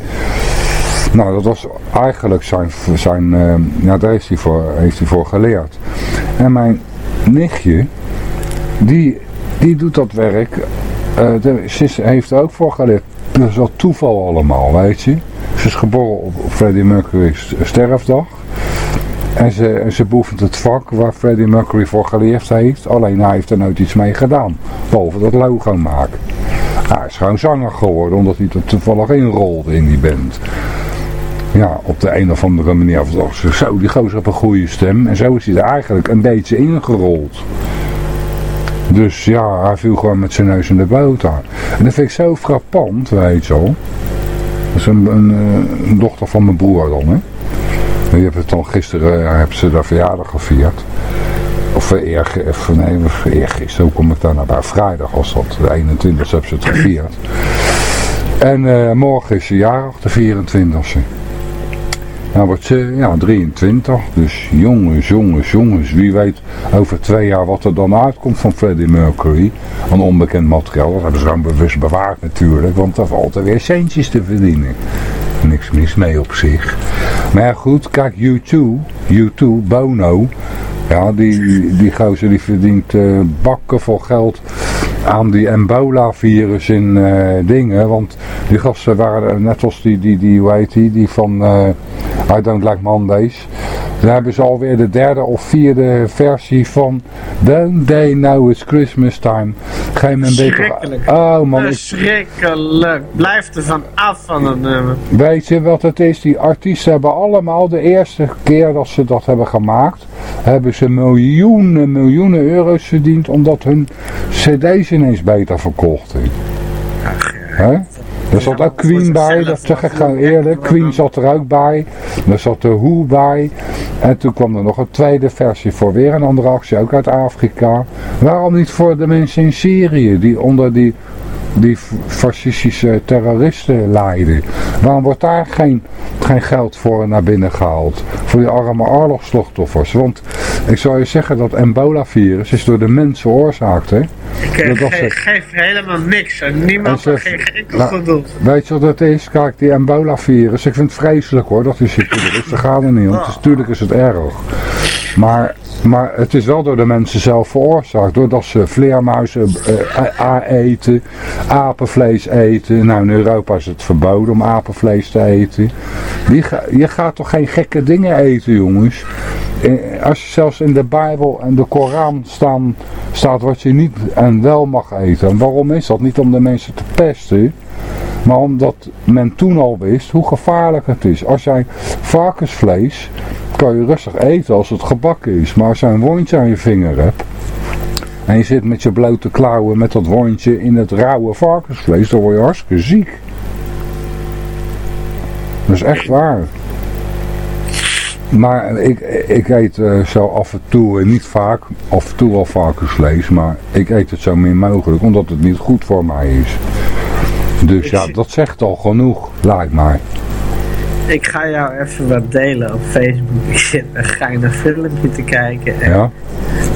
Nou, dat was eigenlijk zijn, zijn eh, ja, daar heeft hij, voor, heeft hij voor geleerd. En mijn nichtje, die, die doet dat werk, eh, ze heeft er ook voor geleerd. Dat is wel toeval allemaal, weet je. Ze is geboren op, Freddie Mercury's sterfdag. En ze, ze beoefent het vak waar Freddie Mercury voor geleerd heeft. Alleen hij heeft er nooit iets mee gedaan. Behalve dat logo maken. Hij is gewoon zanger geworden omdat hij er toevallig inrolde in die band. Ja, op de een of andere manier. Of ze, Zo, die gozer heeft een goede stem. En zo is hij er eigenlijk een beetje ingerold. Dus ja, hij viel gewoon met zijn neus in de boter. En dat vind ik zo frappant, weet je wel. Dat is een, eh, dochter van mijn broer dan, hè. Die hebben het dan gisteren, eh, hebben ze daar verjaardag gevierd. Of eer, nee, of eergisteren, hoe kom ik daar nou bij? Vrijdag was dat, de 21 hebben ze het gevierd. En eh, morgen is ze jarig, de 24e. Nou wordt ze ja, 23, dus jongens, jongens, jongens, wie weet over twee jaar wat er dan uitkomt van Freddie Mercury. Aan onbekend materiaal, dat hebben ze gewoon bewust bewaard natuurlijk, want daar valt er weer centjes te verdienen. Niks mis mee op zich. Maar ja, goed, kijk, U2, U2, Bono, ja, die, die gozer die verdient eh, bakken vol geld aan die ebola-virus in eh, dingen. Want die gasten waren net als die, die, die hoe heet die, die van eh I Don't Like Mondays. Dan hebben ze alweer de derde of vierde versie van Don't They Know It's Christmas Time. Geef me een beetje... Oh man, ik, Verschrikkelijk. Blijf er van af van het nummer. Weet je wat het is? Die artiesten hebben allemaal de eerste keer dat ze dat hebben gemaakt, hebben ze miljoenen, miljoenen euro's verdiend omdat hun cd's ineens beter verkochten. Hè? Er zat ook Queen bij, dat zeg ik gewoon eerlijk. Queen zat er ook bij. Er zat de Who bij. En toen kwam er nog een tweede versie voor weer een andere actie, ook uit Afrika. Waarom niet voor de mensen in Syrië, die onder die, die fascistische terroristen lijden? Waarom wordt daar geen, geen geld voor naar binnen gehaald? Voor die arme oorlogsslachtoffers. Want ik zou je zeggen dat ebola-virus is door de mens veroorzaakt, hè? Ik Dat ge- het. geef helemaal niks. En niemand heeft geen enkel Nou, geduld. Weet je wat dat is? Kijk, die ebola-virus, ik vind het vreselijk hoor, dat is het is. Daar gaat het niet om. Het is, tuurlijk is het erg. Maar, maar het is wel door de mensen zelf veroorzaakt. Doordat ze vleermuizen eh, eten, apenvlees eten. Nou, in Europa is het verboden om apenvlees te eten. Ga- je gaat toch geen gekke dingen eten, jongens? Eh, Als je zelfs in de Bijbel en de Koran staan, staat wat je niet en wel mag eten. En waarom is dat? Niet om de mensen te pesten. Maar omdat men toen al wist hoe gevaarlijk het is. Als jij varkensvlees kan je rustig eten als het gebakken is. Maar als je een wondje aan je vinger hebt. En je zit met je blote klauwen met dat wondje in het rauwe varkensvlees. Dan word je hartstikke ziek. Dat is echt waar. Maar ik, ik eet eh, zo af en toe, en niet vaak, af en toe wel varkensvlees. Maar ik eet het zo min mogelijk omdat het niet goed voor mij is. Dus ja, dat zegt al genoeg, lijkt mij. Ik ga jou even wat delen op Facebook. Ik zit een geinig filmpje te kijken. En Ja?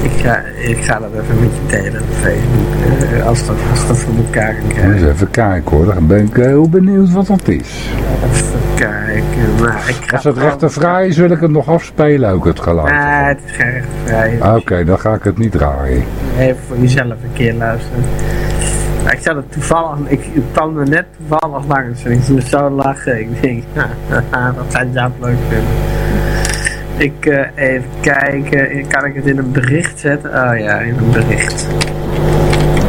ik, ga, ik ga dat even met je delen op Facebook. eh, als, dat, als dat voor elkaar kan Eens krijgen. even kijken hoor, dan ben ik eh, heel benieuwd wat dat is. Even kijken. Nou, ik ga Als het rechtenvrij is, wil ik het nog afspelen ook, het geluid. Nee, het is geen rechtenvrij. Oké, dan ga ik het niet draaien. Even voor jezelf een keer luisteren. Ik zat er toevallig, ik kwam er net toevallig langs en ik moest zo lachen. Ik denk, haha, dat gaat Jaap leuk vinden. Ik eh, even kijken, kan ik het in een bericht zetten? Oh ja, in een bericht.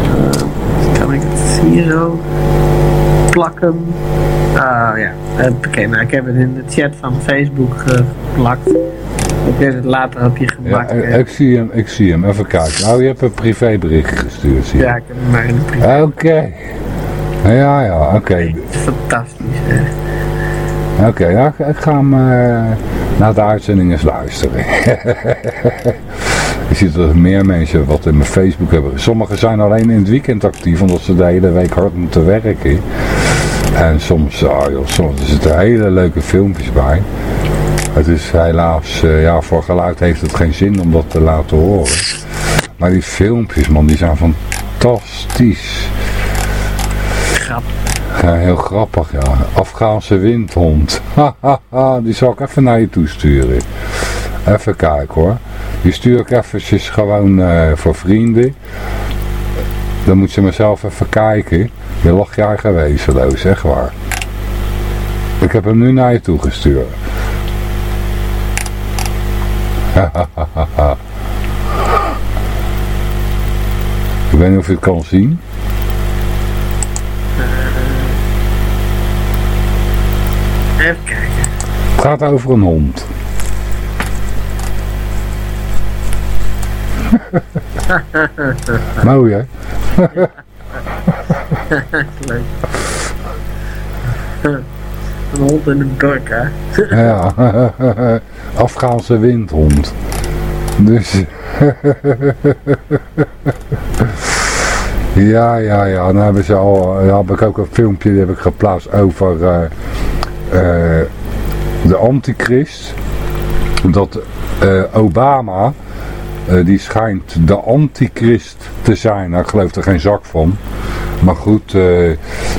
Eh, kan ik het hier zo plakken? Oh ja, oké, nou ik heb het in de chat van Facebook eh, geplakt. Ik heb het later op je Ja, eh, eh, ik zie hem, ik zie hem. Even kijken. Nou, je hebt een privébericht gestuurd, zie je. Ja, ik heb hem maar in de privé. Oké. Ja, ja, oké. Fantastisch, hè. Oké, ja, ik, ik ga hem naar de uitzending eens luisteren. je ziet dat er meer mensen wat in mijn Facebook hebben. Sommigen zijn alleen in het weekend actief, omdat ze de hele week hard moeten werken. En soms, ah joh, soms er zitten hele leuke filmpjes bij. Het is helaas, eh, ja, voor geluid heeft het geen zin om dat te laten horen. Maar die filmpjes, man, die zijn fantastisch. Grappig. Ja, heel grappig, ja. Afghaanse windhond. Hahaha, die zal ik even naar je toe sturen. Even kijken hoor. Die stuur ik eventjes gewoon eh, voor vrienden. Dan moet je mezelf even kijken. Je lacht eigen wezenloos, echt waar. Ik heb hem nu naar je toe gestuurd. Ik weet niet of je het kan zien. Even kijken. Het gaat over een hond. Mooi hè? Leuk. Een hond in een dorp, hè? Ja, Afghaanse windhond. Dus. ja, ja, ja. Dan hebben ze al. Heb ik ook een filmpje die heb ik geplaatst over eh, eh, de antichrist. Dat eh, Obama. die schijnt de antichrist te zijn. Nou, ik geloof er geen zak van. Maar goed, eh,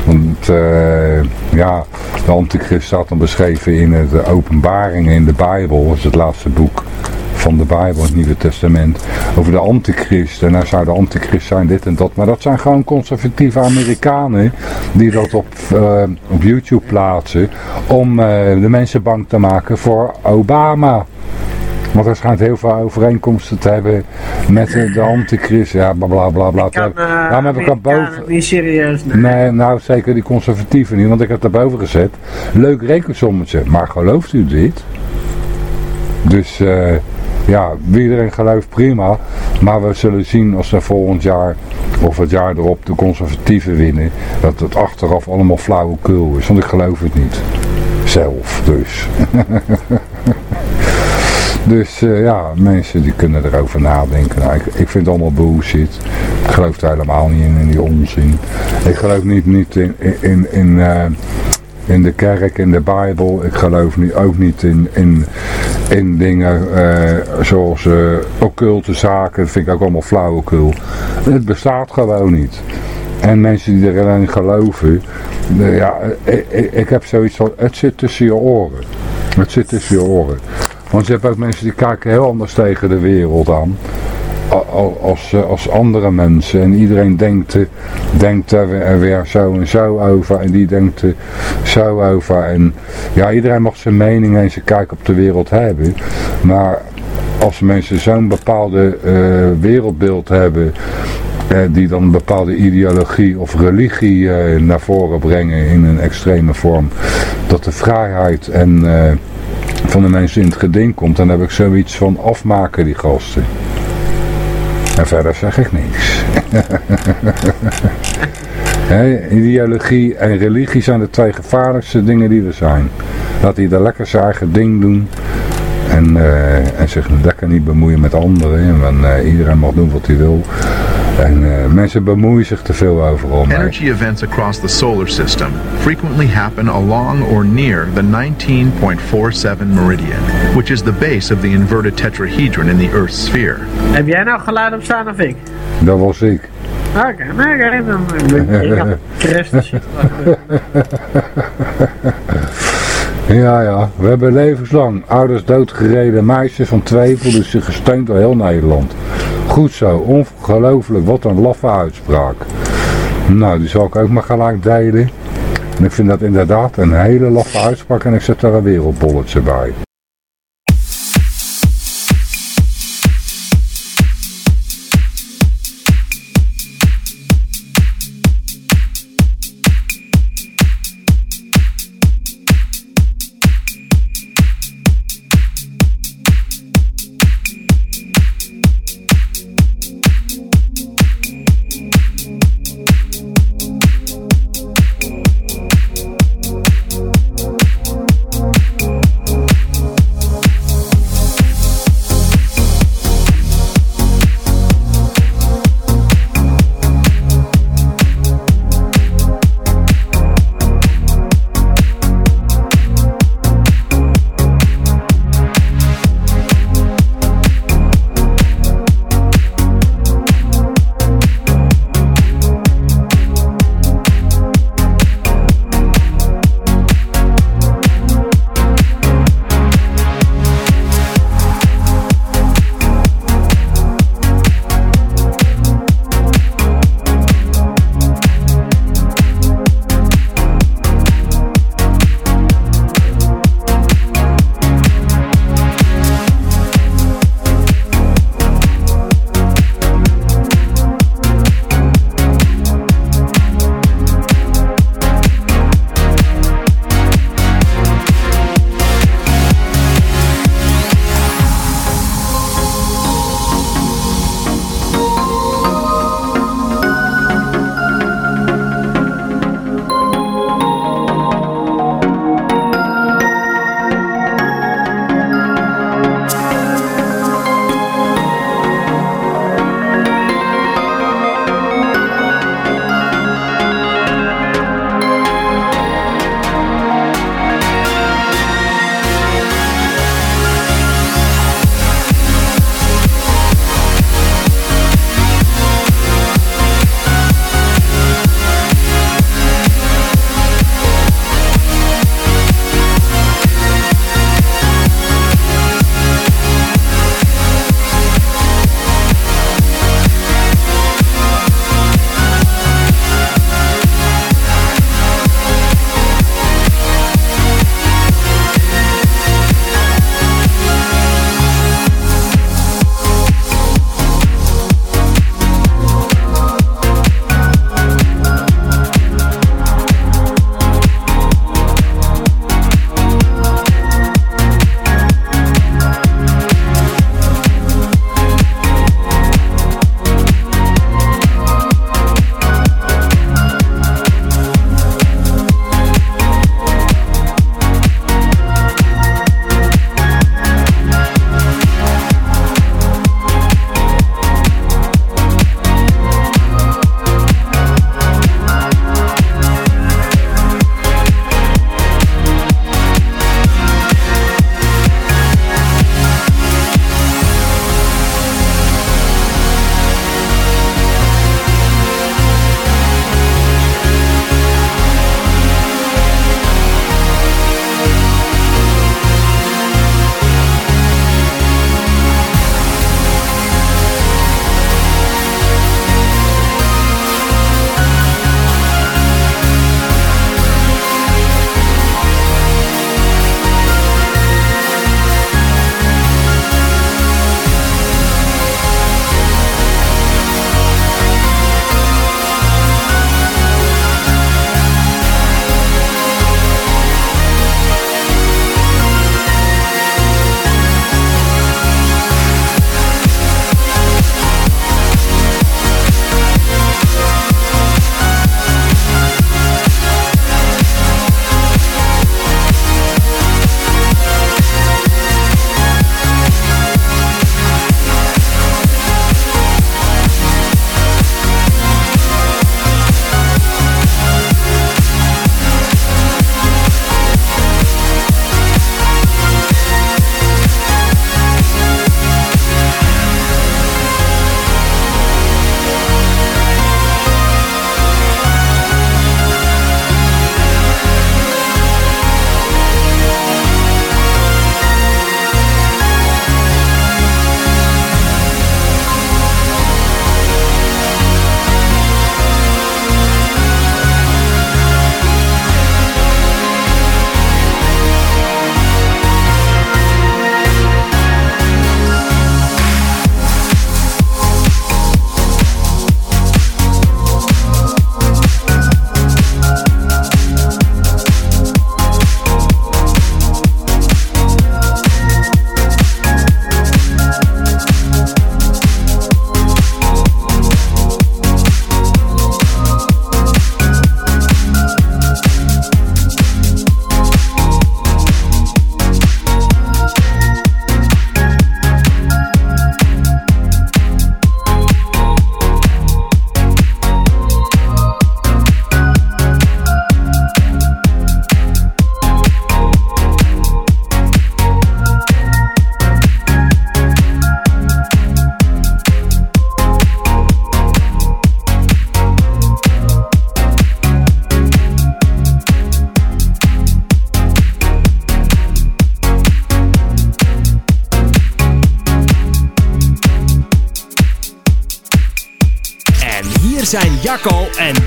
want eh, ja, de antichrist staat dan beschreven in de openbaringen in de Bijbel. Dat is het laatste boek van de Bijbel, het Nieuwe Testament. Over de antichrist. En hij zou de antichrist zijn, dit en dat. Maar dat zijn gewoon conservatieve Amerikanen die dat op, eh, op YouTube plaatsen. Om de mensen bang te maken voor Obama. Want er schijnt heel veel overeenkomsten te hebben met de antichrist. Ja, bla bla bla bla. Kan, uh, Daarom heb ik dat boven... Niet serieus, nee. Nee, nou zeker die conservatieven niet, want ik heb het daarboven gezet. Leuk rekensommetje, maar gelooft u dit? Dus eh, ja, wie erin gelooft prima. Maar we zullen zien als er volgend jaar of het jaar erop de conservatieven winnen. Dat het achteraf allemaal flauwekul is. Want ik geloof het niet. Zelf dus. Dus eh, ja, mensen die kunnen erover nadenken. Nou, ik, ik vind het allemaal bullshit. Ik geloof er helemaal niet in, in die onzin. Ik geloof niet, niet in, in, in, eh, in de kerk, in de Bijbel. Ik geloof niet, ook niet in, in, in dingen eh, zoals occulte zaken. Dat vind ik ook allemaal flauwekul. Het bestaat gewoon niet. En mensen die erin geloven, ja, ik, ik heb zoiets van, het zit tussen je oren. Het zit tussen je oren. Want je hebt ook mensen die kijken heel anders tegen de wereld aan. Als, eh, als andere mensen. En iedereen denkt, eh, denkt er weer- er zo en zo over. En die denkt er zo over. En ja, iedereen mag zijn mening en zijn kijk op de wereld hebben. Maar als mensen zo'n bepaalde eh, wereldbeeld hebben. eh, die dan een bepaalde ideologie of religie eh, naar voren brengen in een extreme vorm. Dat de vrijheid en van mensen in het geding komt, dan heb ik zoiets van afmaken die gasten. En verder zeg ik niks. Ideologie en religie zijn de twee gevaarlijkste dingen die er zijn. Laat ieder lekker zijn eigen ding doen. En, eh, en zich lekker niet bemoeien met anderen. Want eh, iedereen mag doen wat hij wil. En eh, mensen bemoeien zich te veel overal mee. Energy events across the solar system frequently happen along or near the 19.47 meridian, which is the base of the inverted tetrahedron in the Earth's sphere. Heb jij nou geluid op staan of ik? Dat was ik. Oké, nee, oké, dan ben ik Christus. Ja, ja. We hebben levenslang ouders doodgereden. Meisjes van twee voelden zich gesteund door heel Nederland. Goed zo. Ongelooflijk. Wat een laffe uitspraak. Nou, die zal ik ook maar gelijk delen. En ik vind dat inderdaad een hele laffe uitspraak. En ik zet daar een wereldbolletje bij.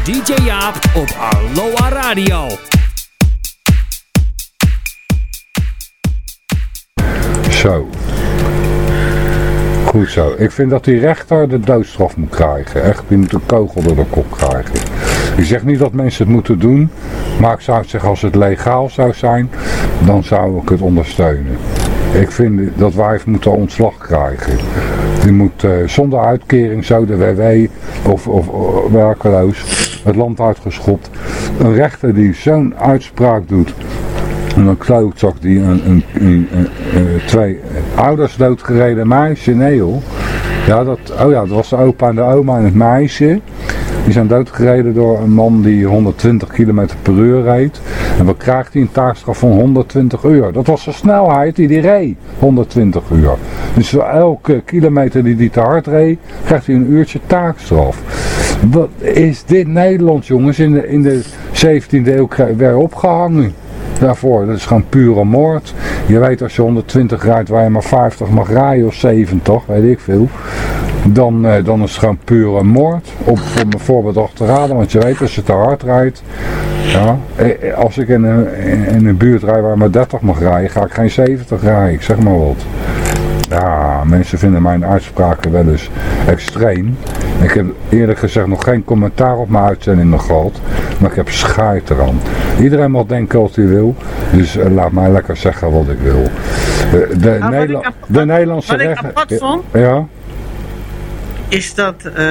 DJ Jaap op Aloha Radio. Zo. Goed zo. Ik vind dat die rechter de doodstraf moet krijgen. Echt, die moet een kogel door de kop krijgen. Ik zeg niet dat mensen het moeten doen. Maar ik zou zeggen, als het legaal zou zijn, dan zou ik het ondersteunen. Ik vind dat wijf moet ontslag krijgen. Die moet eh, zonder uitkering zo de WW of, of, of werkeloos het land uitgeschopt. Een rechter die zo'n uitspraak doet en een klootzak die een, een, een, een- twee ouders doodgereden meisje, nee joh. Ja, dat, oh ja, dat was de opa en de oma en het meisje. Die zijn doodgereden door een man die 120 km per uur reed. En wat krijgt hij? Een taakstraf van 120 uur. Dat was de snelheid die hij reed, 120 uur. Dus voor elke kilometer die hij te hard reed, krijgt hij een uurtje taakstraf. Wat is dit Nederland jongens? In de, in de 17e eeuw werd opgehangen daarvoor. Dat is gewoon pure moord. Je weet als je 120 rijdt waar je maar 50 mag rijden of 70, weet ik veel. Dan, eh, dan is het gewoon pure moord. Op voor mijn voorbeeld achterraden. Want je weet als je te hard rijdt. Ja, eh, eh, als ik in een, buurt rijd waar maar 30 mag rijden, ga ik geen 70 rijden. Zeg maar wat. Ja, mensen vinden mijn uitspraken wel eens extreem. Ik heb eerlijk gezegd nog geen commentaar op mijn uitzending nog gehad. Maar ik heb scheid eraan. Iedereen mag denken wat hij wil. Dus eh, laat mij lekker zeggen wat ik wil. Eh, de, wat Nederla- ik de Nederlandse wat ik rechter- apart vond? Ja. is dat eh,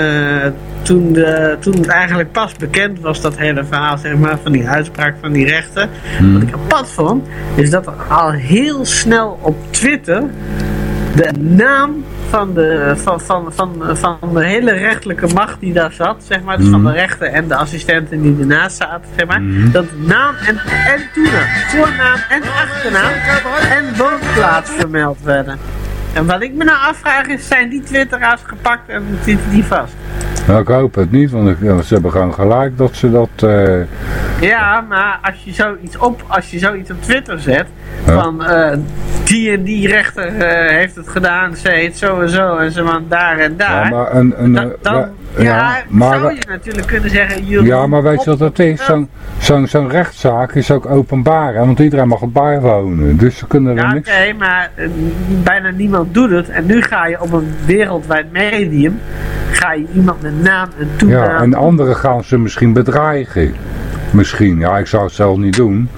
toen, de, toen het eigenlijk pas bekend was, dat hele verhaal zeg maar, van die uitspraak van die rechter. Hmm. Wat ik apart vond, is dat er al heel snel op Twitter de naam van de, van, van, van, van de hele rechtelijke macht die daar zat, zeg maar, dus van de rechter en de assistenten die ernaast zaten, zeg maar, dat naam en, en toenaam, voornaam en achternaam en woonplaats vermeld werden. En wat ik me nou afvraag is, zijn die twitteraars gepakt en zitten die vast? Nou, ik hoop het niet, want ze hebben gewoon gelijk dat ze dat... eh, Ja, maar als je zoiets op, als je zoiets op Twitter zet, Ja. van eh, die en die rechter eh, heeft het gedaan, ze heet zo en zo en ze man daar en daar. ja, maar een... een dan, ja, ja, maar zou je natuurlijk kunnen zeggen, Ja, maar weet je wat dat is? Zo'n zo'n rechtszaak is ook openbaar, hè? want iedereen mag het bijwonen. Dus ze kunnen er Ja, oké, niks... maar eh, bijna niemand doet het. En nu ga je op een wereldwijd medium, ga je iemand met naam en toenaam... Ja, en anderen gaan ze misschien bedreigen. Misschien, ja, ik zou het zelf niet doen.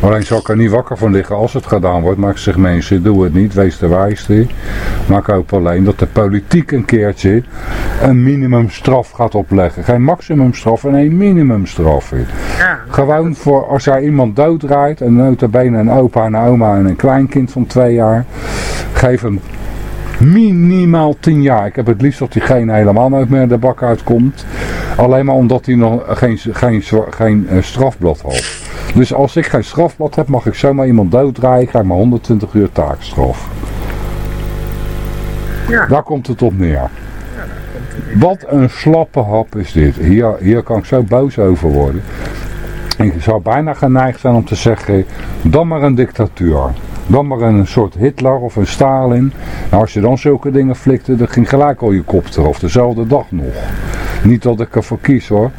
Alleen zal ik er niet wakker van liggen als het gedaan wordt. Maar ik zeg mensen, doe het niet, wees de wijste. Maar ik hoop alleen dat de politiek een keertje een minimumstraf gaat opleggen. Geen maximumstraf en een minimumstraf. Ja. Gewoon voor als jij iemand doodrijdt, en nota bene een opa en een oma en een kleinkind van twee jaar. Geef hem minimaal 10 jaar. Ik heb het liefst dat diegene helemaal nooit meer de bak uitkomt. Alleen maar omdat hij nog geen, geen, geen eh, strafblad had. Dus als ik geen strafblad heb, mag ik zomaar iemand dooddraaien. Ik krijg maar 120 uur taakstraf. Ja. Daar komt het op neer. Wat een slappe hap is dit. Hier, hier kan ik zo boos over worden. Ik zou bijna geneigd zijn om te zeggen, dan maar een dictatuur. Dan maar een soort Hitler of een Stalin. Nou, als je dan zulke dingen flikte, dan ging gelijk al je kop eraf. Dezelfde dag nog. Niet dat ik ervoor kies hoor.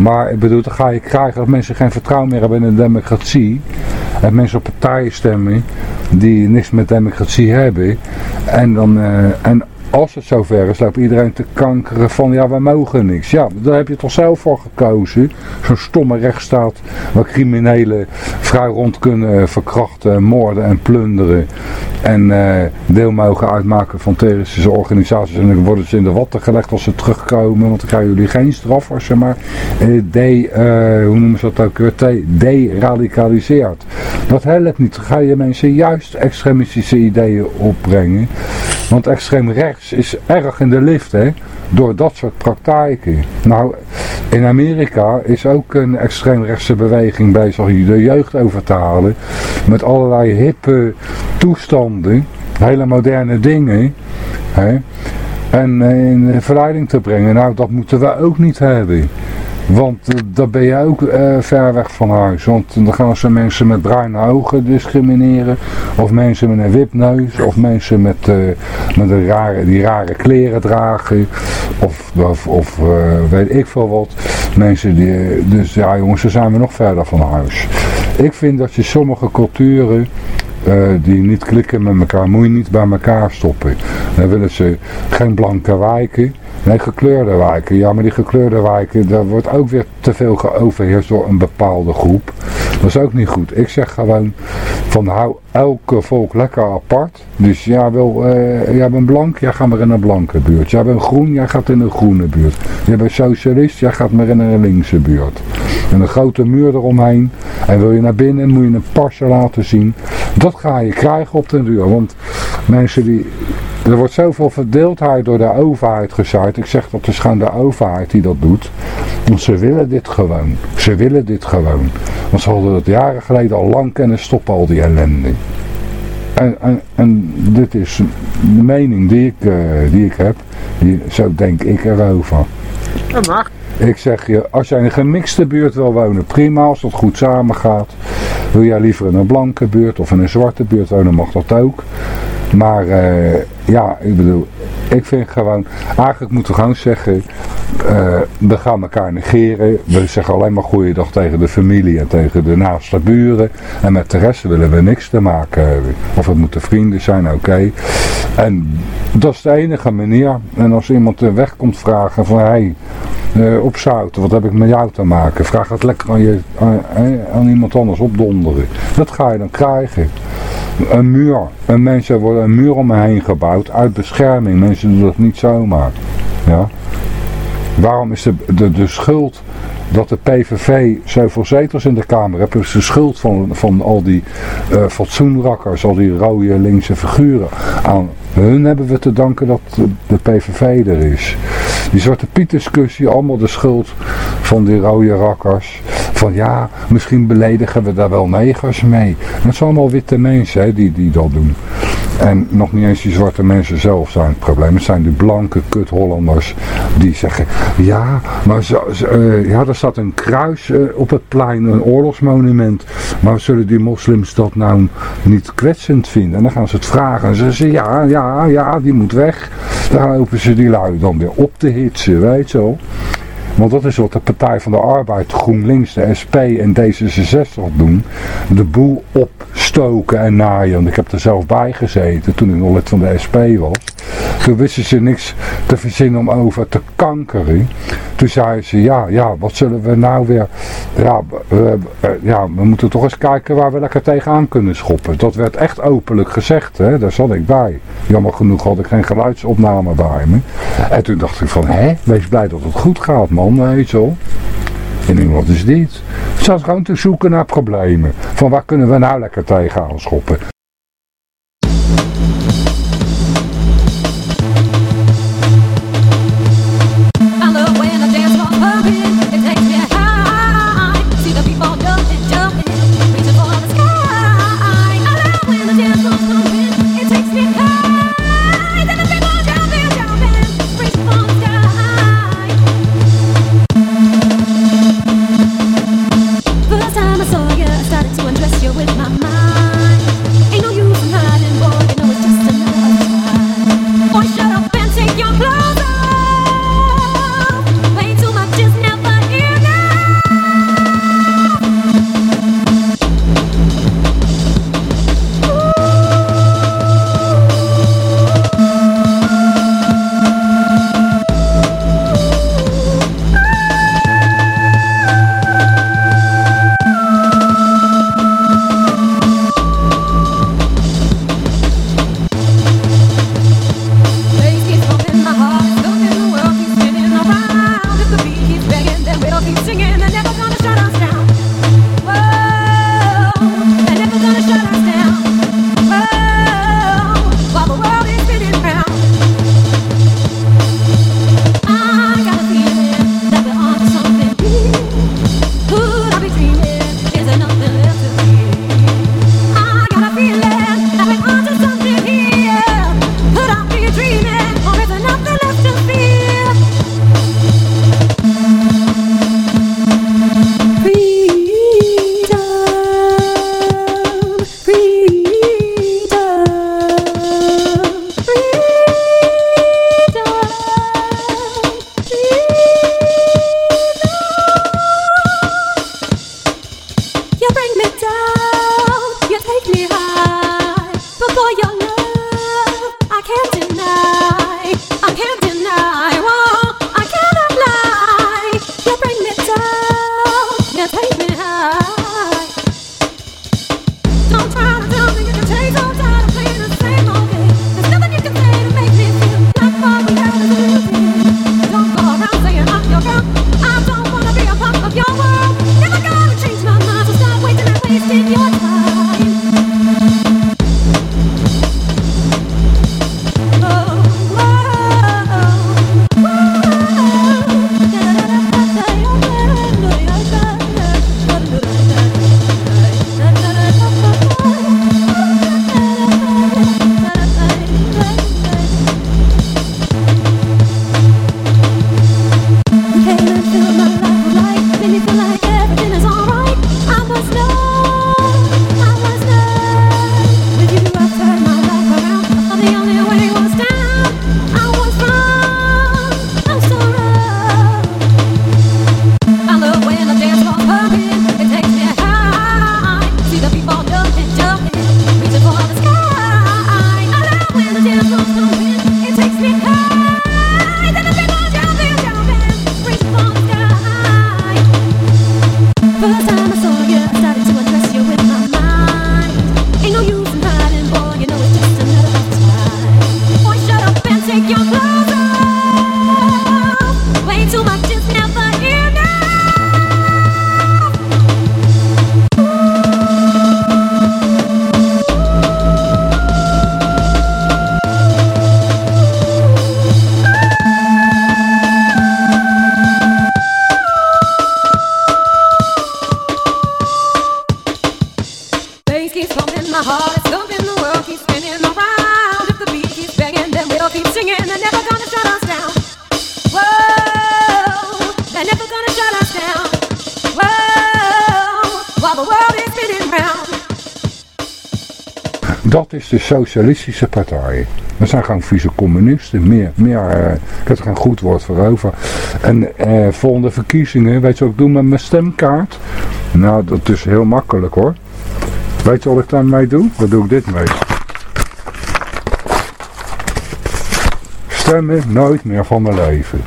Maar ik bedoel, dan ga je krijgen dat mensen geen vertrouwen meer hebben in de democratie. En mensen op partijen stemmen die niks met democratie hebben. En, dan, eh, en als het zover is, loopt iedereen te kankeren van ja, wij mogen niks. Ja, daar heb je toch zelf voor gekozen. Zo'n stomme rechtsstaat waar criminelen vrij rond kunnen verkrachten, moorden en plunderen. En eh, deel mogen uitmaken van terroristische organisaties. En dan worden ze in de watten gelegd als ze terugkomen. Want dan krijgen jullie geen straf als je maar eh, de, eh, hoe noemen ze dat ook deradicaliseert. Dat helpt niet. Dan ga je mensen juist extremistische ideeën opbrengen. Want extreem rechts is erg in de lift, hè. Door dat soort praktijken. Nou, in Amerika is ook een extreemrechtse beweging bezig de jeugd over te halen. Met allerlei hippe toestanden. Hele moderne dingen. Hè. En eh, in verleiding te brengen. Nou, dat moeten we ook niet hebben. Want dan ben je ook eh, ver weg van huis. Want dan gaan ze mensen met bruine ogen discrimineren. Of mensen met een wipneus. Of mensen met, eh, met rare, die rare kleren dragen. Of, of, weet ik veel wat. Mensen die... Dus ja jongens, dan zijn we nog verder van huis. Ik vind dat je sommige culturen... die niet klikken met elkaar, moet je niet bij elkaar stoppen. Dan willen ze geen blanke wijken, nee gekleurde wijken. Ja, maar die gekleurde wijken, daar wordt ook weer te veel geoverheerst door een bepaalde groep. Dat is ook niet goed. Ik zeg gewoon van hou elke volk lekker apart. Dus jij, wil, eh, jij bent blank, jij gaat maar in een blanke buurt. Jij bent groen, jij gaat in een groene buurt. Jij bent socialist, jij gaat maar in een linkse buurt. En een grote muur eromheen. En wil je naar binnen, moet je een pasje laten zien. Dat ga je krijgen op den duur. Want mensen die... Er wordt zoveel verdeeldheid door de overheid gezaaid. Ik zeg dat is gewoon de overheid die dat doet. Want ze willen dit gewoon. Ze willen dit gewoon. Want ze hadden het jaren geleden al lang kunnen stoppen, al die ellende. En, en, en dit is de mening die ik, eh, die ik heb. Die, zo denk ik erover. Dat mag. Ik zeg je, als jij in een gemixte buurt wil wonen, prima als dat goed samengaat. Wil jij liever in een blanke buurt of in een zwarte buurt wonen, mag dat ook. Maar eh, ja, ik bedoel, ik vind gewoon, eigenlijk moeten we gewoon zeggen, eh, we gaan elkaar negeren. We zeggen alleen maar goeiedag tegen de familie en tegen de naaste buren. En met de rest willen we niks te maken hebben. Of het moeten vrienden zijn, oké. En dat is de enige manier. En als iemand weg komt vragen van, hé, eh, opzouten, wat heb ik met jou te maken? Vraag het lekker aan, je, aan, aan iemand anders opdonderen. Dat ga je dan krijgen. Een muur. En mensen worden een muur om me heen gebouwd uit bescherming. Mensen doen dat niet zomaar. Ja. Waarom is de, de, de schuld dat de PVV zoveel zetels in de Kamer heeft, is de schuld van, van al die eh fatsoenrakkers, al die rode linkse figuren. Aan hun hebben we te danken dat de PVV er is. Die Zwarte Piet discussie, allemaal de schuld van die rode rakkers. Van ja, misschien beledigen we daar wel negers mee. Dat zijn allemaal witte mensen die, die dat doen. En nog niet eens die zwarte mensen zelf zijn het probleem. Het zijn die blanke kut Hollanders die zeggen... Ja, maar zo, eh, ja, er staat een kruis eh, op het plein, een oorlogsmonument. Maar zullen die moslims dat nou niet kwetsend vinden? En dan gaan ze het vragen. En ze zeggen ja, ja, ja, die moet weg. Dan hopen ze die lui dan weer op te hitsen, weet je wel. Want dat is wat de Partij van de Arbeid, GroenLinks, de SP en D66 doen. De boel opstoken en naaien. Want ik heb er zelf bij gezeten toen ik nog lid van de SP was. Toen wisten ze niks te verzinnen om over te kankeren. Toen zeiden ze, ja, ja, wat zullen we nou weer... Ja, we, we- ja, we moeten toch eens kijken waar we lekker tegenaan kunnen schoppen. Dat werd echt openlijk gezegd, hè? daar zat ik bij. Jammer genoeg had ik geen geluidsopname bij me. En toen dacht ik van, hè, wees blij dat het goed gaat, man, wel. En ik, wat is dit? Ze zat gewoon te zoeken naar problemen. Van waar kunnen we nou lekker tegenaan schoppen? Socialistische partij. Dat zijn gewoon vieze communisten. Meer, meer, heb er geen goed woord voor over. En eh, volgende verkiezingen, weet je wat ik doe met mijn stemkaart? Nou, dat is heel makkelijk hoor. Weet je wat ik daarmee doe? Daar doe ik dit mee. Stemmen nooit meer van mijn leven.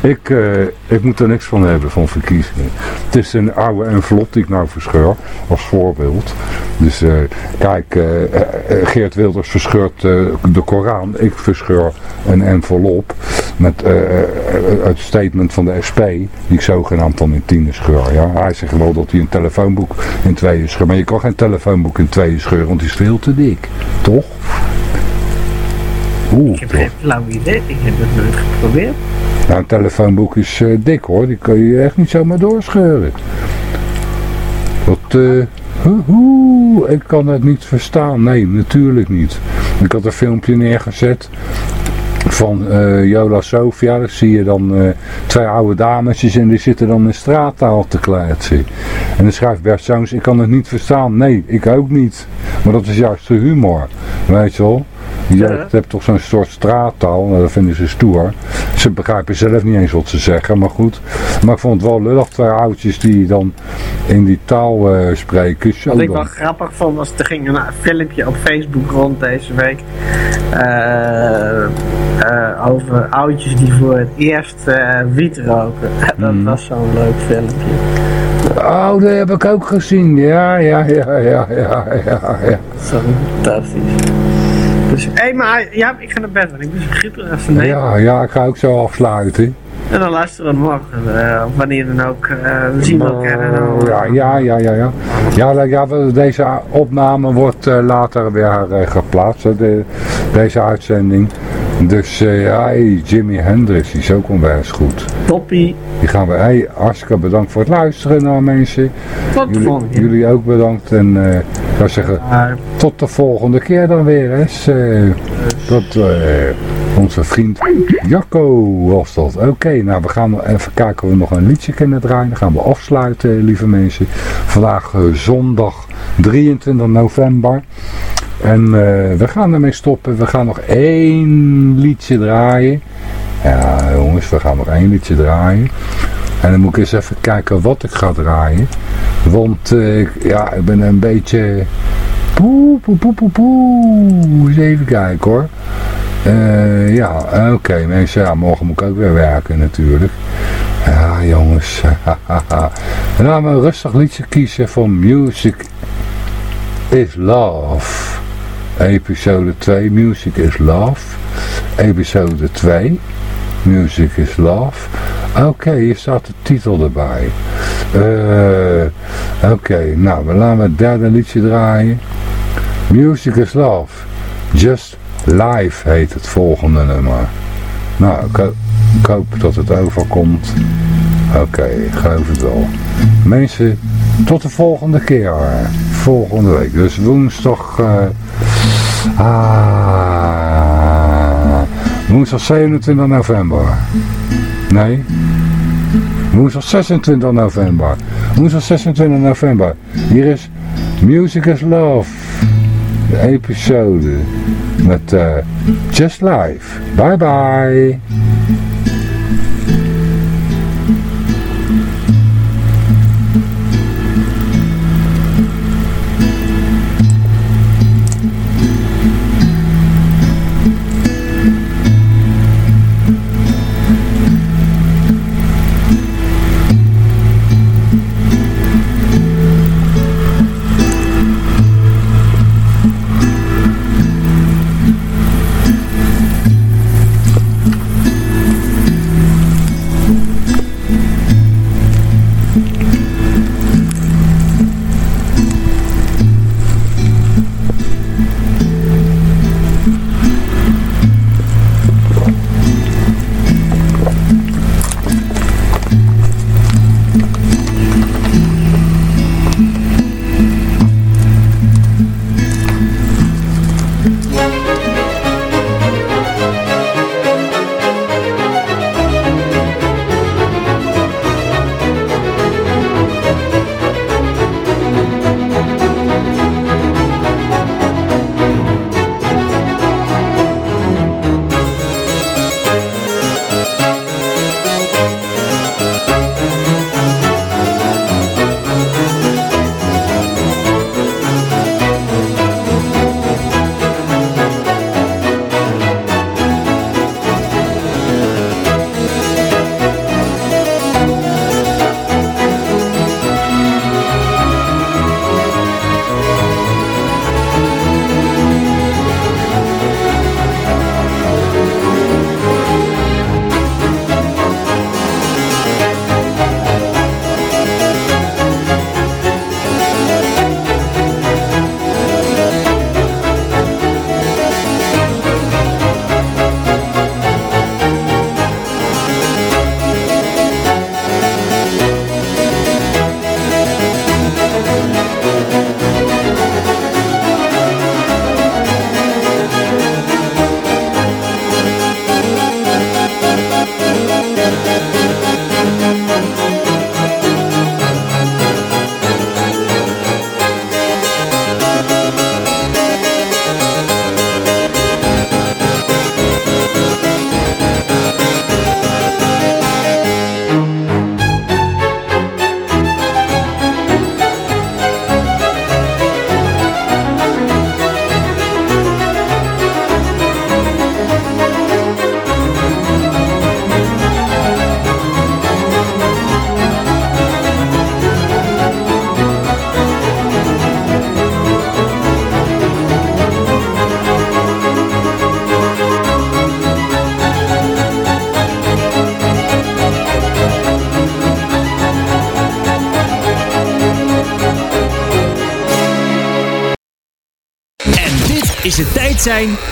Ik, eh, ik moet er niks van hebben van verkiezingen. Het is een oude envelop die ik nou verscheur, als voorbeeld. Dus eh, kijk, eh, eh, Geert Wilders verscheurt de Koran. Ik verscheur een envelop met het statement van de SP, die ik zogenaamd dan in tienen scheur. Ja? Hij zegt wel dat hij een telefoonboek in tweeën scheurt. Maar je kan geen telefoonboek in tweeën scheuren, want die is veel te dik. Toch? Oeh, Ik heb geen flauw idee. Ik heb het nooit geprobeerd. nou, een telefoonboek is dik hoor, die kun je echt niet zomaar doorscheuren. Dat, eh, hoe, hoe, ik kan het niet verstaan. Nee, natuurlijk niet. Ik had een filmpje neergezet van eh Jola Sofia. Daar zie je dan eh, twee oude dametjes en die zitten dan in straattaal te kletsen. En dan schrijft Bert ik kan het niet verstaan. Nee, ik ook niet. Maar dat is juist de humor. Weet je wel? Je Ja. hebt toch zo'n soort straattaal, nou, dat vinden ze stoer. Ze begrijpen zelf niet eens wat ze zeggen, maar goed. Maar ik vond het wel lullig, twee oudjes die dan in die taal eh, spreken. Zo Wat ik wel grappig vond was, er ging een filmpje op Facebook rond deze week. eh, eh, over oudjes die voor het eerst wiet roken. Dat Mhm. was zo'n leuk filmpje. Oh, dat heb ik ook gezien. Ja, ja, ja, ja, ja, ja. ja. Zo fantastisch. Dus, hé, maar ja, ik ga naar bed, want ik ben zo grieperig even nemen. Ja, ja, ik ga ook zo afsluiten. En dan luisteren we morgen, eh, wanneer dan ook. eh, we zien elkaar dan. Ja, ja, ja, ja. Ja, ja, nou, ja deze opname wordt eh, later weer geplaatst, hè, de, deze uitzending. Dus ja, hey, Jimi Hendrix die is ook onwijs goed. Toppie. Die gaan we, hey, hartstikke bedankt voor het luisteren naar mensen. Tot jullie, volgende jullie ook bedankt en ik zou zeggen, tot de volgende keer dan weer eens. eh, dat eh, onze vriend Jacco was dat. Oké, nou we gaan even kijken of we nog een liedje kunnen draaien. Dan gaan we afsluiten, lieve mensen. Vandaag eh, zondag 23 november. En eh, we gaan ermee stoppen. We gaan nog één liedje draaien. Ja jongens, we gaan nog één liedje draaien. En dan moet ik eens even kijken wat ik ga draaien. Want eh, ja, ik ben een beetje... Poe, poe, poe, poe, poe. Eens even kijken hoor. Eh, ja, oké mensen. Ja, morgen moet ik ook weer werken natuurlijk. Ja jongens. En dan gaan we een rustig liedje kiezen van Music is Love. Episode 2, Music is Love. Episode 2, Music is Love. Oké, hier staat de titel erbij. Eh, Oké, nou, we laten het derde liedje draaien. Music is Love. Just Live heet het volgende nummer. Nou, ik, ho- ik hoop dat het overkomt. Oké, ik geloof het wel. Mensen, tot de volgende keer. Volgende week. Dus woensdag... eh, ah, woensdag 27 november. Nee? Woensdag 26 november. Woensdag 26 november. Hier is Music is Love. De episode. Met eh, Just Live. Bye bye.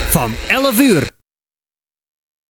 Van 11 uur.